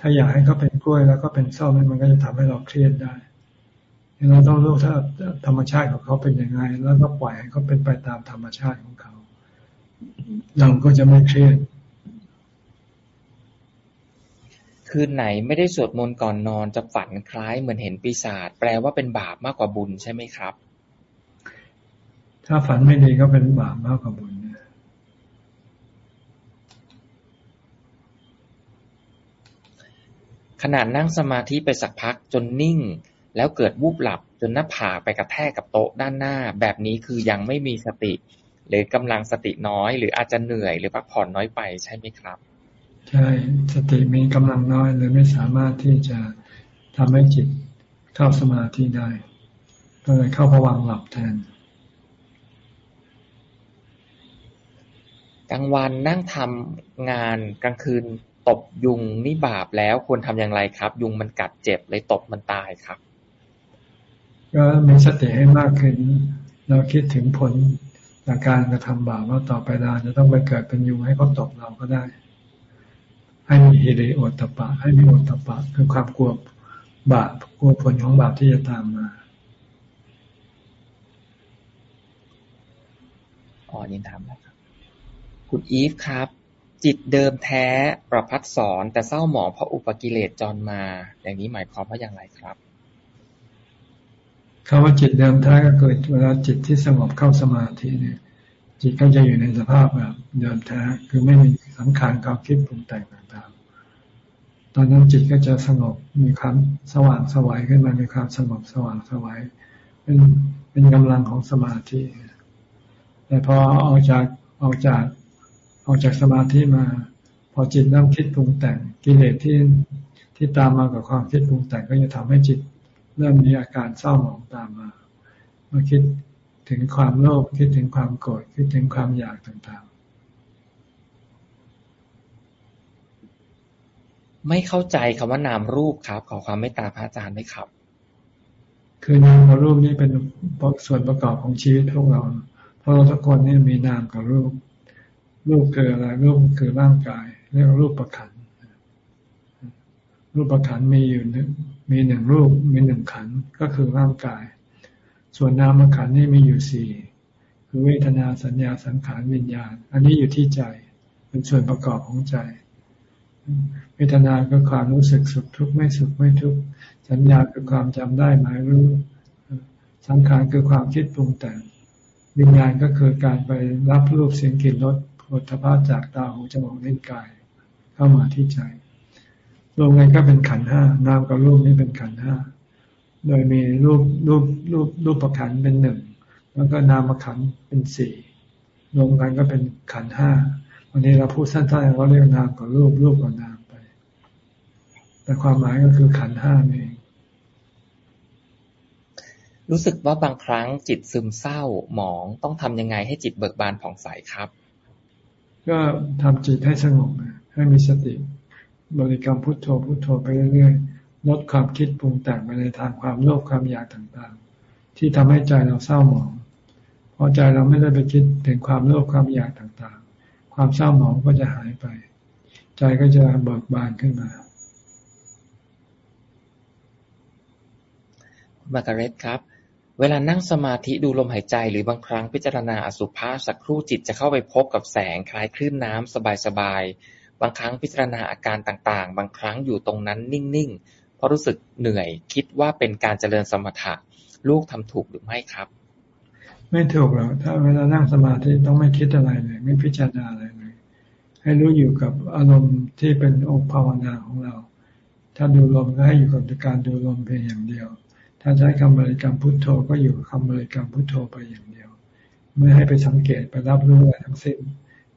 ถ้าอยากให้เขาเป็นกล้วยแล้วก็เป็นส้มมันก็จะทำให้เราเครียดได้ เราต้องรู้ถ้าธรรมชาติของเขาเป็นยังไง แล้วก็ปล่อยให้เขาเป็นไปตามธรรมชาติของเขา เราก็จะไม่เครียดคืนไหนไม่ได้สวดมนต์ก่อนนอนจะฝันคล้ายเหมือนเห็นปีศาจแปลว่าเป็นบาปมากกว่าบุญใช่ไหมครับ ถ้าฝันไม่ดีก็เป็นบาปมากกว่าบุญขนาดนั่งสมาธิไปสักพักจนนิ่ง แล้วเกิดวูบหลับจนหน้าผากไปกระแทกกับโต๊ะด้านหน้า แบบนี้คือยังไม่มีสติ หรือกำลังสติน้อย หรืออาจจะเหนื่อยหรือพักผ่อนน้อยไปใช่ไหมครับ ใช่สติมีกำลังน้อยเลยไม่สามารถที่จะทำให้จิตเข้าสมาธิได้ก็เลยเข้าผวังหลับแทนกลางวันนั่งทำงานกลางคืนตบยุงนี่บาปแล้วควรทำอย่างไรครับ ยุงมันกัดเจ็บเลยตบมันตายครับ ก็มีสติให้มากขึ้น เราคิดถึงผลจากการกระทำบาปว่าต่อไปเราจะต้องไปเกิดเป็นยุงให้เขาตบเราก็ได้ ให้มีฮิริโอตปะ ให้มีโอตปะ คือความกลัวบาปกลัวผลของบาปที่จะตามมาอ๋อยินทำแล้วครับคุณอีฟครับ จิตเดิมแท้ประพัดสอนแต่เศร้าหมองเพราะอุปกิเลสจรมา อย่างนี้หมายความว่าอย่างไรครับ คำว่าจิตเดิมแท้ก็เกิดเวลาจิตที่สงบเข้าสมาธิเนี่ย จิตก็จะอยู่ในสภาพแบบเดิมแท้คือไม่มีสังขารความคิดปรุงแต่งต่างๆ ตอนนั้นจิตก็จะสงบมีความสว่างสวัยขึ้นมามีความสงบสว่างสวัยเป็นเป็นกำลังของสมาธิแต่พอออกจากออกจากออกจากสมาธิมา พอจิตเริ่มคิดปรุงแต่งกิเลสที่ที่ตามมากับความคิดปรุงแต่งก็จะทำให้จิต เริ่มมีอาการเศร้าหมองตามมาเมื่อคิดถึงความโลภคิดถึงความโกรธคิดถึงความอยากต่างไม่เข้าใจคำว่านามรูปครับ ขอความเมตตาพระอาจารย์ด้วยครับ คือนามกับรูปนี่เป็นส่วนประกอบของชีวิตพวกเราเพราะเราทุกคนนี่มีนามกับรูป รูปคืออะไรรูปคือร่างกาย เรียกรูปประขัน รูปขันมีอยู่หนึ่งมีหนึ่งรูปมีหนึ่งขันก็คือร่างกาย ส่วนนามขันนี่มีอยู่สี่คือเวทนาสัญญาสังขารวิญญาณ อันนี้อยู่ที่ใจเป็นส่วนประกอบของใจ เวทนาคือความรู้สึกสุขทุกข์ไม่สุขไม่ทุกข์สัญญาคือความจำได้หมายรู้ สังขารคือความคิดปรุงแต่งวิญญาณก็คือการไปรับรูปเสียงกลิ่นรสผลทพาจากตาหูจมูกเลิ้นกาย เข้ามาที่ใจ รวมกันก็เป็นขันห้านามกับรูปนี้เป็นขันห้าโดยมีรูปรูปรูปรูปประขันเป็นหนึ่งแล้วก็นามขันเป็นสี่รวมกันก็เป็นขันห้าวันนี้เราพูดสั้นๆเราเรียกนามกับรูปรูปกับนามไป แต่ความหมายก็คือขันห้าเองรู้สึกว่าบางครั้งจิตซึมเศร้าหมองต้องทำยังไงให้จิตเบิกบานผ่องใสครับ ก็ทำจิตให้สงบให้มีสติ บริกรรมพุทโธพุทโธไปเรื่อยๆลดความคิดปรุงแต่งไปในทางความโลภความอยากต่างๆ ที่ทำให้ใจเราเศร้าหมองพอใจเราไม่ได้ไปคิดถึงความโลภความอยากต่างๆ ความเศร้าหมองก็จะหายไป ใจก็จะเบิกบานขึ้นมามาการเรตครับ เวลานั่งสมาธิดูลมหายใจหรือบางครั้งพิจารณาอสุภะสักครู่จิตจะเข้าไปพบกับแสงคล้ายคลื่นน้ำสบายๆ บางครั้งพิจารณาอาการต่าง ๆ บางครั้งอยู่ตรงนั้นนิ่ง ๆ เพราะรู้สึกเหนื่อย คิดว่าเป็นการเจริญสมถะ ลูกทำถูกหรือไม่ครับ ไม่ถูกหรอก ถ้าเวลานั่งสมาธิต้องไม่คิดอะไรเลย ไม่พิจารณาอะไรเลย ให้รู้อยู่กับอารมณ์ที่เป็นองค์ภาวนาของเรา ถ้าดูลมก็ให้อยู่กับการดูลมเพียงอย่างเดียว ถ้าใช้คำบริกรรมพุทโธก็อยู่คำบริกรรมพุทโธไปอย่างเดียว ไม่ให้ไปสังเกตไปรับรู้อะไรทั้งสิ้น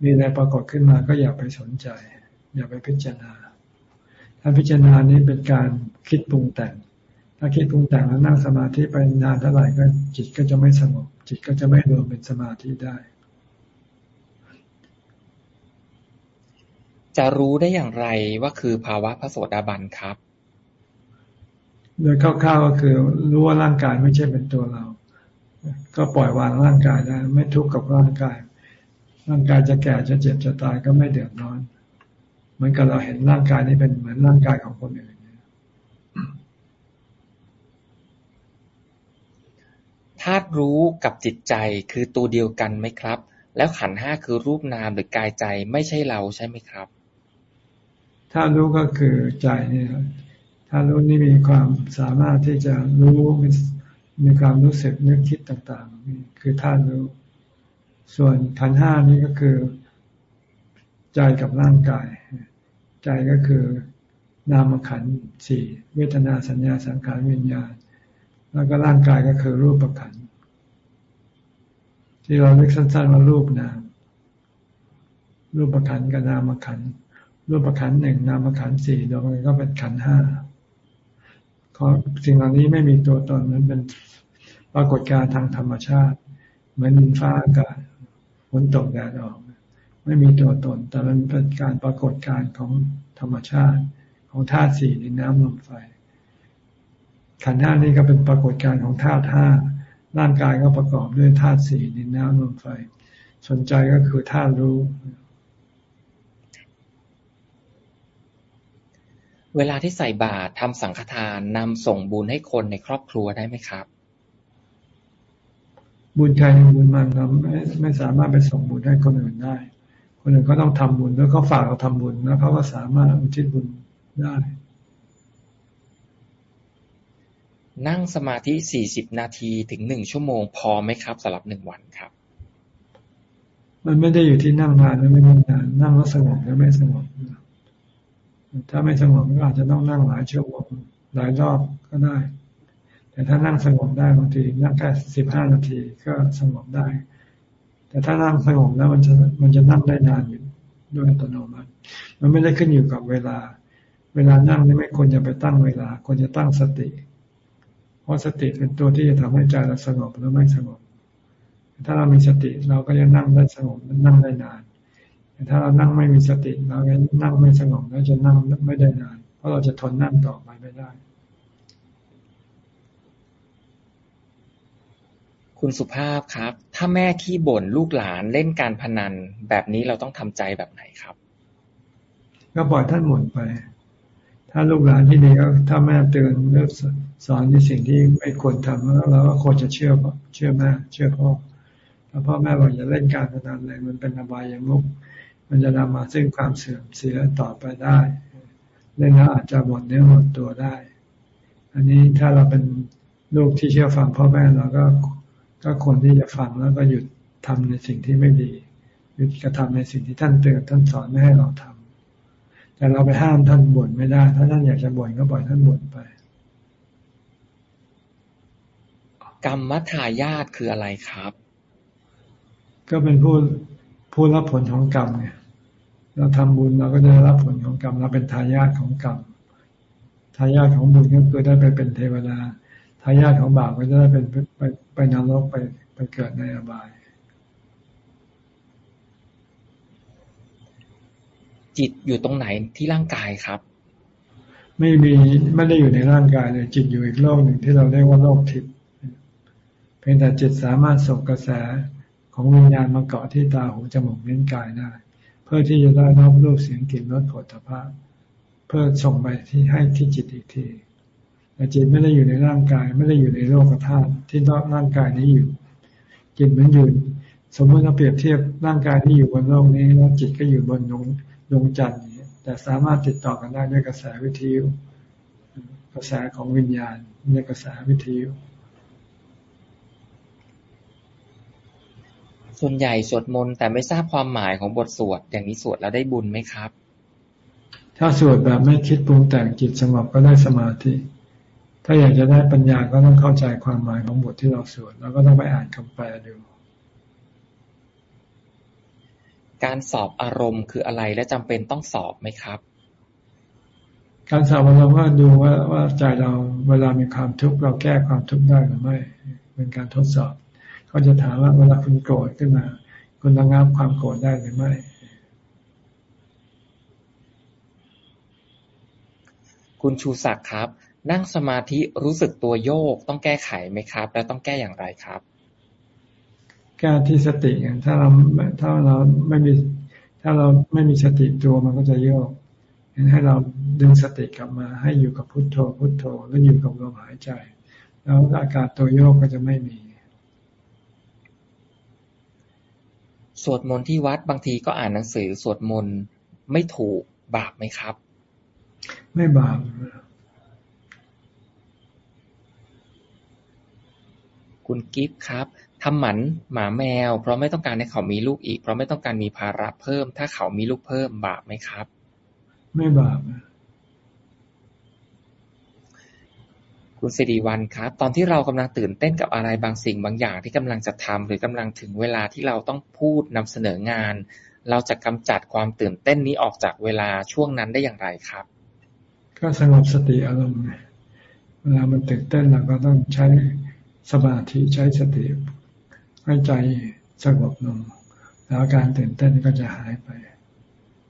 มีอะไรปรากฏขึ้นมาก็อย่าไปสนใจ อย่าไปพิจารณา ถ้าพิจารณานี้เป็นการคิดปรุงแต่ง ถ้าคิดปรุงแต่งแล้วนั่งสมาธิไปนานเท่าไหร่ก็จิตก็จะไม่สงบ จิตก็จะไม่รวมเป็นสมาธิได้ จะรู้ได้อย่างไรว่าคือภาวะพระโสดาบันครับ โดยคร่าวๆก็คือรู้ว่าร่างกายไม่ใช่เป็นตัวเรา ก็ปล่อยวางร่างกายได้ไม่ทุกข์กับร่างกายร่างกายจะแก่จะเจ็บจะตายก็ไม่เดือดร้อน เหมือนกับเราเห็นร่างกายนี้เป็นเหมือนร่างกายของคนอื่นธาตุรู้กับจิตใจคือตัวเดียวกันไหมครับ แล้วขันห้าคือรูปนามหรือกายใจไม่ใช่เราใช่ไหมครับธาตุรู้ก็คือใจนี่ถ้ารู้นี่มีความสามารถที่จะรู้มีมีความรู้สึกนึกคิดต่างๆนี่คือธาตุรู้ ส่วนขันห้านี้ก็คือ ใจกับร่างกาย ใจก็คือนามขันสี่เวทนาสัญญาสังขารวิญญาณ แล้วก็ร่างกายก็คือรูปขันที่เราเรียกสั้นๆว่ารูปนาม รูปขันกับนามขัน รูปขันหนึ่งนามขันสี่รวมกันก็เป็นขันห้าเพราะสิ่งเหล่านี้ไม่มีตัวตนมันเป็นปรากฏการณ์ทางธรรมชาติ เหมือนดินฟ้าอากาศฝนตกแดดออก ไม่มีตัวตน แต่มันเป็นการปรากฏการณ์ของธรรมชาติ ของธาตุสี่ดินน้ำลมไฟขันธ์ห้านี้ก็เป็นปรากฏการณ์ของธาตุห้าร่างกายก็ประกอบด้วยธาตุสี่ดินน้ำลมไฟ สนใจก็คือธาตุรู้ เวลาที่ใส่บาตรทำสังฆทานนำส่งบุญให้คนในครอบครัวได้ไหมครับ บุญใครบุญมันเราไม่ไม่สามารถไปส่งบุญให้คนอื่นได้ คนอื่นก็ต้องทำบุญแล้วเขาฝากเราทำบุญแล้วเขาก็สามารถอุทิศบุญได้ นั่งสมาธิสี่สิบนาทีถึงหนึ่งชั่วโมงพอไหมครับสำหรับหนึ่งวันครับ มันไม่ได้อยู่ที่นั่งนานหรือไม่นั่งนานนั่งแล้วสงบหรือไม่สงบถ้าไม่สงบก็อาจจะต้องนั่งหลายชั่วโมงหลายรอบก็ได้ แต่ถ้านั่งสงบได้บางทีนั่งแค่สิบห้านาทีก็สงบได้ แต่ถ้านั่งสงบแล้วมันจะมันจะนั่งได้นานอยู่ด้วยอัตโนมัติ มันไม่ได้ขึ้นอยู่กับเวลา เวลานั่งนี่ไม่ควรจะไปตั้งเวลาควรจะตั้งสติ เพราะสติเป็นตัวที่จะทำให้ใจเราสงบหรือไม่สงบ ถ้าเรามีสติเราก็จะนั่งได้สงบนั่งได้นานแต่ถ้าเรานั่งไม่มีสติเราก็นั่งไม่สงบแล้วจะนั่งไม่ได้นาน เพราะเราจะทนนั่งต่อไปไม่ได้ คุณสุภาพครับ ถ้าแม่ขี้บ่นลูกหลานเล่นการพนัน แบบนี้เราต้องทำใจแบบไหนครับ ก็ปล่อยท่านหมดไป ถ้าลูกหลานที่ดีก็ถ้าแม่เตือนเลิกสอนในสิ่งที่ไม่ควรทำแล้วเราก็ควรจะเชื่อเชื่อแม่เชื่อพ่อถ้าพ่อแม่บอกอย่าเล่นการพนันเลยมันเป็นอบายอย่างมุกมันจะนำมาซึ่งความเสื่อมเสียต่อไปได้เล่นแล้วอาจจะหมดเนื้อหมดตัวได้ อันนี้ถ้าเราเป็นลูกที่เชื่อฟังพ่อแม่เราก็ ก็ควรที่จะฟังแล้วก็หยุดทำในสิ่งที่ไม่ดีหยุดกระทำในสิ่งที่ท่านเตือนท่านสอนไม่ให้เราทำแต่เราไปห้ามท่านบ่นไม่ได้ ถ้าท่านอยากจะบ่นก็ปล่อยท่านบ่นไป กรรมทายาทคืออะไรครับ ก็เป็นผู้ผู้รับผลของกรรมไงเราทำบุญเราก็จะรับผลของกรรมเราเป็นทายาทของกรรมทายาทของบุญก็คือได้ไปเป็นเทวดา ทายาทของบาปก็จะได้เป็นไปไปนรกไปไปเกิดในอบาย จิตอยู่ตรงไหนที่ร่างกายครับ ไม่มีไม่ได้อยู่ในร่างกายเลย จิตอยู่อีกโลกหนึ่งที่เราเรียกว่าโลกทิพย์เพียงแต่จิตสามารถส่งกระแสของวิญญาณมาเกาะที่ตาหูจมูกลิ้นกายได้เพื่อที่จะได้รับรูปเสียงกลิ่นรสผลิตภัณฑ์เพื่อส่งไปที่ให้ที่จิตอีกที แต่จิตไม่ได้อยู่ในร่างกาย ไม่ได้อยู่ในโลกธาตุที่ร่างกายนี้อยู่ จิตมันอยู่สมมติเราเปรียบเทียบร่างกายที่อยู่บนโลกนี้แล้วจิตก็อยู่บนดวงดวงจันทร์นี้แต่สามารถติดต่อกันได้ด้วยกระแสวิทยุกระแสของวิญญาณด้วยกระแสวิทยุส่วนใหญ่สวดมนต์แต่ไม่ทราบความหมายของบทสวด อย่างนี้สวดแล้วได้บุญไหมครับ ถ้าสวดแบบไม่คิดปรุงแต่งจิตสงบก็ได้สมาธิ ถ้าอยากจะได้ปัญญาก็ต้องเข้าใจความหมายของบทที่เราสวดแล้วก็ต้องไปอ่านคำแปลดู การสอบอารมณ์คืออะไรและจำเป็นต้องสอบไหมครับ การสอบอารมณ์ว่าดูว่าว่าใจเราเวลามีความทุกข์เราแก้ความทุกข์ได้หรือไม่ เป็นการทดสอบเขาจะถามว่าเวลาคุณโกรธขึ้นมา คุณระงับความโกรธได้หรือไม่คุณชูศักดิ์ครับ นั่งสมาธิรู้สึกตัวโยกต้องแก้ไขไหมครับ และต้องแก้อย่างไรครับ แก้ที่สติอย่างถ้าเราถ้าเราไม่มีถ้าเราไม่มีสติตัวมันก็จะโยกให้เราดึงสติกลับมา ให้อยู่กับพุทโธ พุทโธแล้วอยู่กับลมหายใจ แล้วอาการตัวโยกก็จะไม่มีสวดมนต์ที่วัดบางทีก็อ่านหนังสือสวดมนต์ไม่ถูกบาปไหมครับ ไม่บาป คุณกิฟต์ครับ ทำหมันหมาแมว เพราะไม่ต้องการให้เขามีลูกอีก เพราะไม่ต้องการมีภาระเพิ่ม ถ้าเขามีลูกเพิ่มบาปไหมครับ ไม่บาปคุณสิริวัลครับ ตอนที่เรากำลังตื่นเต้นกับอะไรบางสิ่งบางอย่างที่กำลังจะทำหรือกำลังถึงเวลาที่เราต้องพูดนำเสนองาน เราจะกำจัดความตื่นเต้นนี้ออกจากเวลาช่วงนั้นได้อย่างไรครับ ก็สงบสติอารมณ์เวลามันตื่นเต้นเราก็ต้องใช้ สมาธิใช้สติให้ใจสงบลง แล้วการตื่นเต้นก็จะหายไป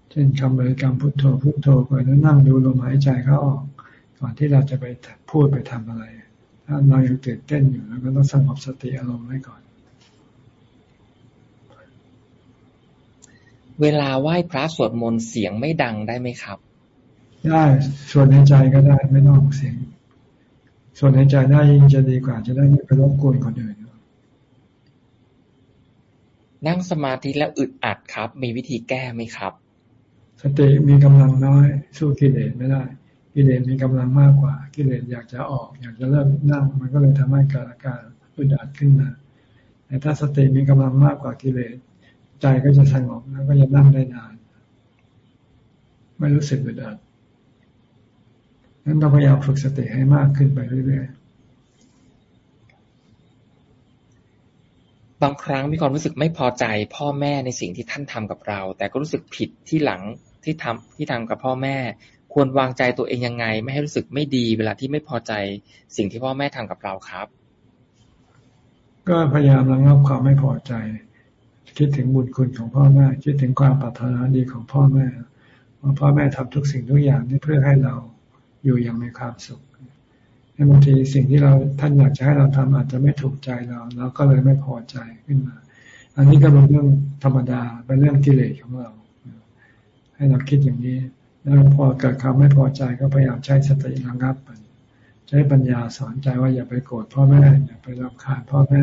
เช่นคำบริกรรมพุทโธพุทโธไปแล้วนั่งดูลมหายใจเขาออก ก่อนที่เราจะไปพูดไปทำอะไร ถ้าเรายังตื่นเต้นอยู่เราก็ต้องสงบสติอารมณ์ไว้ก่อน เวลาไหว้พระสวดมนต์เสียงไม่ดังได้ไหมครับ ได้สวดในใจก็ได้ไม่ต้องเสียง สวดในใจได้ยิ่งจะดีกว่าจะได้ไม่ไปรบกวนคนอื่นนั่งสมาธิแล้วอึดอัดครับ มีวิธีแก้ไหมครับ สติมีกำลังน้อย สู้กิเลสไม่ได้ กิเลสมีกำลังมากกว่า กิเลสอยากจะออก อยากจะเริ่มนั่ง มันก็เลยทำให้เกิดอาการอึดอัดขึ้นมาแต่ถ้าสติมีกำลังมากกว่ากิเลสใจก็จะสงบแล้วก็จะนั่งได้นาน ไม่รู้สึกอึดอัด นั้นเราพยายามฝึกสติให้มากขึ้นไปเรื่อยๆ บางครั้งมีความรู้สึกไม่พอใจพ่อแม่ในสิ่งที่ท่านทำกับเรา แต่ก็รู้สึกผิดที่หลังที่ทำที่ทำกับพ่อแม่ ควรวางใจตัวเองยังไง ไม่ให้รู้สึกไม่ดี เวลาที่ไม่พอใจสิ่งที่พ่อแม่ทำกับเราครับ ก็พยายามระงับความไม่พอใจ คิดถึงบุญคุณของพ่อแม่ คิดถึงความปรารถนาดีของพ่อแม่ว่าพ่อแม่ทำทุกสิ่งทุกอย่างนี่เพื่อให้เรา อยู่อย่างมีความสุขบางทีสิ่งที่เราท่านอยากจะให้เราทำอาจจะไม่ถูกใจเราเราก็เลยไม่พอใจขึ้นมา อันนี้ก็เป็นเรื่องธรรมดาเป็นเรื่องกิเลสของเรา ให้เราคิดอย่างนี้ แล้วพอเกิดความไม่พอใจก็พยายามใช้สติระงับมันใช้ปัญญาสอนใจว่าอย่าไปโกรธพ่อแม่อย่าไปรำคาญพ่อแม่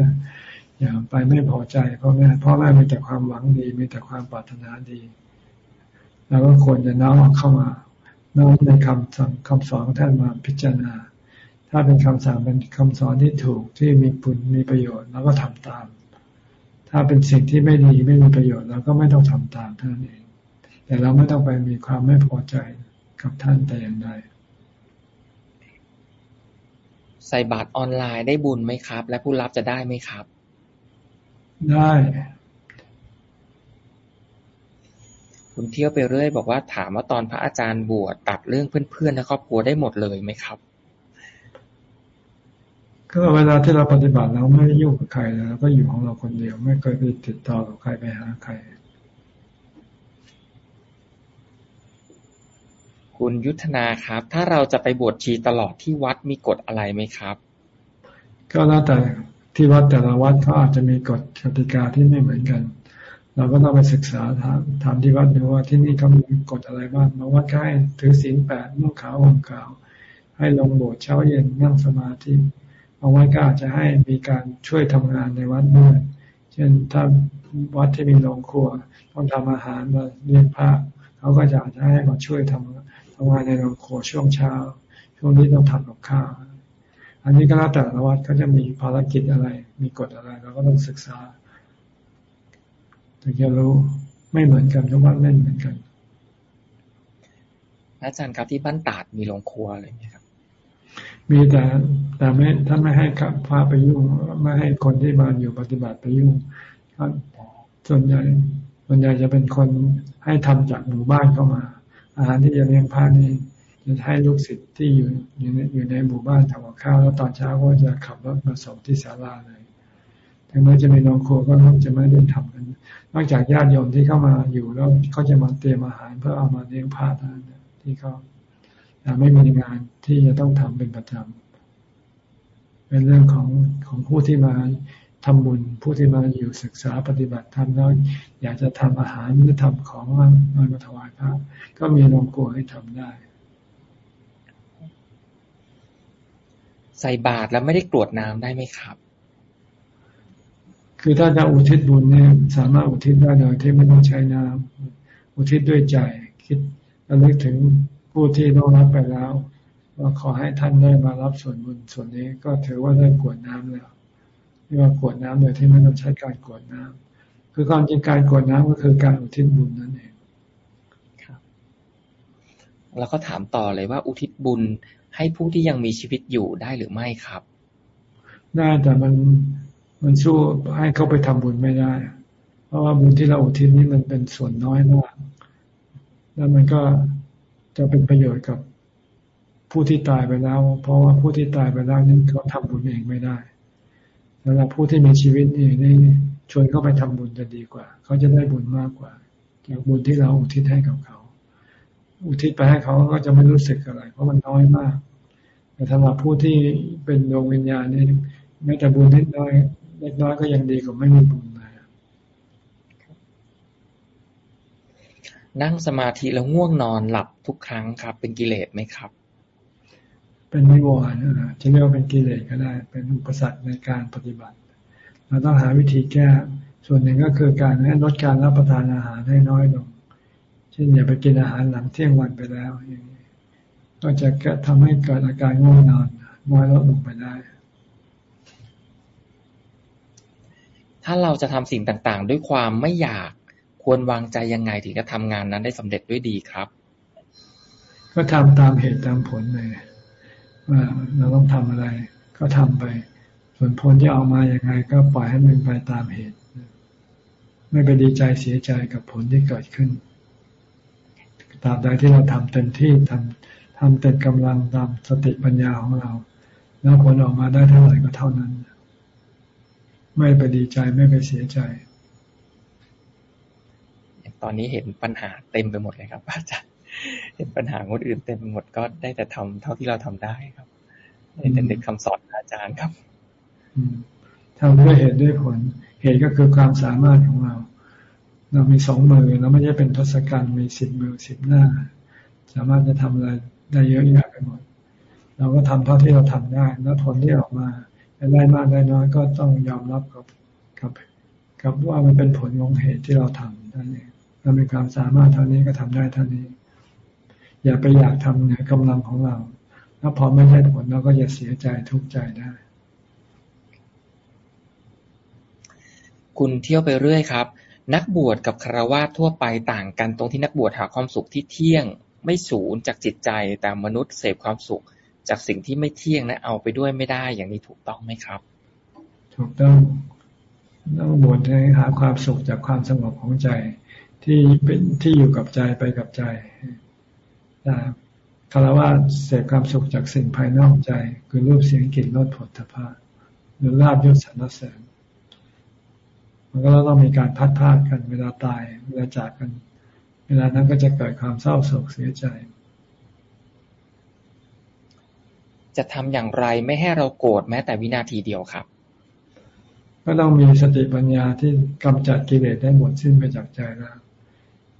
อย่าไปไม่พอใจพ่อแม่พ่อแม่มีแต่ความหวังดี มีแต่ความปรารถนาดีเราก็ควรจะน้อมเข้ามา น้อมในคำสั่งคำสอนของท่านมาพิจารณา ถ้าเป็นคำสั่งเป็นคำสอนที่ถูกที่มีผลมีประโยชน์เราก็ทำตาม ถ้าเป็นสิ่งที่ไม่ดีไม่มีประโยชน์เราก็ไม่ต้องทำตามท่านเอง แต่เราไม่ต้องไปมีความไม่พอใจกับท่านแต่อย่างใดใส่บาตรออนไลน์ได้บุญไหมครับ และผู้รับจะได้ไหมครับ ได้ คุณเที่ยวไปเรื่อยบอกว่าถามว่าตอนพระอาจารย์บวชตัดเรื่องเพื่อนๆและครอบครัวได้หมดเลยไหมครับ ก็เวลาที่เราปฏิบัติเราไม่ยุ่งกับใครเราก็อยู่ของเราคนเดียว ไม่เคยไปติดต่อกับใครไปหาใคร คุณยุทธนาครับ ถ้าเราจะไปบวชชีตลอดที่วัดมีกฎอะไรไหมครับ ก็แล้วแต่ที่วัดแต่ละวัดเขาอาจจะมีกฎกติกาที่ไม่เหมือนกัน เราก็ต้องไปศึกษาถามถามที่วัดดูว่าที่นี่เขามีกฎอะไรบ้างมาวัดก็ให้ถือศีลแปดนุ่งขาวห่มขาว ให้ลงโบสถ์เช้าเย็นนั่งสมาธิบางวัดก็อาจจะให้มีการช่วยทำงานในวัดด้วย เช่นถ้าวัดที่มีโรงครัวต้องทำอาหารมาเลี้ยงพระเขาก็จะอาจจะให้มาช่วยทำทำงานในโรงครัวช่วงเช้า ช่วงนี้ต้องทำกับข้าวอันนี้ก็แล้วแต่ละวัดเขาจะมีภารกิจอะไร มีกฎอะไรเราก็ต้องศึกษา ถึงจะรู้ไม่เหมือนกันทุกวัดไม่เหมือนกันอาจารย์ครับที่บ้านตาดมีโรงครัวอะไรไหมครับ มีแต่แต่ไม่ถ้าไม่ให้พระไปยุ่งไม่ให้คนที่มาอยู่ปฏิบัติไปยุ่งส่วนใหญ่ส่วนใหญ่จะเป็นคนให้ทำจากหมู่บ้านเข้ามา อาหารที่จะเลี้ยงพระนี่จะให้ลูกศิษย์ที่อยู่อยู่ในอยู่ในหมู่บ้านทำกับข้าวแล้วตอนเช้าก็จะขับรถมาส่งที่ศาลาเลย ถึงแม้จะมีโรงครัวก็มักจะไม่ได้ทำกัน นอกจากญาติโยมที่เข้ามาอยู่แล้วเขาจะมาเตรียมอาหารเพื่อเอามาเลี้ยงพระนั้นที่เขาแต่ไม่มีงานที่จะต้องทำเป็นประจำเป็นเรื่องของของผู้ที่มาทำบุญ ผู้ที่มาอยู่ศึกษาปฏิบัติธรรมแล้วอยากจะทำอาหารหรือทำของมามาถวายพระก็มีโรงครัวให้ทำได้ ใส่บาตรแล้วไม่ได้กรวดน้ำได้ไหมครับ คือถ้าจะอุทิศบุญเนี่ยสามารถอุทิศได้โดยที่ไม่ต้องใช้น้ำอุทิศด้วยใจคิดระลึกถึงผู้ที่ต้องรับไปแล้วว่าขอให้ท่านได้มารับส่วนบุญส่วนนี้ก็ถือว่าได้กวดน้ำแล้วเรียกว่ากวดน้ำโดยที่ไม่ต้องใช้การกวดน้ำคือความจริงการกวดน้ำก็คือการอุทิศบุญนั่นเองครับ แล้วก็ถามต่อเลยว่าอุทิศบุญให้ผู้ที่ยังมีชีวิตอยู่ได้หรือไม่ครับได้แต่มัน มันสู้ให้เขาไปทำบุญไม่ได้ เพราะว่าบุญที่เราอุทิศนี้มันเป็นส่วนน้อยมาก แล้วมันก็จะเป็นประโยชน์กับผู้ที่ตายไปแล้ว เพราะว่าผู้ที่ตายไปแล้วนี่เขาทำบุญเองไม่ได้สำหรับผู้ที่มีชีวิตนี่นี่ชวนเข้าไปทำบุญจะดีกว่า เขาจะได้บุญมากกว่าจากบุญที่เราอุทิศให้กับเขา อุทิศไปให้เขาก็จะไม่รู้สึกอะไร เพราะมันน้อยมาก แต่สำหรับผู้ที่เป็นดวงวิญญาณนี่แม้แต่บุญนิดน้อย เล็กน้อยก็ยังดีกว่าไม่มีบุญเลยนั่งสมาธิแล้วง่วงนอนหลับทุกครั้งครับ เป็นกิเลสไหมครับ เป็นนิวรณ์จะเรียกว่าเป็นกิเลสก็ได้ เป็นอุปสรรคในการปฏิบัติ เราต้องหาวิธีแก้ ส่วนหนึ่งก็คือการให้ลดการรับประทานอาหารให้น้อยลง เช่นอย่าไปกินอาหารหลังเที่ยงวันไปแล้วอย่างนี้ก็จะทำให้เกิดอาการง่วงนอนน้อยลดลงไปได้ ถ้าเราจะทำสิ่งต่าง ๆ ด้วยความไม่อยาก ควรวางใจยังไงถึงจะทำงานนั้นได้สำเร็จด้วยดีครับ ก็ทำตามเหตุตามผลเลยว่าเราต้องทำอะไร ก็ทำไป ส่วนผลที่ออกมาอย่างไง ก็ปล่อยให้มันไปตามเหตุ ไม่ไปดีใจเสียใจกับผลที่เกิดขึ้นตราบใดที่เราทำเต็มที่ทำทำเต็มกำลังตามสติปัญญาของเรา แล้วผลออกมาได้เท่าไหร่ก็เท่านั้น ไม่ไปดีใจไม่ไปเสียใจ ตอนนี้เห็นปัญหาเต็มไปหมดเลยครับอาจารย์เห็นปัญหาคนอื่นเต็มไปหมดก็ได้แต่ทำเท่าที่เราทำได้ครับได้แต่นึกคำสอนอาจารย์ครับทำด้วยเหตุด้วยผล เหตุก็คือความสามารถของเรา เรามีสองมือเราไม่ใช่เป็นทศกัณฐ์มีสิบมือสิบหน้า สามารถจะทำอะไรได้เยอะแยะไปหมด เราก็ทำเท่าที่เราทำได้ แล้วผลที่ออกมา ได้มากได้น้อยก็ต้องยอมรับกับกับกับว่ามันเป็นผลของเหตุที่เราทำนั่นเองเรามีความสามารถเท่านี้ก็ทำได้เท่านี้ อย่าไปอยากทำเหนือกำลังของเรา แล้วพอไม่ได้ผลเราก็จะเสียใจทุกข์ใจได้ คุณเที่ยวไปเรื่อยครับ นักบวชกับคารวะทั่วไปต่างกันตรงที่นักบวชหาความสุขที่เที่ยง ไม่สูญจากจิตใจแต่มนุษย์เสพความสุข จากสิ่งที่ไม่เที่ยงนะเอาไปด้วยไม่ได้อย่างนี้ถูกต้องไหมครับ ถูกต้องนักบวชให้หาความสุขจากความสงบของใจ ที่เป็นที่อยู่กับใจไปกับใจแต่คารวะเสพความสุขจากสิ่งภายนอกใจ คือรูปเสียงกลิ่นรสผลทพะหรือลาบยศสรรเสริญมันก็ต้องมีการพัดพาดกันเวลาตายเวลาจากกัน เวลานั้นก็จะเกิดความเศร้าโศกเสียใจ จะทำอย่างไรไม่ให้เราโกรธแม้แต่วินาทีเดียวครับ ก็ต้องมีสติปัญญาที่กำจัดกิเลสได้หมดสิ้นไปจากใจแล้ว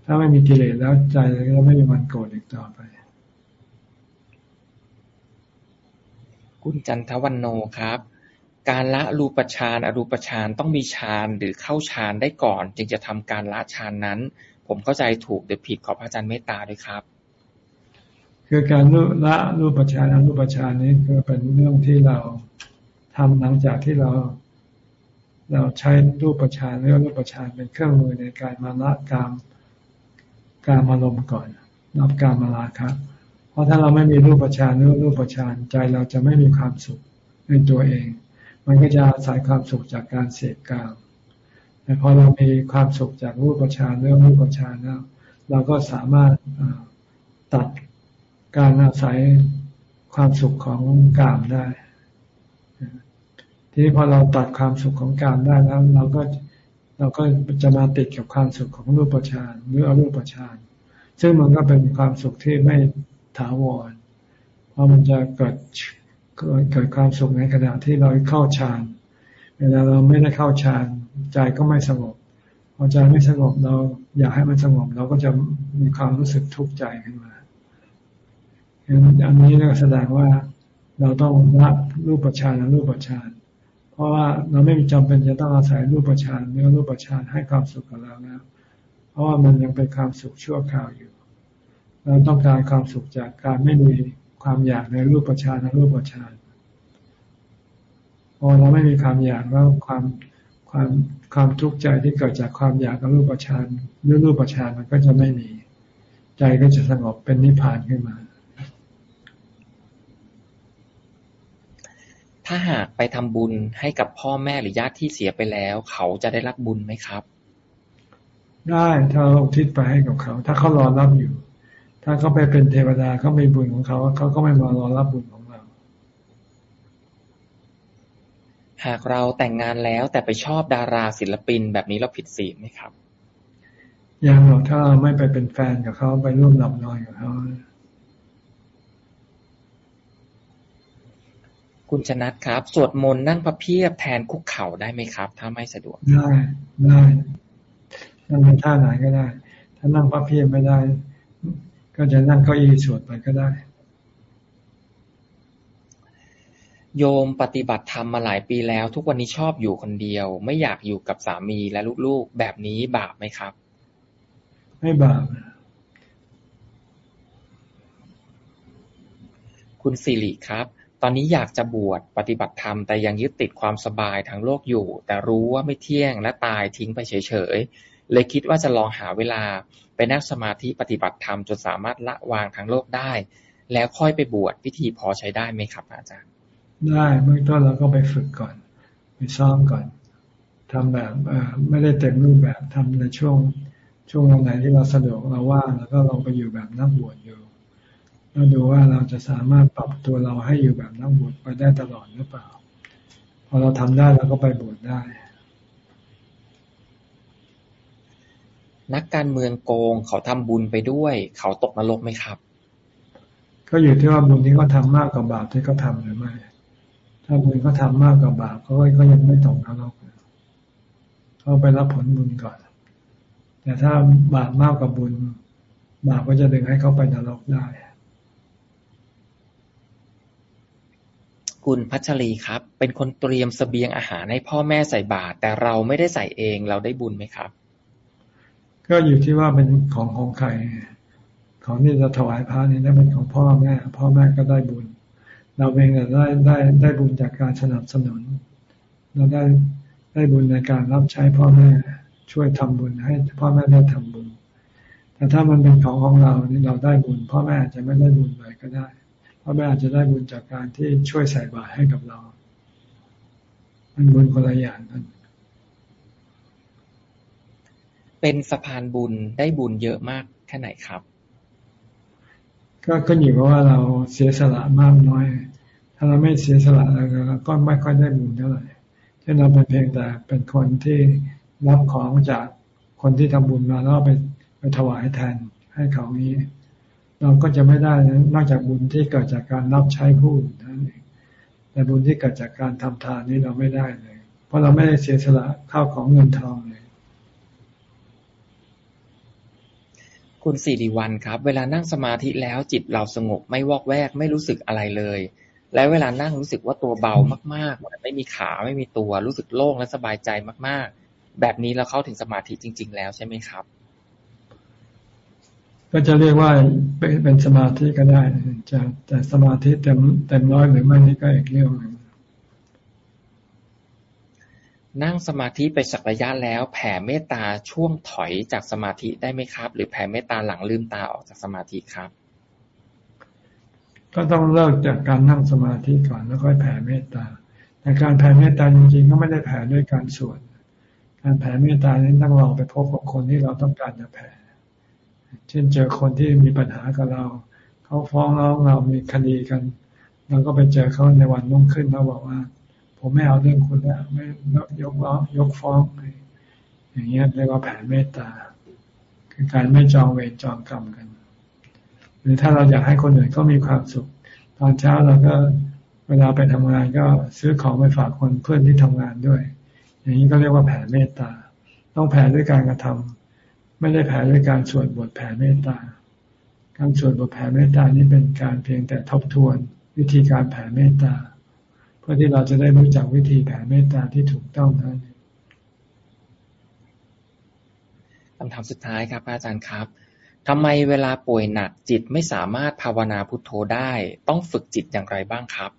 ถ้าไม่มีกิเลสแล้วใจก็ไม่มีวันโกรธอีกต่อไป คุณจันทวันโนครับ การละรูปฌานอรูปฌานต้องมีฌานหรือเข้าฌานได้ก่อน จึงจะทำการละฌานนั้น ผมเข้าใจถูกหรือผิดขอพระอาจารย์เมตตาด้วยครับ คือการละรูปฌานอรูปฌานนี้คือเป็นเรื่องที่เราทำหลังจากที่เรา เราใช้รูปฌานหรือรูปฌานเป็นเครื่องมือในการมาละกามการอารมณ์ก่อนรับการมาลาครับเพราะถ้าเราไม่มีรูปฌานหรือรูปฌานใจเราจะไม่มีความสุขในตัวเอง มันก็จะอาศัยความสุขจากการเสพกามแต่พอเรามีความสุขจากรูปฌานหรือรูปฌานแล้วเราก็สามารถตัด การอาศัยความสุขของกามได้ ทีนี้พอเราตัดความสุขของการได้แล้ว เราก็เราก็จะมาติดกับความสุขของรูปฌานหรืออรูปฌานซึ่งมันก็เป็นความสุขที่ไม่ถาวร เพราะมันจะเกิดเกิดความสุขในขณะที่เราเข้าฌาน เวลาเราไม่ได้เข้าฌานใจก็ไม่สงบ พอใจไม่สงบเราอยากให้มันสงบ เราก็จะมีความรู้สึกทุกข์ใจขึ้นมา อันนี้ก็แสดงว่าเราต้องละรูปฌานและรูปฌานเพราะว่าเราไม่มีจำเป็นจะต้องอาศัยรูปฌานเนื้อรูปฌานให้ความสุขกับเราแล้ว เพราะว่ามันยังเป็นความสุขชั่วคราวอยู่ เราต้องการความสุขจากการไม่มีความอยากในรูปฌานและรูปฌานพอเราไม่มีความอยากแล้วความความความทุกข์ใจที่เกิดจากความอยากกับรูปฌานหรือรูปฌานมันก็จะไม่มี ใจก็จะสงบเป็นนิพพานขึ้นมา ถ้าหากไปทำบุญให้กับพ่อแม่หรือญาติที่เสียไปแล้ว เขาจะได้รับบุญไหมครับ ได้ถ้าเราทิศไปให้กับเขา ถ้าเขารอรับอยู่ ถ้าเขาไปเป็นเทวดาเขาไม่บุญของเขาเขาก็ไม่มารอรับบุญของเรา หากเราแต่งงานแล้วแต่ไปชอบดาราศิลปินแบบนี้เราผิดศีลไหมครับยังหรอกถ้าเราไม่ไปเป็นแฟนกับเขาไปร่วมหลับนอนกับเขา คุณชนัทครับ สวดมนต์นั่งพระเพียบแทนคุกเข่าได้ไหมครับ ถ้าไม่สะดวก ได้ได้นั่งในท่าไหนก็ได้ ถ้านั่งพระเพียบไม่ได้ ก็จะนั่งเก้าอี้สวดไปก็ได้ โยมปฏิบัติธรรมมาหลายปีแล้ว ทุกวันนี้ชอบอยู่คนเดียว ไม่อยากอยู่กับสามีและลูกๆ แบบนี้บาปไหมครับ ไม่บาปคุณสิริครับ ตอนนี้อยากจะบวชปฏิบัติธรรม แต่ยังยึดติดความสบายทางโลกอยู่ แต่รู้ว่าไม่เที่ยงและตายทิ้งไปเฉยๆ เลยคิดว่าจะลองหาเวลาไปนั่งสมาธิปฏิบัติธรรมจนสามารถละวางทางโลกได้ แล้วค่อยไปบวชวิธีพอใช้ได้ไหมครับ อาจารย์ ได้เมื่อต้นเราก็ไปฝึกก่อน ไปซ้อมก่อนทำแบบไม่ได้เต็มรูปแบบทำในช่วงช่วงไหนที่เราสะดวกเราว่างแล้วก็ลองไปอยู่แบบนักบวชอยู่ แล้วดูว่าเราจะสามารถปรับตัวเราให้อยู่แบบนักบวชไปได้ตลอดหรือเปล่า พอเราทำได้เราก็ไปบวชได้ นักการเมืองโกงเขาทำบุญไปด้วย เขาตกนรกไหมครับ ก็อยู่ที่ว่าบุญที่เขาทามากกว่าบาปที่เขาทาหรือไม่ ถ้าบุญเขาทามากกว่าบาปเขาก็ยังไม่ตกนรกเขาไปรับผลบุญก่อน แต่ถ้าบาปมากกว่าบุญ บาปก็จะดึงให้เขาไปนรกได้ คุณพัชรีครับ เป็นคนเตรียมสเสบียงอาหารให้พ่อแม่ใส่บาตรแต่เราไม่ได้ใส่เองเราได้บุญไหมครับ ก็อยู่ที่ว่าเป็นของของใคร ของที่จะถวายพระนี่นั่นเป็นของพ่อแม่ พ่อแม่ก็ได้บุญ เราเองก็ได้ได้ได้บุญจากการสนับสนุน เราได้ได้บุญในการรับใช้พ่อแม่ช่วยทำบุญให้พ่อแม่ได้ทำบุญ แต่ถ้ามันเป็นของของเรานี่เราได้บุญ พ่อแม่จะไม่ได้บุญเลยก็ได้ พ่อแม่อาจจะได้บุญจากการที่ช่วยใส่บาตรให้กับเรา มันบุญคนละอย่างกัน เป็นสะพานบุญได้บุญเยอะมากแค่ไหนครับ ก็ขึ้นอยู่กับว่าเราเสียสละมากน้อย ถ้าเราไม่เสียสละอะไรก็ไม่ค่อยได้บุญเท่าไหร่เช่นเราเป็นเพียงแต่เป็นคนที่รับของจากคนที่ทำบุญมาแล้วไปไปถวายแทนให้เขานี้ เราก็จะไม่ได้นอกจากบุญที่เกิดจากการรับใช้ผู้นั่นเองแต่บุญที่เกิดจากการทำทานนี้เราไม่ได้เลย เพราะเราไม่ได้เสียสละข้าวของเงินทองเลย คุณสิริวัลครับ เวลานั่งสมาธิแล้วจิตเราสงบไม่วอกแวกไม่รู้สึกอะไรเลย และเวลานั่งรู้สึกว่าตัวเบามากๆเหมือนไม่มีขาไม่มีตัวรู้สึกโล่งและสบายใจมาก ๆ แบบนี้เราเข้าถึงสมาธิจริง ๆ แล้วใช่ไหมครับ ก็จะเรียกว่าเป็นสมาธิก็ได้จะแต่สมาธิเต็มเต็มร้อยหรือไม่นี่ก็อีกเรื่องหนึ่งนั่งสมาธิไปสักระยะแล้ว แผ่เมตตาช่วงถอยจากสมาธิได้ไหมครับ หรือแผ่เมตตาหลังลืมตาออกจากสมาธิครับ ก็ต้องเลิกจากการนั่งสมาธิก่อนแล้วค่อยแผ่เมตตาแต่การแผ่เมตตาจริงๆก็ไม่ได้แผ่ด้วยการสวดการแผ่เมตตานี้ต้องลองไปพบกับคนที่เราต้องการจะแผ่ เช่นเจอคนที่มีปัญหากับเรา เขาฟ้องร้องเรามีคดีกันเราก็ไปเจอเขาในวันนุ่งขึ้นแล้วบอกว่า ผมไม่เอาเรื่องคุณแล้วไม่ยกร้องยกฟ้องอย่างเงี้ยเรียกว่าแผ่เมตตา คือการไม่จองเวรจองกรรมกัน หรือถ้าเราอยากให้คนอื่นก็มีความสุข ตอนเช้าเราก็เวลาไปทำงานก็ซื้อของไปฝากคนเพื่อนที่ทำงานด้วย อย่างนี้ก็เรียกว่าแผ่เมตตา ต้องแผ่ด้วยการกระทำ ไม่ได้แผ่ด้วยการสวดบทแผ่เมตตา การสวดบทแผ่เมตตานี้เป็นการเพียงแต่ทบทวนวิธีการแผ่เมตตา เพื่อที่เราจะได้รู้จักวิธีแผ่เมตตาที่ถูกต้องนั้นคำถามสุดท้ายครับอาจารย์ครับทำไมเวลาป่วยหนักจิตไม่สามารถภาวนาพุทโธได้ ต้องฝึกจิตอย่างไรบ้างครับ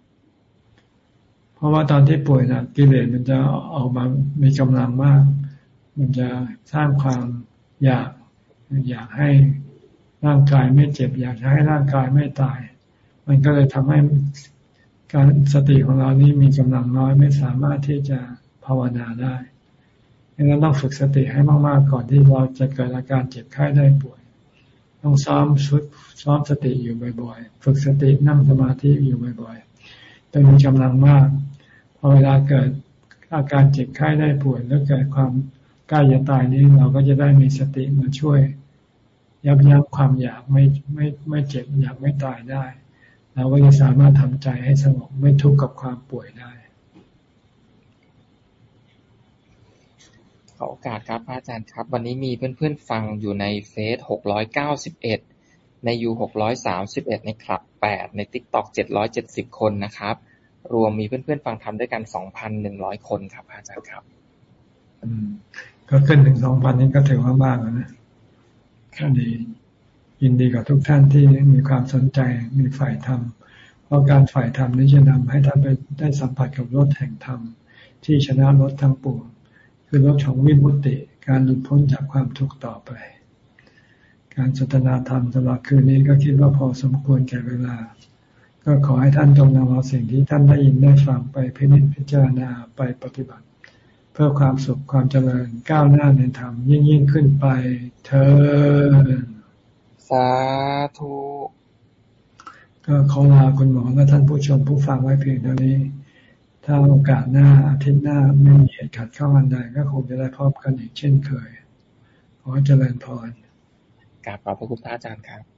เพราะว่าตอนที่ป่วยหนักกิเลสมันจะออกมามีกำลังมาก มันจะสร้างความ อยากอยากให้ร่างกายไม่เจ็บ อยากให้ร่างกายไม่ตาย มันก็เลยทำให้การสติของเรานี้มีกำลังน้อยไม่สามารถที่จะภาวนาได้ดังนั้นต้องฝึกสติให้มากๆก่อนที่เราจะเกิดอาการเจ็บไข้ได้ป่วย ต้องซ้อมชุดซ้อมสติอยู่บ่อยๆ ฝึกสตินั่งสมาธิอยู่บ่อยๆจนมีกำลังมากพอเวลาเกิดอาการเจ็บไข้ได้ป่วยแล้วเกิดความ ใกล้จะตายนี้เราก็จะได้มีสติมาช่วย ยับยั้งความอยากไม่ไม่ไม่เจ็บอยากไม่ตายได้ เราก็จะสามารถทำใจให้สงบไม่ทุกข์กับความป่วยได้ขอโอกาสครับอาจารย์ครับ วันนี้มีเพื่อนๆฟังอยู่ใน Face หกร้อยเก้าสิบเอ็ดใน You หกร้อยสามสิบเอ็ดในคลับแปดใน TikTok เจ็ดร้อยเจ็ดสิบคนนะครับ รวมมีเพื่อนๆฟังธรรมด้วยกันสองพันหนึ่งร้อยคนครับ อาจารย์ครับอืม ก็ขึ้นถึงสองพันนี้ก็ถือว่ามากแล้วนะก็ดียินดีกับทุกท่านที่มีความสนใจมีใฝ่ธรรม เพราะการใฝ่ธรรมนี้จะนำให้ท่านไปได้สัมผัสกับรถแห่งธรรม ที่ชนะรถทั้งปวงคือรถของวิมุตติ การหลุดพ้นจากความทุกข์ต่อไป การสนทนาธรรมสำหรับคืนนี้ก็คิดว่าพอสมควรแก่เวลา ก็ขอให้ท่านจงนำเอาสิ่งที่ท่านได้ยินได้ฟังไปพิจิตพิจารณาไปปฏิบัติ เพื่อความสุขความเจริญก้าวหน้าในธรรมยิ่งยิ่งขึ้นไปเธอสาธุก็ขอลาคุณหมอและท่านผู้ชมผู้ฟังไว้เพียงเท่านี้ ถ้าโอกาสหน้าอาทิตย์หน้าไม่มีเหตุขัดข้องอันใดก็คงจะได้พบกันอีกเช่นเคย ขอเจริญพรกราบขอบพระคุณพระอาจารย์ครับ